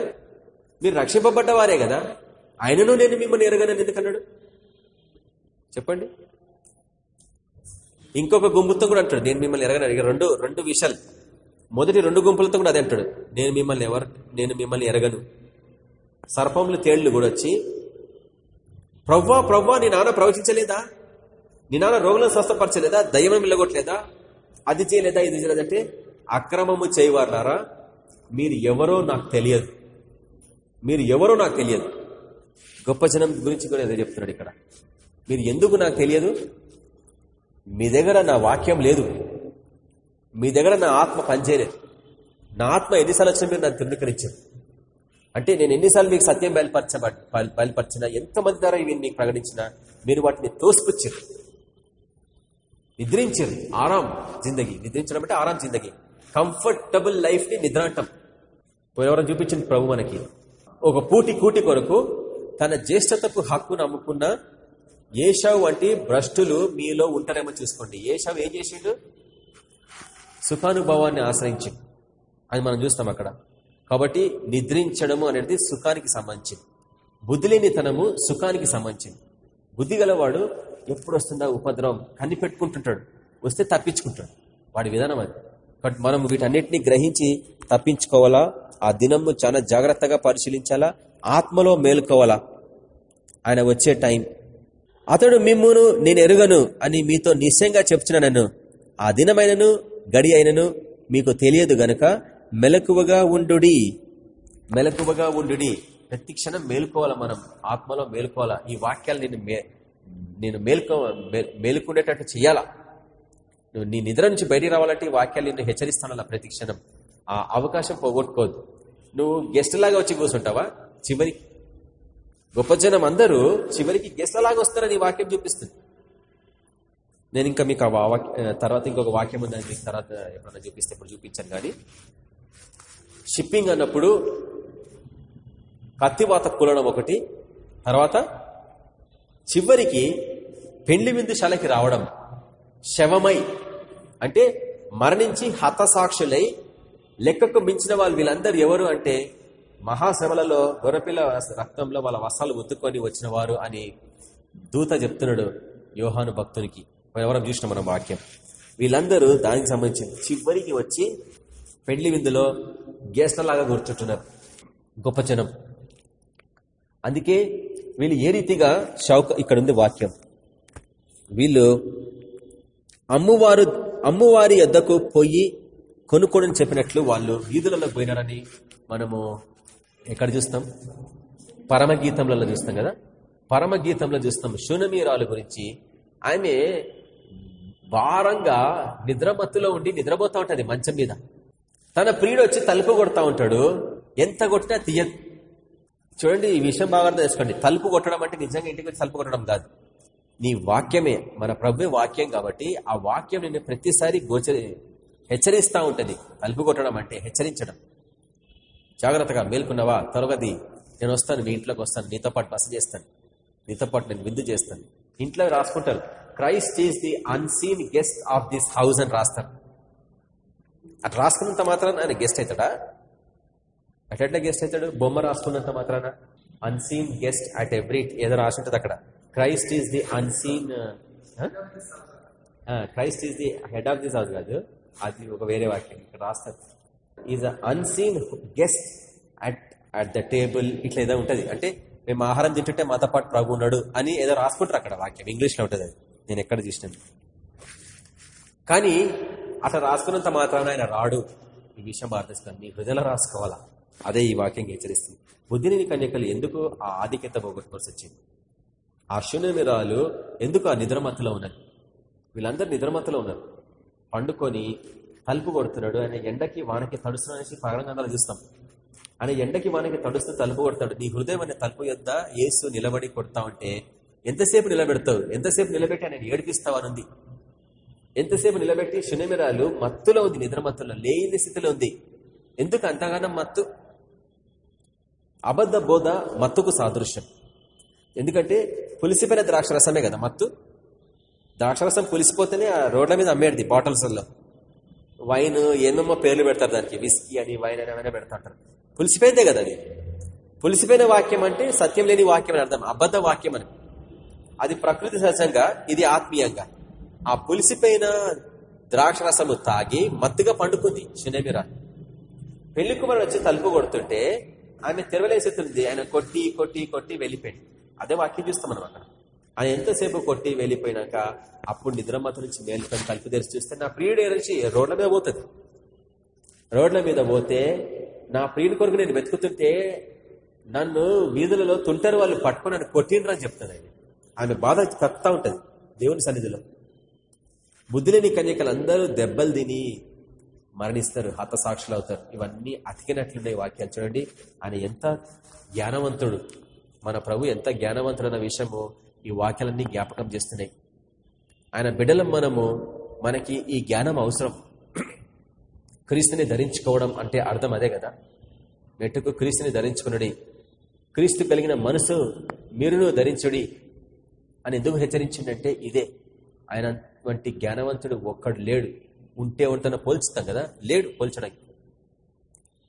Speaker 1: మీరు రక్షింపబడ్డ వారే కదా. ఆయనను నేను మిమ్మల్ని ఎరగనని ఎందుకన్నాడు? చెప్పండి. ఇంకొక గుంపుతో కూడా అంటాడు నేను మిమ్మల్ని ఎరగను ఇక రెండు రెండు విషయాలు. మొదటి రెండు గుంపులతో కూడా అదే అంటాడు నేను మిమ్మల్ని ఎవరు నేను మిమ్మల్ని ఎరగను. సర్పములు తేళ్ళు కూడా వచ్చి ప్రవ్వా ప్రవ్వా నీ నాన్న ప్రవచించలేదా? నీ నాన్న రోగులను స్వస్థపరచలేదా? దయ్యం వెళ్ళగొట్టలేదా అది చేయలేదా? ఇది చేయలేదంటే అక్రమము చేయవారులారా మీరు ఎవరో నాకు తెలియదు. మీరు ఎవరో నాకు తెలియదు. గొప్ప జనం గురించి కూడా ఏదో చెప్తున్నాడు ఇక్కడ. మీరు ఎందుకు నాకు తెలియదు? మీ దగ్గర నా వాక్యం లేదు. మీ దగ్గర నా ఆత్మ పనిచేయలేదు. నా ఆత్మ ఎన్నిసార్లు వచ్చిన మీరు నన్ను తృణీకరించారు అంటే నేను ఎన్నిసార్లు మీకు సత్యం బయలుపరచ బయలుపరిచిన ఎంతమంది ద్వారా ఇవి మీకు ప్రకటించినా మీరు వాటిని తోసిపుచ్చారు. నిద్రించారు. ఆరాం జిందగీ. నిద్రించడం అంటే ఆరాం జిందగీ. కంఫర్టబుల్ లైఫ్ని నిద్ర చూపించింది ప్రభు మనకి. ఒక పూటి కూటి కొరకు తన జ్యేష్ఠతకు హక్కును అమ్ముకున్న ఏషావు వంటి భ్రష్టులు మీలో ఉంటారేమో చూసుకోండి. ఏషావు ఏం చేసిండు? సుఖానుభవాన్ని ఆశ్రయించి అది మనం చూస్తాం అక్కడ. కాబట్టి నిద్రించడము అనేది సుఖానికి సంబంధించింది. బుద్ధిలేనితనము సుఖానికి సంబంధించింది. బుద్ధి గలవాడు ఎప్పుడు వస్తుందా ఉపద్రవం? కనిపెట్టుకుంటుంటాడు వస్తే తప్పించుకుంటాడు. వాడి విధానం అది. బట్ మనం వీటన్నిటిని గ్రహించి తప్పించుకోవాలా? ఆ దినము చాలా జాగ్రత్తగా పరిశీలించాలా? ఆత్మలో మేలుకోవాలా? ఆయన వచ్చే టైం. అతడు మిమ్మును నేను ఎరుగను అని మీతో నిశ్చయంగా చెప్తున్నాను ఆ దినమైనను గడి అయినను మీకు తెలియదు గనక మెలకువగా ఉండుడి. మెలకువగా ఉండుడి. ప్రతి క్షణం మేలుకోవాలా మనం? ఆత్మలో మేలుకోవాలా? ఈ వాక్యాలు నేను మే నేను మేల్కో మేలుకుండేటట్టు చేయాలా నువ్వు నీ నిద్ర నుంచి బయటికి రావాలంటే ఈ వాక్యాలు నిన్ను హెచ్చరిస్తానలా ప్రతి క్షణం. ఆ అవకాశం పోగొట్టుకోవద్దు. నువ్వు గెస్ట్ లాగా వచ్చి కూర్చుంటావా? చివరికి గొప్ప జనం అందరూ చివరికి గెస్ట్ లాగా వస్తారని వాక్యం చూపిస్తుంది. నేను ఇంకా మీకు ఆ వాక్య తర్వాత ఇంకొక వాక్యం ఉందని మీకు తర్వాత ఎప్పుడన్నా చూపిస్తే ఇప్పుడు చూపించాను కానీ షిప్పింగ్ అన్నప్పుడు కత్తివాత కూలడం ఒకటి తర్వాత చివరికి పెండ్లి విందుశాలకి రావడం శవమై అంటే మరణించి హతసాక్షులై లెక్కకు మించిన వాళ్ళు వీళ్ళందరూ ఎవరు అంటే మహాశ్రమలలో గొర్రెపిల్ల రక్తంలో వాళ్ళ వస్త్రాలు ఉత్తుకొని వచ్చిన వారు అని దూత చెప్తున్నాడు యోహాను భక్తునికి. ఎవరం చూసిన మనం వాక్యం. వీళ్ళందరూ దానికి సంబంధించి చివరికి వచ్చి పెళ్ళి విందులో గేస్టలాగా కూర్చుంటున్నారు. గొప్ప జనం. అందుకే వీళ్ళు ఏ రీతిగా షౌక ఇక్కడ ఉంది వాక్యం. వీళ్ళు అమ్మువారు అమ్మువారి యొద్దకు పోయి కొనుక్కోడని చెప్పినట్లు వాళ్ళు వీధులలో పోయినారని మనము ఎక్కడ చూస్తాం? పరమగీతంలో చూస్తాం కదా? పరమగీతంలో చూస్తాం శూనమీరాలు గురించి. ఆమె భారంగా నిద్రమత్తులో ఉండి నిద్రపోతా ఉంటుంది మంచం మీద. తన ప్రియుడు వచ్చి తలుపు కొడతా ఉంటాడు. ఎంత కొట్టినా తీయ చూడండి ఈ విషయం బాగా అర్థం చేసుకోండి. తలుపు కొట్టడం అంటే నిజంగా ఇంటికి వచ్చి తలుపు కొట్టడం కాదు. నీ వాక్యమే మన ప్రభు వాక్యం కాబట్టి ఆ వాక్యం నిన్ను ప్రతిసారి గోచరి హెచ్చరిస్తూ ఉంటుంది. తలుపు కొట్టడం అంటే హెచ్చరించడం. జాగ్రత్తగా మేల్కొన్నావా? త్వరగది నేను వస్తాను మీ ఇంట్లోకి వస్తాను నీతో పాటు బస చేస్తాను. నీతో పాటు నేను విందు చేస్తాను. ఇంట్లో రాసుకుంటారు. Christ is the unseen guest of this house అని రాస్తారు. అటు రాసుకున్నంత మాత్రాన ఆయన గెస్ట్ అవుతాడా అటెట్లా గెస్ట్ అవుతాడు బొమ్మ రాసుకున్నంత మాత్రాన? అన్సీన్ గెస్ట్ అట్ ఎవ్రీ ఏదో రాసి ఉంటుంది అక్కడ. Christ is the unseen Christ is the head of this house కాదు. అది ఒక వేరే వాక్యం. ఇక్కడ రాస్తారు. Is unseen guest at at the table ఇట్లా ఏదో ఉంటుంది. అంటే మేము ఆహారం తింటుంటే మాతో పాటు ప్రభు ఉన్నాడు అని ఏదో రాసుకుంటారు అక్కడ వాక్యం. ఇంగ్లీష్లో అది. నేను ఎక్కడ చూసినాను? కానీ అట్లా రాసుకున్నంత మాత్రాన ఆయన రాడు. ఈ విషయం భారతిస్తాను మీ హృదయలో రాసుకోవాలా? అదే ఈ వాక్యం హెచ్చరిస్తుంది బుద్ధిని కన్యకలు ఎందుకు ఆ ఆధిక్యత పోగొట్టుకోవాల్సి వచ్చింది ఆ శూన్యమిరాలు ఎందుకు ఆ నిద్రమత్తలో ఉన్నది? వీళ్ళందరూ నిద్రమత్తలో ఉన్నారు. పండుకొని తలుపు కొడుతున్నాడు. ఆయన ఎండకి వానకి తడుస్తున్నా అనేసి పగలంగా చూస్తాం ఆయన ఎండకి వానకి తడుస్తూ తలుపు కొడతాడు. నీ హృదయం అనే తలుపు యొద్ద ఏసు నిలబడి కొడతా ఉంటే ఎంతసేపు నిలబెడతావు? ఎంతసేపు నిలబెట్టి ఆయన ఏడిపిస్తావనుంది ఎంతసేపు నిలబెట్టి శునిమిరాలు మత్తులో ఉంది నిద్ర మత్తులో లేని స్థితిలో ఉంది. ఎందుకు అంతగానం మత్తు? అబద్ధ బోధ మత్తుకు సాదృశ్యం. ఎందుకంటే పులిసిపోయిన ద్రాక్షరసమే కదా మత్తు? ద్రాక్షరసం పులిసిపోతేనే ఆ రోడ్ల మీద అమ్మేది బాటిల్స్లో. వైన్ ఏమేమో పేర్లు పెడతారు దానికి. విస్కీ అని వైన్ అని ఏమైనా పెడతాంటారు పులిసిపోయిందే కదా అది. పులిసిపోయిన వాక్యం అంటే సత్యం లేని వాక్యం అని అర్థం. అబద్ధ వాక్యం అని. అది ప్రకృతి సహజంగా ఇది ఆత్మీయంగా. ఆ పులిసిపోయిన ద్రాక్షరసము తాగి మత్తుగా పండుకుంది శునేమిరా పెళ్ళి కుమారుడు వచ్చి తలుపు కొడుతుంటే ఆమె తెరవలేసేస్తుంది ఆయన కొట్టి కొట్టి కొట్టి వెళ్ళిపోయింది. అదే వాక్యం చూస్తాం మనం అక్కడ. ఆయన ఎంతసేపు కొట్టి వెళ్ళిపోయినాక అప్పుడు నిద్రమత నుంచి మేల్కొని తలుపు తెరిచి చూస్తే నా ప్రియుడు ఏరిచి రోడ్ల మీద పోతుంది రోడ్ల మీద పోతే నా ప్రియుడి కొరకు నేను వెతుకుతుంటే నన్ను వీధులలో తుంటారు వాళ్ళు పట్టుకొని నన్ను కొట్టినరా అని చెప్తుంది ఆయన. ఆమె బాధ కక్తా ఉంటుంది దేవుని సన్నిధిలో. బుద్ధిలేని కన్యకలు అందరూ దెబ్బలు తిని మరణిస్తారు హతసాక్షులు అవుతారు ఇవన్నీ అతికినట్లున్నాయి వాక్యాలు. చూడండి ఆయన ఎంత జ్ఞానవంతుడు. మన ప్రభు ఎంత జ్ఞానవంతుడు అన్న విషయము ఈ వాక్యాలన్నీ జ్ఞాపకం చేస్తున్నాయి. ఆయన బిడ్డలం మనము మనకి ఈ జ్ఞానం అవసరం. క్రీస్తుని ధరించుకోవడం అంటే అర్థం అదే కదా? మెట్టుకు క్రీస్తుని ధరించుకున్నది క్రీస్తు కలిగిన మనసు మీరును ధరించుడి అని ఎందుకు హెచ్చరించిందంటే ఇదే. ఆయన వంటి జ్ఞానవంతుడు ఒక్కడు లేడు. ఉంటే ఉంటున్న పోల్చుతాం కదా? లేడు పోల్చడానికి.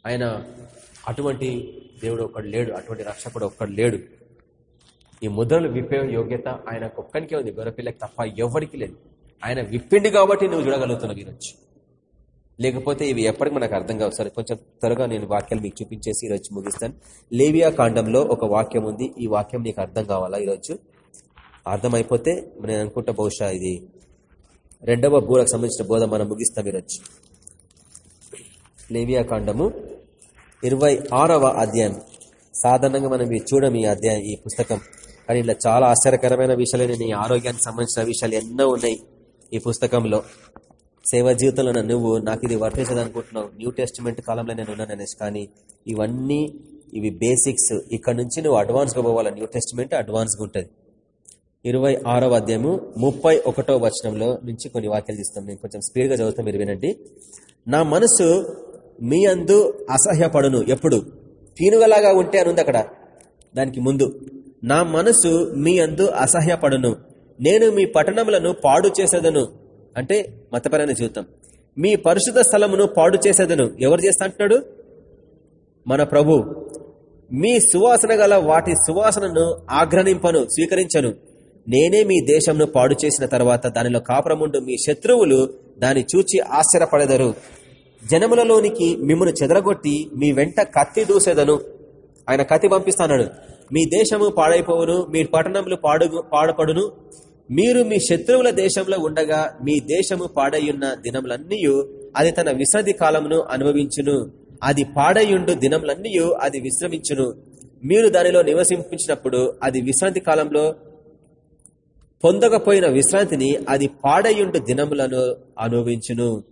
Speaker 1: ఆయన అటువంటి దేవుడు ఒక్కడు లేడు అటువంటి రక్షకుడు ఒక్కడు లేడు. ఈ ముద్రలు విప్పే యోగ్యత ఆయన ఒక్కడికే ఉంది. గొర్రెపిల్లకి తప్ప ఎవరికి లేదు. ఆయన విప్పిండి కాబట్టి నువ్వు చూడగలుగుతున్నావు ఈరోజు. లేకపోతే ఇవి ఎప్పటికి మనకు అర్థం కావు. సరే కొంచెం త్వరగా నేను వాక్యాలు మీకు చూపించేసి ఈరోజు ముగిస్తాను. లేవియా కాండంలో ఒక వాక్యం ఉంది. ఈ వాక్యం నీకు అర్థం కావాలా ఈరోజు? అర్థమైపోతే నేను అనుకుంటా బహుశా ఇది రెండవ బూరకు సంబంధించిన బోధ మనం ముగిస్తాం ఈరోజు. లేవియా కాండము ఇరవై ఆరవ అధ్యాయం. సాధారణంగా మనం ఇది చూడం ఈ అధ్యాయం ఈ పుస్తకం. కానీ ఇలా చాలా ఆశ్చర్యకరమైన విషయాలు నీ ఆరోగ్యానికి సంబంధించిన విషయాలు ఎన్నో ఉన్నాయి ఈ పుస్తకంలో. సేవా జీవితంలో ఉన్న నువ్వు నాకు ఇది వర్తించదనుకుంటున్నావు. న్యూ టెస్టిమెంట్ కాలంలో నేను ఉన్నాను అనేసి. కానీ ఇవన్నీ ఇవి బేసిక్స్. ఇక్కడ నుంచి నువ్వు అడ్వాన్స్గా పోవాలి? న్యూ టెస్టిమెంట్ అడ్వాన్స్గా ఉంటుంది. ఇరవై ఆరవ అధ్యాయము ముప్పై ఒకటో వచనంలో నుంచి కొన్ని వాక్యాలు తీస్తాం. నేను కొంచెం స్పీడ్గా చదువుతాం మీరు వినండి. నా మనసు మీ అందు అసహ్యపడును. ఎప్పుడు? పీనుగలాగా ఉంటే అనుంది అక్కడ. దానికి ముందు. నా మనసు మీ అందు అసహ్యపడును. నేను మీ పట్టణములను పాడు చేసేదను. అంటే మతపరమైన జీవితం. మీ పరిశుద్ధ స్థలమును పాడు చేసేదను. ఎవరు చేస్తా అంటున్నాడు? మన ప్రభు. మీ సువాసన గల వాటి సువాసనను ఆగ్రహింపను స్వీకరించను. నేనే మీ దేశంను పాడు చేసిన తర్వాత దానిలో కాపురముండు మీ శత్రువులు దాన్ని చూచి ఆశ్చర్యపడెదరు. జనములలోనికి మిమ్మను చెదరగొట్టి మీ వెంట కత్తి దూసేదను. ఆయన కత్తి పంపిస్తాడు మీ దేశము పాడైపోవును మీ పట్టణములు పాడు పాడపడును. మీరు మీ శత్రువుల దేశంలో ఉండగా మీ దేశము పాడయ్యున్న దినములన్నీ అది తన విశ్రాంతి కాలమును అనుభవించును. అది పాడయ్యుండు దినములన్నీ అది విశ్రమించును. మీరు దానిలో నివసింపించినప్పుడు అది విశ్రాంతి కాలంలో పొందకపోయిన విశ్రాంతిని అది పాడయుండు దినములను అనుభవించును.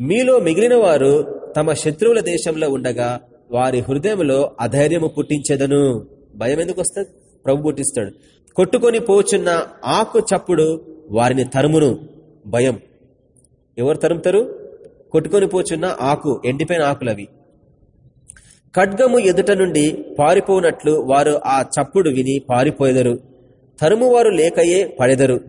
Speaker 1: మీలో మిగిలిన వారు తమ శత్రువుల దేశంలో ఉండగా వారి హృదయంలో అధైర్యము పుట్టించెదను. భయం ఎందుకు వస్తుంది? ప్రభు పుట్టిస్తాడు. కొట్టుకొని పోచున్న ఆకు చప్పుడు వారిని తరుమును. భయం. ఎవరు తరుముతారు? కొట్టుకొని పోచున్న ఆకు ఎండిపోయిన ఆకులవి. ఖడ్గము ఎదుట నుండి పారిపోనట్లు వారు ఆ చప్పుడు విని పారిపోయేదరు. తరుమువారు లేకయే పడెదరు.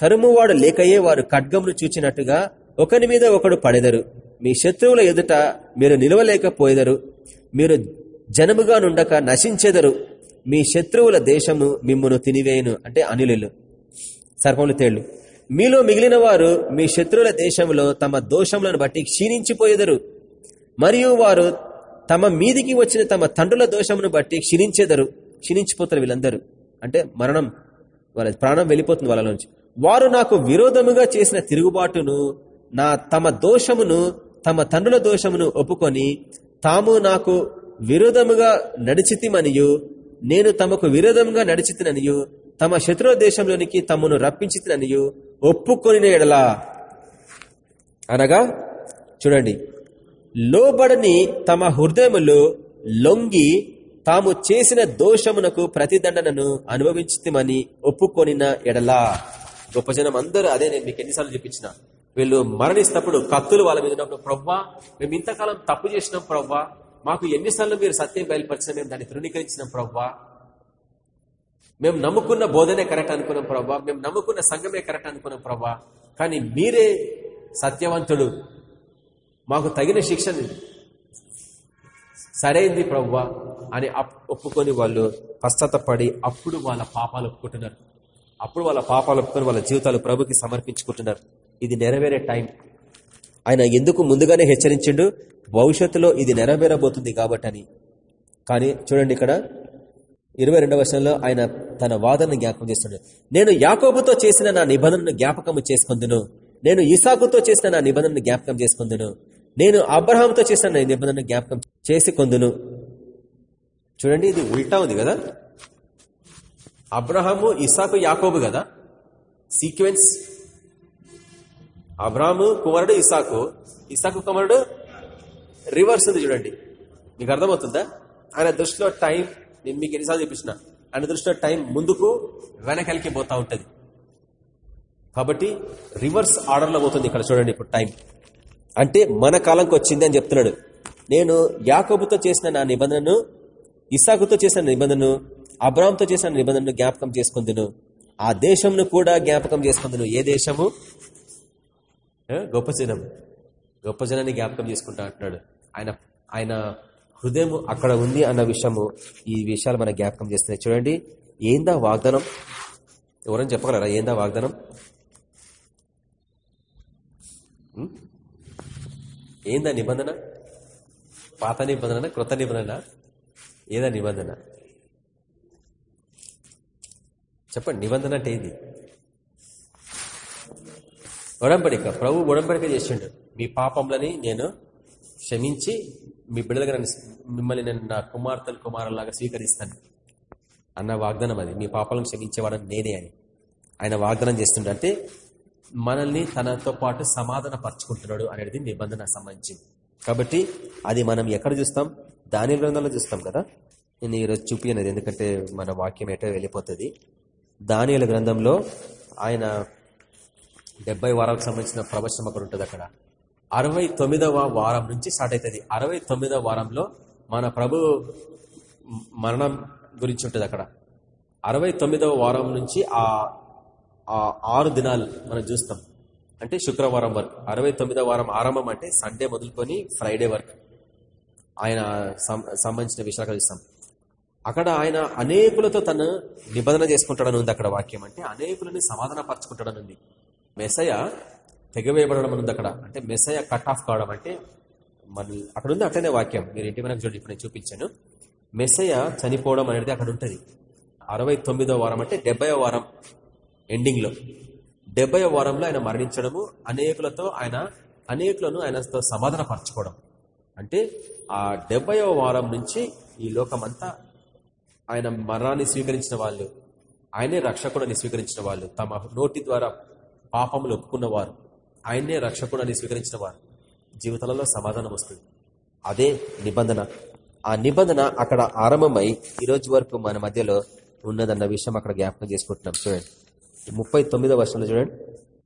Speaker 1: తరుమువాడు లేకయే వారు ఖడ్గమును చూచినట్టుగా ఒకరి మీద ఒకడు పడెదరు. మీ శత్రువుల ఎదుట మీరు నిలవలేకపోయేదరు. మీరు జనముగా నుండక నశించెదరు. మీ శత్రువుల దేశము మిమ్మును తినివేయును. అంటే అనిలు సర్పములు తేళ్ళు. మీలో మిగిలిన వారు మీ శత్రువుల దేశంలో తమ దోషములను బట్టి క్షీణించిపోయేదరు. మరియు వారు తమ మీదికి వచ్చిన తమ తండ్రుల దోషమును బట్టి క్షీణించేదరు. క్షీణించిపోతారు వీళ్ళందరూ. అంటే మరణం వాళ్ళ ప్రాణం వెళ్ళిపోతుంది వాళ్ళ నుంచి వారు నాకు విరోధముగా చేసిన తిరుగుబాటును నా తమ దోషమును తమ తండ్రుల దోషమును ఒప్పుకొని తాము నాకు విరోధముగా నడిచితిమనియు నేను తమకు విరోధంగా నడిచితిననియు తమ శత్రు దేశంలోనికి తమను రప్పించితిననియు ఒప్పుకొని ఎడలా. అనగా చూడండి లోబడని తమ హృదయములు లొంగి తాము చేసిన దోషమునకు ప్రతిదండనను అనుభవించుతామని ఒప్పుకొనిన ఎడలా. గొప్ప జనం అందరూ అదే నేను మీకు ఎన్నిసార్లు చూపించిన. వీళ్ళు మరణిస్తప్పుడు కత్తులు వాళ్ళ మీద ఉన్నప్పుడు ప్రవ్వా మేము ఇంతకాలం తప్పు చేసినాం ప్రవ్వా మాకు ఎన్నిసార్లు మీరు సత్యం బయలుపరిచిన మేము దాన్ని తృణీకరించినాం ప్రవ్వా. మేము నమ్ముకున్న బోధనే కరెక్ట్ అనుకున్నాం ప్రవ్వా. మేము నమ్ముకున్న సంఘమే కరెక్ట్ అనుకున్నాం ప్రవ్వా. కానీ మీరే సత్యవంతుడు. మాకు తగిన శిక్షని సరైంది ప్రవ్వా అని ఒప్పుకొని వాళ్ళు పశ్చాత్తపడి అప్పుడు వాళ్ళ పాపాలు ఒప్పుకుంటున్నారు. అప్పుడు వాళ్ళ పాపాలు ఒప్పుకొని వాళ్ళ జీవితాలు ప్రభుకి సమర్పించుకుంటున్నారు. ఇది నెరవేరే టైం. ఆయన ఎందుకు ముందుగానే హెచ్చరించిండు? భవిష్యత్తులో ఇది నెరవేరబోతుంది కాబట్టి అని కానీ చూడండి ఇక్కడ ఇరవై రెండవ వర్షంలో ఆయన తన వాదనను జ్ఞాపకం చేస్తున్నాడు. నేను యాకోబుతో చేసిన నా నిబంధనను జ్ఞాపకం చేసుకుందును. నేను ఇసాకుతో చేసిన నా నిబంధనను జ్ఞాపకం చేసుకుందును. నేను అబ్రహాంతో చేసిన నా నిబంధనను జ్ఞాపకం చేసి కొందును చూడండి ఇది ఉల్టా ఉంది కదా? అబ్రహాము ఇసాకు యాకోబు కదా? సీక్వెన్స్. అబ్రాహము కుమారుడు ఇసాకు. ఇసాకు కుమారుడు రివర్స్ ఉంది చూడండి. మీకు అర్థమవుతుందా? ఆయన దృష్టిలో టైం నేను మీకు ఎన్నిసార్లు చూపించిన ఆయన దృష్టిలో టైం ముందుకు వెనకలికి పోతా ఉంటుంది. కాబట్టి రివర్స్ ఆర్డర్లో పోతుంది ఇక్కడ చూడండి ఇప్పుడు టైం అంటే మన కాలంకి వచ్చింది అని చెప్తున్నాడు. నేను యాకబుతో చేసిన నా నిబంధనను ఇసాకుతో చేసిన నిబంధనను అబ్రామ్తో చేసిన నిబంధనను జ్ఞాపకం చేసుకుందును. ఆ దేశంను కూడా జ్ఞాపకం చేసుకుందును. ఏ దేశము? గొప్ప జనం. గొప్ప జనాన్ని జ్ఞాపకం చేసుకుంటా అంటున్నాడు. ఆయన ఆయన హృదయం అక్కడ ఉంది అన్న విషయము ఈ విషయాలు మన జ్ఞాపకం చేస్తున్నాయి. చూడండి ఏందా వాగ్దానం? ఎవరైనా చెప్పగలరా? ఏందా వాగ్దానం? ఏందా నిబంధన? పాత నిబంధన క్రొత్త నిబంధన? ఏదా నిబంధన? చెప్పండి నిబంధన అంటే ఏంది? ఒడంబడిక ప్రభు ఒడంబడిక చేసిండు. మీ పాపంలని నేను క్షమించి మీ బిడ్డలుగా నన్ను మిమ్మల్ని నేను నా కుమార్తెలు కుమారులాగా స్వీకరిస్తాను. అన్న వాగ్దానం అది. మీ పాపాలను క్షమించేవాడని నేనే అని. ఆయన వాగ్దానం చేస్తుండే మనల్ని తనతో పాటు సమాధాన పరుచుకుంటున్నాడు అనేది నిబంధన సంబంధించింది. కాబట్టి అది మనం ఎక్కడ చూస్తాం? దాని గ్రంథంలో చూస్తాం కదా? నేను ఈరోజు చూపియనది. ఎందుకంటే మన వాక్యం ఎటో వెళ్ళిపోతుంది. దానియుల గ్రంథంలో ఆయన డెబ్బై వారాలకు సంబంధించిన ప్రవచనం అక్కడ ఉంటుంది అక్కడ. అరవై తొమ్మిదవ వారం నుంచి స్టార్ట్ అవుతుంది. అరవై తొమ్మిదవ వారంలో మన ప్రభు మరణం గురించి ఉంటుంది అక్కడ. అరవై తొమ్మిదవ వారం నుంచి ఆ ఆరు దినాలు మనం చూస్తాం. అంటే శుక్రవారం వరకు. అరవై తొమ్మిదవ వారం ఆరంభం అంటే సండే మొదలుకొని ఫ్రైడే వరకు. ఆయన సం- సంబంధించిన విషయాలు చూస్తాం. అక్కడ ఆయన అనేకులతో తను నిబంధన చేసుకుంటాడని ఉంది అక్కడ వాక్యం. అంటే అనేకులని సమాధాన పరచుకుంటాడని ఉంది. మెసయ తెగవేయబడడం ఉంది అక్కడ. అంటే మెసయ కట్ ఆఫ్ కావడం అంటే మన అక్కడ ఉంది అట్లనే వాక్యం. మీరు ఇంటి వెనక చూడండి ఇప్పుడు నేను చూపించాను. మెసయ చనిపోవడం అనేది అక్కడ ఉంటుంది. అరవై తొమ్మిదో వారం అంటే డెబ్బై వారం ఎండింగ్లో డెబ్బై వారంలో ఆయన మరణించడము అనేకులతో ఆయన అనేకులను ఆయనతో సమాధాన పరచుకోవడం అంటే ఆ డెబ్బై వారం నుంచి ఈ లోకమంతా ఆయన మరణాన్ని స్వీకరించిన వాళ్ళు ఆయనే రక్షకుడని స్వీకరించిన వాళ్ళు తమ నోటి ద్వారా పాపములు ఒప్పుకున్న వారు ఆయన్నే అని స్వీకరించిన వారు జీవితాలలో సమాధానం వస్తుంది. అదే నిబంధన. ఆ నిబంధన అక్కడ ఆరంభమై ఈ రోజు వరకు మన మధ్యలో ఉన్నదన్న విషయం అక్కడ జ్ఞాపకం చేసుకుంటున్నాం. చూడండి. ముప్పై తొమ్మిదో వర్షంలో చూడండి.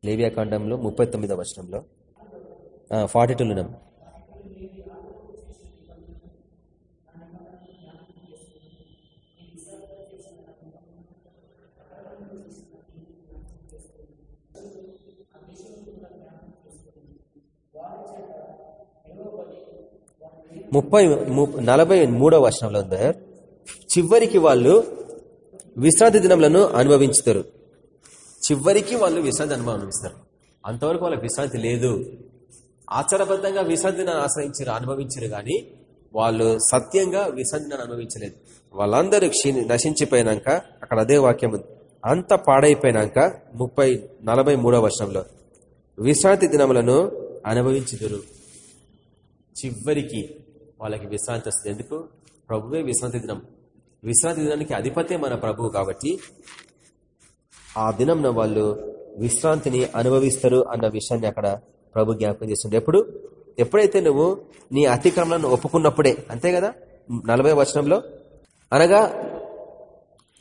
Speaker 1: లేవియాకాండంలో ముప్పై తొమ్మిదో వర్షంలో ఫార్టీ టూలో ముప్పై ము- నలభై మూడో వర్షంలో ఉంది. చివరికి వాళ్ళు విశ్రాంతి దినములను అనుభవించుతారు. చివరికి వాళ్ళు విశ్రాంతి అనుభవిస్తారు. అంతవరకు వాళ్ళకి విశ్రాంతి లేదు. ఆచారబద్ధంగా విశ్రాంతిని ఆశ్రయించారు అనుభవించారు కానీ వాళ్ళు సత్యంగా విశ్రాంతి అనుభవించలేదు. వాళ్ళందరూ క్షీణి నశించిపోయినాక అక్కడ అదే వాక్యం అంత పాడైపోయినాక ముప్పై నలభై మూడో వర్షంలో విశ్రాంతి దినములను అనుభవించుదురు. చివరికి వాళ్ళకి విశ్రాంతి వస్తుంది. ఎందుకు? ప్రభువే విశ్రాంతి దినం. విశ్రాంతి దినానికి అధిపతే మన ప్రభువు కాబట్టి ఆ దినంన వాళ్ళు విశ్రాంతిని అనుభవిస్తారు అన్న విషయాన్ని అక్కడ ప్రభు జ్ఞాపకం చేస్తుంది ఎప్పుడు? ఎప్పుడైతే నువ్వు నీ అతిక్రమలను ఒప్పుకున్నప్పుడే. అంతే కదా? నలభై వచనంలో. అనగా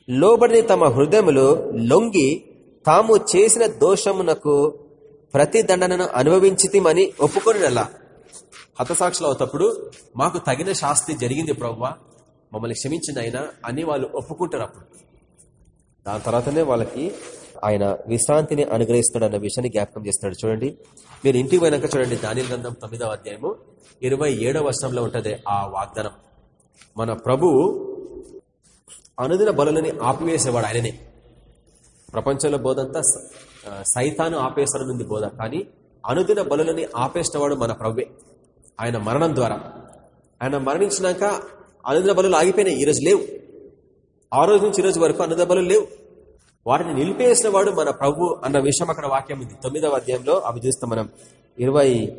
Speaker 1: లోబడిని తమ హృదయములు లొంగి తాము చేసిన దోషమునకు ప్రతి దండనను అనుభవించితిమని ఒప్పుకొనినలా. హతసాక్షులు అవుతప్పుడు మాకు తగిన శాస్తి జరిగింది ప్రవ్వా. మమ్మల్ని క్షమించింది ఆయన అని వాళ్ళు ఒప్పుకుంటారు అప్పుడు. దాని తర్వాతనే వాళ్ళకి ఆయన విశ్రాంతిని అనుగ్రహిస్తున్నాడు అన్న విషయాన్ని జ్ఞాపకం చేస్తున్నాడు. చూడండి మీరు ఇంటికి పోయినాక చూడండి దాని గ్రంథం తొమ్మిదవ అధ్యాయము ఇరవై ఏడవ వర్షంలో ఉంటుంది ఆ వాగ్దానం. మన ప్రభువు అనుదిన బలులని ఆపివేసేవాడు ఆయననే. ప్రపంచంలో బోధంతా స- సైతాను ఆపేస్తానుంది బోధ. కానీ అనుదిన బలులని ఆపేసినవాడు మన ప్రభువే ఆయన మరణం ద్వారా. ఆయన మరణించినాక అనుదిన బలు ఆగిపోయినాయి. ఈరోజు లేవు. ఆ రోజు నుంచి ఈ రోజు వరకు అనుదిన బలు లేవు. వాటిని నిలిపేసిన వాడు మన ప్రభు అన్న విషయం అక్కడ వాక్యం ఉంది. తొమ్మిదవ అధ్యాయంలో అవి చూస్తాం మనం. ఇరవై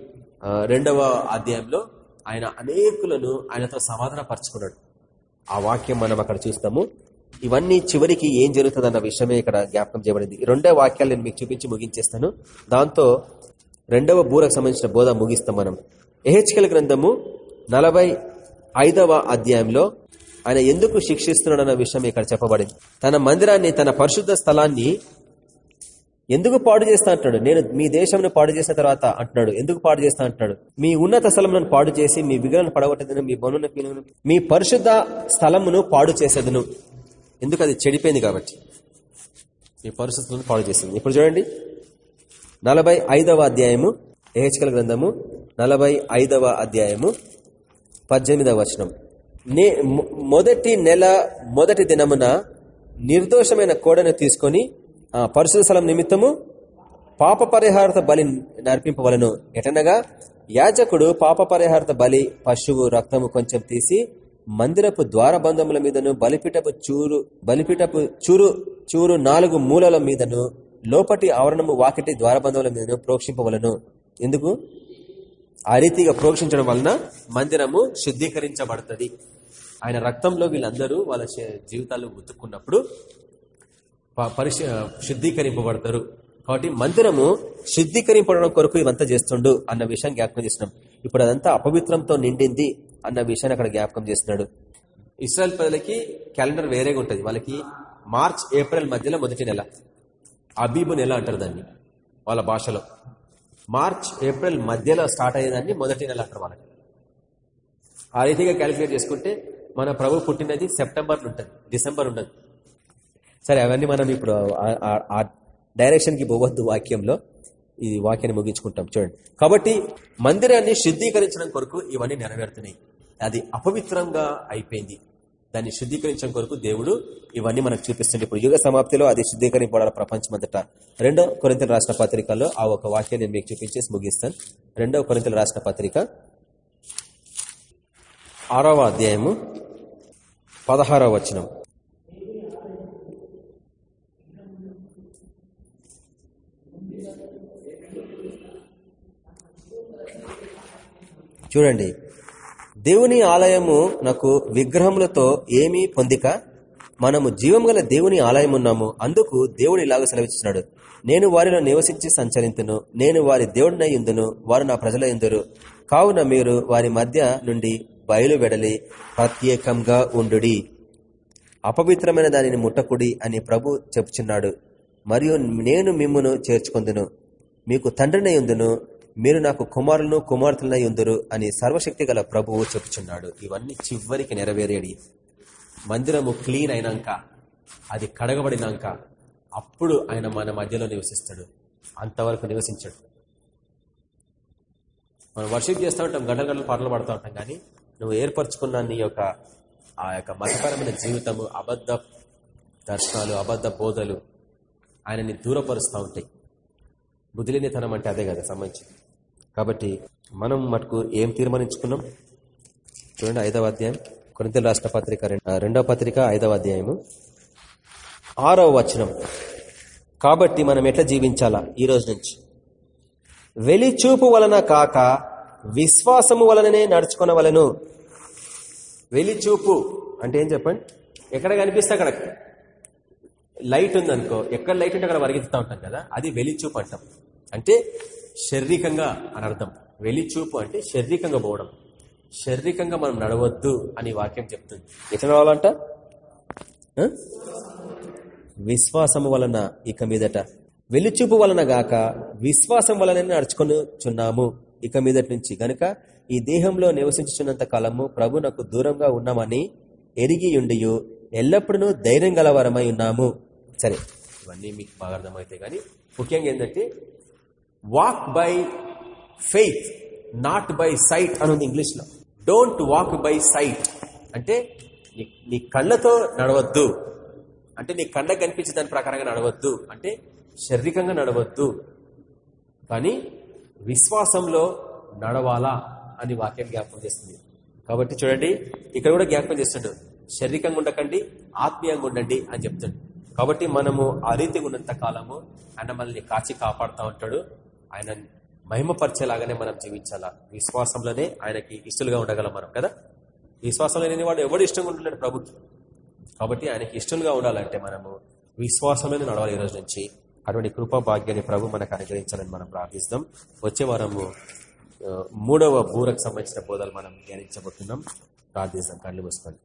Speaker 1: రెండవ అధ్యాయంలో ఆయన అనేకులను ఆయనతో సమాధాన పరుచుకున్నాడు ఆ వాక్యం మనం అక్కడ చూస్తాము. ఇవన్నీ చివరికి ఏం జరుగుతుంది అన్న విషయమే ఇక్కడ జ్ఞాపకం చేయబడింది. ఈ వాక్యాలు నేను మీకు చూపించి ముగించేస్తాను. దాంతో
Speaker 2: రెండవ బూరకు సంబంధించిన బోధ ముగిస్తాం మనం. ఎహెచ్కల్ గ్రంథము నలభై ఐదవ అధ్యాయంలో ఆయన ఎందుకు శిక్షిస్తున్నాడన్న విషయం ఇక్కడ చెప్పబడింది. తన మందిరాన్ని తన పరిశుద్ధ స్థలాన్ని ఎందుకు పాడు చేస్తా అంటున్నాడు? నేను మీ దేశంను పాడు చేసిన తర్వాత అంటున్నాడు. ఎందుకు పాడు చేస్తా అంటున్నాడు? మీ ఉన్నత స్థలములను పాడు చేసి మీ విగ్రహాలను పడగొట్టేదను మీ బనున్న పీనును మీ పరిశుద్ధ స్థలమును పాడు చేసేదను. ఎందుకు అది చెడిపోయింది కాబట్టి? మీ పరిశుద్ధులను పాడు చేసింది. ఇప్పుడు చూడండి. నలభై ఐదవ అధ్యాయము ఏహెచ్కల్ గ్రంథము నలభై ఐదవ అధ్యాయము పద్దెనిమిదవ వచనం. నే మొదటి నెల మొదటి దినమున నిర్దోషమైన కోడను తీసుకొని ఆ, పరిశుద్ధ స్థలం నిమిత్తము పాప పరిహారత బలి నర్పింపవలను. ఎటనగా యాజకుడు పాప పరిహారత బలి పశువు రక్తము కొంచెం తీసి మందిరపు ద్వారబంధముల మీదను బలిపీఠపు చూరు బలిపీఠపు చూరు చూరు నాలుగు మూలల మీదను లోపటి ఆవరణము వాకిటి ద్వారబంధముల మీదను ప్రోక్షింపవలను. ఎందుకు? ఆ రీతిగా ప్రోక్షించడం వలన మందిరము శుద్ధీకరించబడుతుంది. ఆయన రక్తంలో వీళ్ళందరూ వాళ్ళ జీవితాలు ఉతుక్కున్నప్పుడు ప- పరిశ శుద్ధీకరింపబడతారు. కాబట్టి మందిరము శుద్ధీకరింపడం కొరకు ఇవంతా చేస్తుండు అన్న విషయం జ్ఞాపకం చేస్తున్నాం. ఇప్పుడు అదంతా అపవిత్రంతో నిండింది అన్న విషయాన్ని అక్కడ జ్ఞాపకం చేస్తున్నాడు. ఇస్రాయల్ ప్రజలకి క్యాలెండర్ వేరేగా ఉంటుంది. వాళ్ళకి మార్చ్ ఏప్రిల్ మధ్యలో మొదటి నెల. అబీబు నెల అంటారు దాన్ని వాళ్ళ భాషలో. మార్చ్ ఏప్రిల్ మధ్యలో స్టార్ట్ అయ్యేదాన్ని మొదటి నెల అంటారు వాళ్ళకి ఆ రీతిగా క్యాలిక్యులేట్ చేసుకుంటే మన ప్రభు పుట్టినది సెప్టెంబర్ ఉంటుంది డిసెంబర్ ఉండదు. సరే అవన్నీ మనం ఇప్పుడు ఆ- డైరెక్షన్కి పోవద్దు వాక్యంలో. ఈ వాక్యాన్ని ముగించుకుంటాం చూడండి. కాబట్టి మందిరాన్ని శుద్ధీకరించడం కొరకు ఇవన్నీ నెరవేరుతున్నాయి. అది అపవిత్రంగా అయిపోయింది. దాన్ని శుద్ధీకరించడం కొరకు దేవుడు ఇవన్నీ మనకు చూపిస్తుంది ఇప్పుడు యుగ సమాప్తిలో అది శుద్ధీకరింపడాలి ప్రపంచమంతట రెండో కొరింతలు రాసిన పత్రికలో ఆ ఒక వాక్యాన్ని నేను మీకు చూపించేసి ముగిస్తాను. రెండో కొరింతలు రాసిన పత్రిక ఆరవ అధ్యాయము పదహారవ వచనం. చూడండి దేవుని ఆలయము నాకు విగ్రహములతో ఏమీ పొందిక? మనము జీవం గల దేవుని ఆలయం ఉన్నాము అందుకు దేవుడు ఇలాగ సెలవిస్తున్నాడు నేను వారిలో నివసించి సంచరింతును. నేను వారి దేవుడినై ఇందును వారు నా ప్రజల ఎందురు. కావున మీరు వారి మధ్య నుండి బయలు వెడలి ప్రత్యేకంగా ఉండుడి. అపవిత్రమైన దానిని ముట్టకుడి అని ప్రభు చెప్పుచున్నాడు. మరియు నేను మిమ్మును చేర్చుకొందును. మీకు తండ్రినై ఉందును. మీరు నాకు కుమారులను కుమార్తెలనై ఉందరు అని సర్వశక్తి గల ప్రభువు చెప్పుచున్నాడు. ఇవన్నీ చివరికి నెరవేరేడి. మందిరము క్లీన్ అయినాక అది కడగబడినాక అప్పుడు ఆయన మన మధ్యలో నివసిస్తాడు. అంతవరకు నివసించాడు. మనం వర్షిప్ చేస్తూ ఉంటాం గంటల గంటలు పాటలు పాడుతూ ఉంటాం కానీ నువ్వు ఏర్పరచుకున్న నీ యొక్క ఆ యొక్క మతపరమైన జీవితము అబద్ధ దర్శనాలు అబద్ధ బోధలు ఆయనని దూరపరుస్తూ ఉంటాయి. బుద్ధిలేనితనం అంటే అదే కదా సంబంధించి. కాబట్టి మనం మటుకు ఏం తీర్మానించుకున్నాం? చూడండి ఐదవ అధ్యాయం. కొరింతలు రాష్ట్ర పత్రిక రెండవ పత్రిక ఐదవ అధ్యాయము. ఆరవ వచనం. కాబట్టి మనం ఎట్లా జీవించాలా ఈ రోజు నుంచి? వెలిచూపు వలన కాక విశ్వాసము వలననే నడుచుకునవలను. వెలిచూపు అంటే ఏం చెప్పండి? ఎక్కడ కనిపిస్తే అక్కడ. లైట్ ఉందనుకో ఎక్కడ లైట్ ఉంటే అక్కడ వరిగిస్తూ ఉంటాం కదా అది వెలిచూపు అంటాం. అంటే శారీరకంగా అని అర్థం. వెలిచూపు అంటే శారీరకంగా పోవడం. శారీరకంగా మనం నడవద్దు అని వాక్యం చెప్తుంది. ఎట్లా రావాలంట విశ్వాసము వలన ఇక మీదట. వెలిచూపు వలన గాక విశ్వాసం వలన నడుచుకొనుచున్నాము. ఇక మీదటి నుంచి గనుక ఈ దేహంలో నివసించుచున్నంత కాలము ప్రభునకు దూరంగా ఉన్నామని ఎరిగి ఉండియు. ఎల్లప్పుడూ ధైర్యం గలవరమై ఉన్నాము. సరే ఇవన్నీ మీకు బాగా అర్థమైతే కానీ ముఖ్యంగా ఏంటంటే walk by faith not by sight అని ఉంది ఇంగ్లీష్లో. డోంట్ వాక్ బై సైట్ అంటే నీ- నీ కళ్ళతో నడవద్దు. అంటే నీ కళ్ళ కనిపించే దాని ప్రకారంగా నడవద్దు. అంటే శారీరకంగా నడవద్దు. కానీ విశ్వాసంలో నడవాలా అని వాక్యం జ్ఞాపకం చేస్తుంది. కాబట్టి చూడండి ఇక్కడ కూడా జ్ఞాపకం చేస్తుండ్రు శారీరకంగా ఉండకండి ఆత్మీయంగా ఉండండి అని చెప్తాడు కాబట్టి మనము ఆ రీతిగా ఉన్నంత కాలము ఆయన మనల్ని కాచి కాపాడుతూ ఉంటాడు. ఆయన మహిమపరిచేలాగానే మనం జీవించాలా? విశ్వాసంలోనే ఆయనకి ఇష్టలుగా ఉండగలం మనం కదా? విశ్వాసంలో లేని వాడు ఎవడు ఇష్టంగా ఉండలేడు ప్రభుకి కాబట్టి ఆయనకి ఇష్టంగా ఉండాలంటే మనము విశ్వాసంలోనే నడవాలి రోజు నుంచి. అటువంటి కృపా భాగ్యాన్ని ప్రభు మనకు అనుగ్రహించాలని మనం ప్రార్థిస్తాం. వచ్చే వారము మూడవ బూరకు సంబంధించిన బోధలు మనం ధ్యానించబోతున్నాం. ప్రార్థిస్తాం. కళ్ళు మూసుకోండి.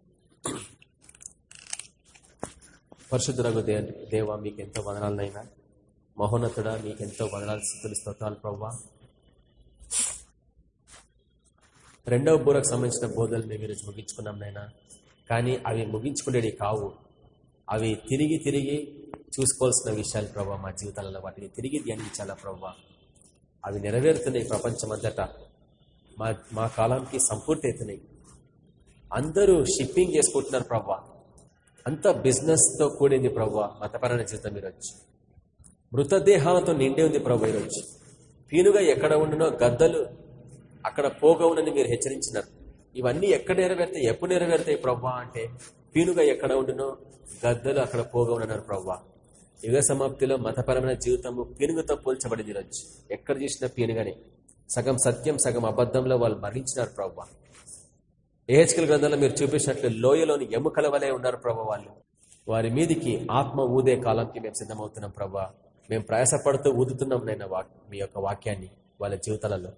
Speaker 2: పరిశుద్ధులకు దేవ మీకు ఎంతో వదనాలనైనా. మహోన్నతుడా మీకు ఎంతో వదనాలు స్థుతులు స్తోత్రాలు ప్రవ్వా. రెండవ బూరకు సంబంధించిన బోధలు మేము ఈరోజు ముగించుకున్నాం నైనా. కానీ అవి ముగించుకునేవి కావు. అవి తిరిగి తిరిగి చూసుకోవాల్సిన విషయాలు ప్రభావ మా జీవితాలలో. వాటిని తిరిగి ధ్యానించాలా ప్రభావ అవి నెరవేరుతున్నాయి ప్రపంచమంతటా. మా మా కాలానికి సంపూర్తి అవుతున్నాయి అందరూ షిప్పింగ్ చేసుకుంటున్నారు ప్రవ్వా. అంత బిజినెస్తో కూడింది ప్రభు మతపరమైన జీవితం ఈరోజు. మృతదేహాలతో నిండి ఉంది ప్రభు ఈరోజు. పీనుగా ఎక్కడ ఉండునో గద్దలు అక్కడ పోగవునని మీరు హెచ్చరించినారు. ఇవన్నీ ఎక్కడ నెరవేరుతాయి ఎప్పుడు నెరవేరుతాయి ప్రవ్వా అంటే పీనుగా ఎక్కడ ఉండునో గద్దలు అక్కడ పోగవునన్నారు ప్రవ్వా. యుగ సమాప్తిలో మతపరమైన జీవితము పీనుగుతో పోల్చబడింది ఈరోజు. ఎక్కడ చూసినా పీనుగానే. సగం సత్యం సగం అబద్ధంలో వాళ్ళు మరణించినారు ప్రవ్వా. ఏహెచ్కల్ గ్రంథంలో మీరు చూపించినట్లు లోయలోని ఎముకల వలె ఉన్నారు ప్రభా వాళ్ళు. వారి మీదికి ఆత్మ ఊదే కాలంకి మేము సిద్ధమవుతున్నాం ప్రభా. మేము ప్రయాసపడుతూ ఊదుతున్నాం నేను మీ యొక్క వాక్యాన్ని వాళ్ళ జీవితాలలో.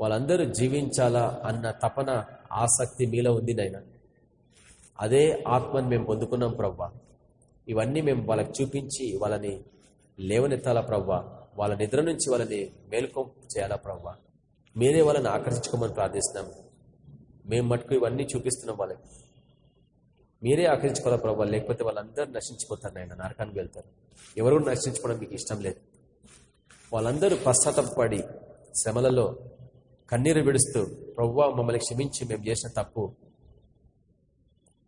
Speaker 2: వాళ్ళందరూ జీవించాలా అన్న తపన ఆసక్తి మీలో ఉంది నైనా. అదే ఆత్మని మేము పొందుకున్నాం ప్రవ్వా ఇవన్నీ మేము వాళ్ళకి చూపించి వాళ్ళని లేవనెత్తాలా ప్రవ్వా వాళ్ళ నిద్ర నుంచి వాళ్ళని మేల్కొం చేయాలా ప్రవ్వా మీరే వాళ్ళని ఆకర్షించుకోమని ప్రార్థిస్తున్నాం. మేము మటుకు ఇవన్నీ చూపిస్తున్నాం వాళ్ళకి. మీరే ఆకరించుకోవాలి ప్రభావ లేకపోతే వాళ్ళందరూ నశించిపోతారు నాయన నరకానికి వెళ్తారు. ఎవరు నశించుకోవడం మీకు ఇష్టం లేదు. వాళ్ళందరూ పశ్చాత్తపడి శ్రమలలో కన్నీరు విడుస్తూ ప్రవ్వా మమ్మల్ని క్షమించి మేము చేసిన తప్పు.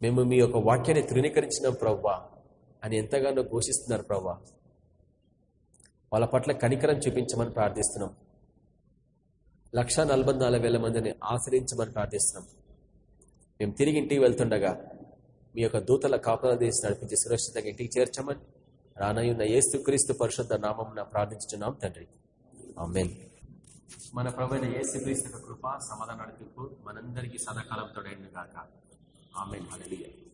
Speaker 2: మేము మీ యొక్క వాక్యాన్ని తృణీకరించినాం ప్రవ్వా అని ఎంతగానో ఘోషిస్తున్నారు ప్రవ్వా. వాళ్ళ పట్ల కనికరం చూపించమని ప్రార్థిస్తున్నాం. లక్ష నలభై నాలుగు వేల మందిని ఆశ్రయించమని ప్రార్థిస్తున్నాం. మేము తిరిగి ఇంటికి వెళ్తుండగా మీ యొక్క దూతల కాపలా తీసి నడిపించి సురక్షితంగా ఇంటికి చేర్చమని రానయ్యున్న ఏస్తు క్రీస్తు పరిశుద్ధ నామం ప్రార్థించున్నాం తండ్రి. ఆమెన్. మన ప్రభుత్వ ఏసు క్రీస్తు కృప సమాధానం నడిపింపు మనందరికీ సదాకాలం తోడైంది కాక ఆమెన్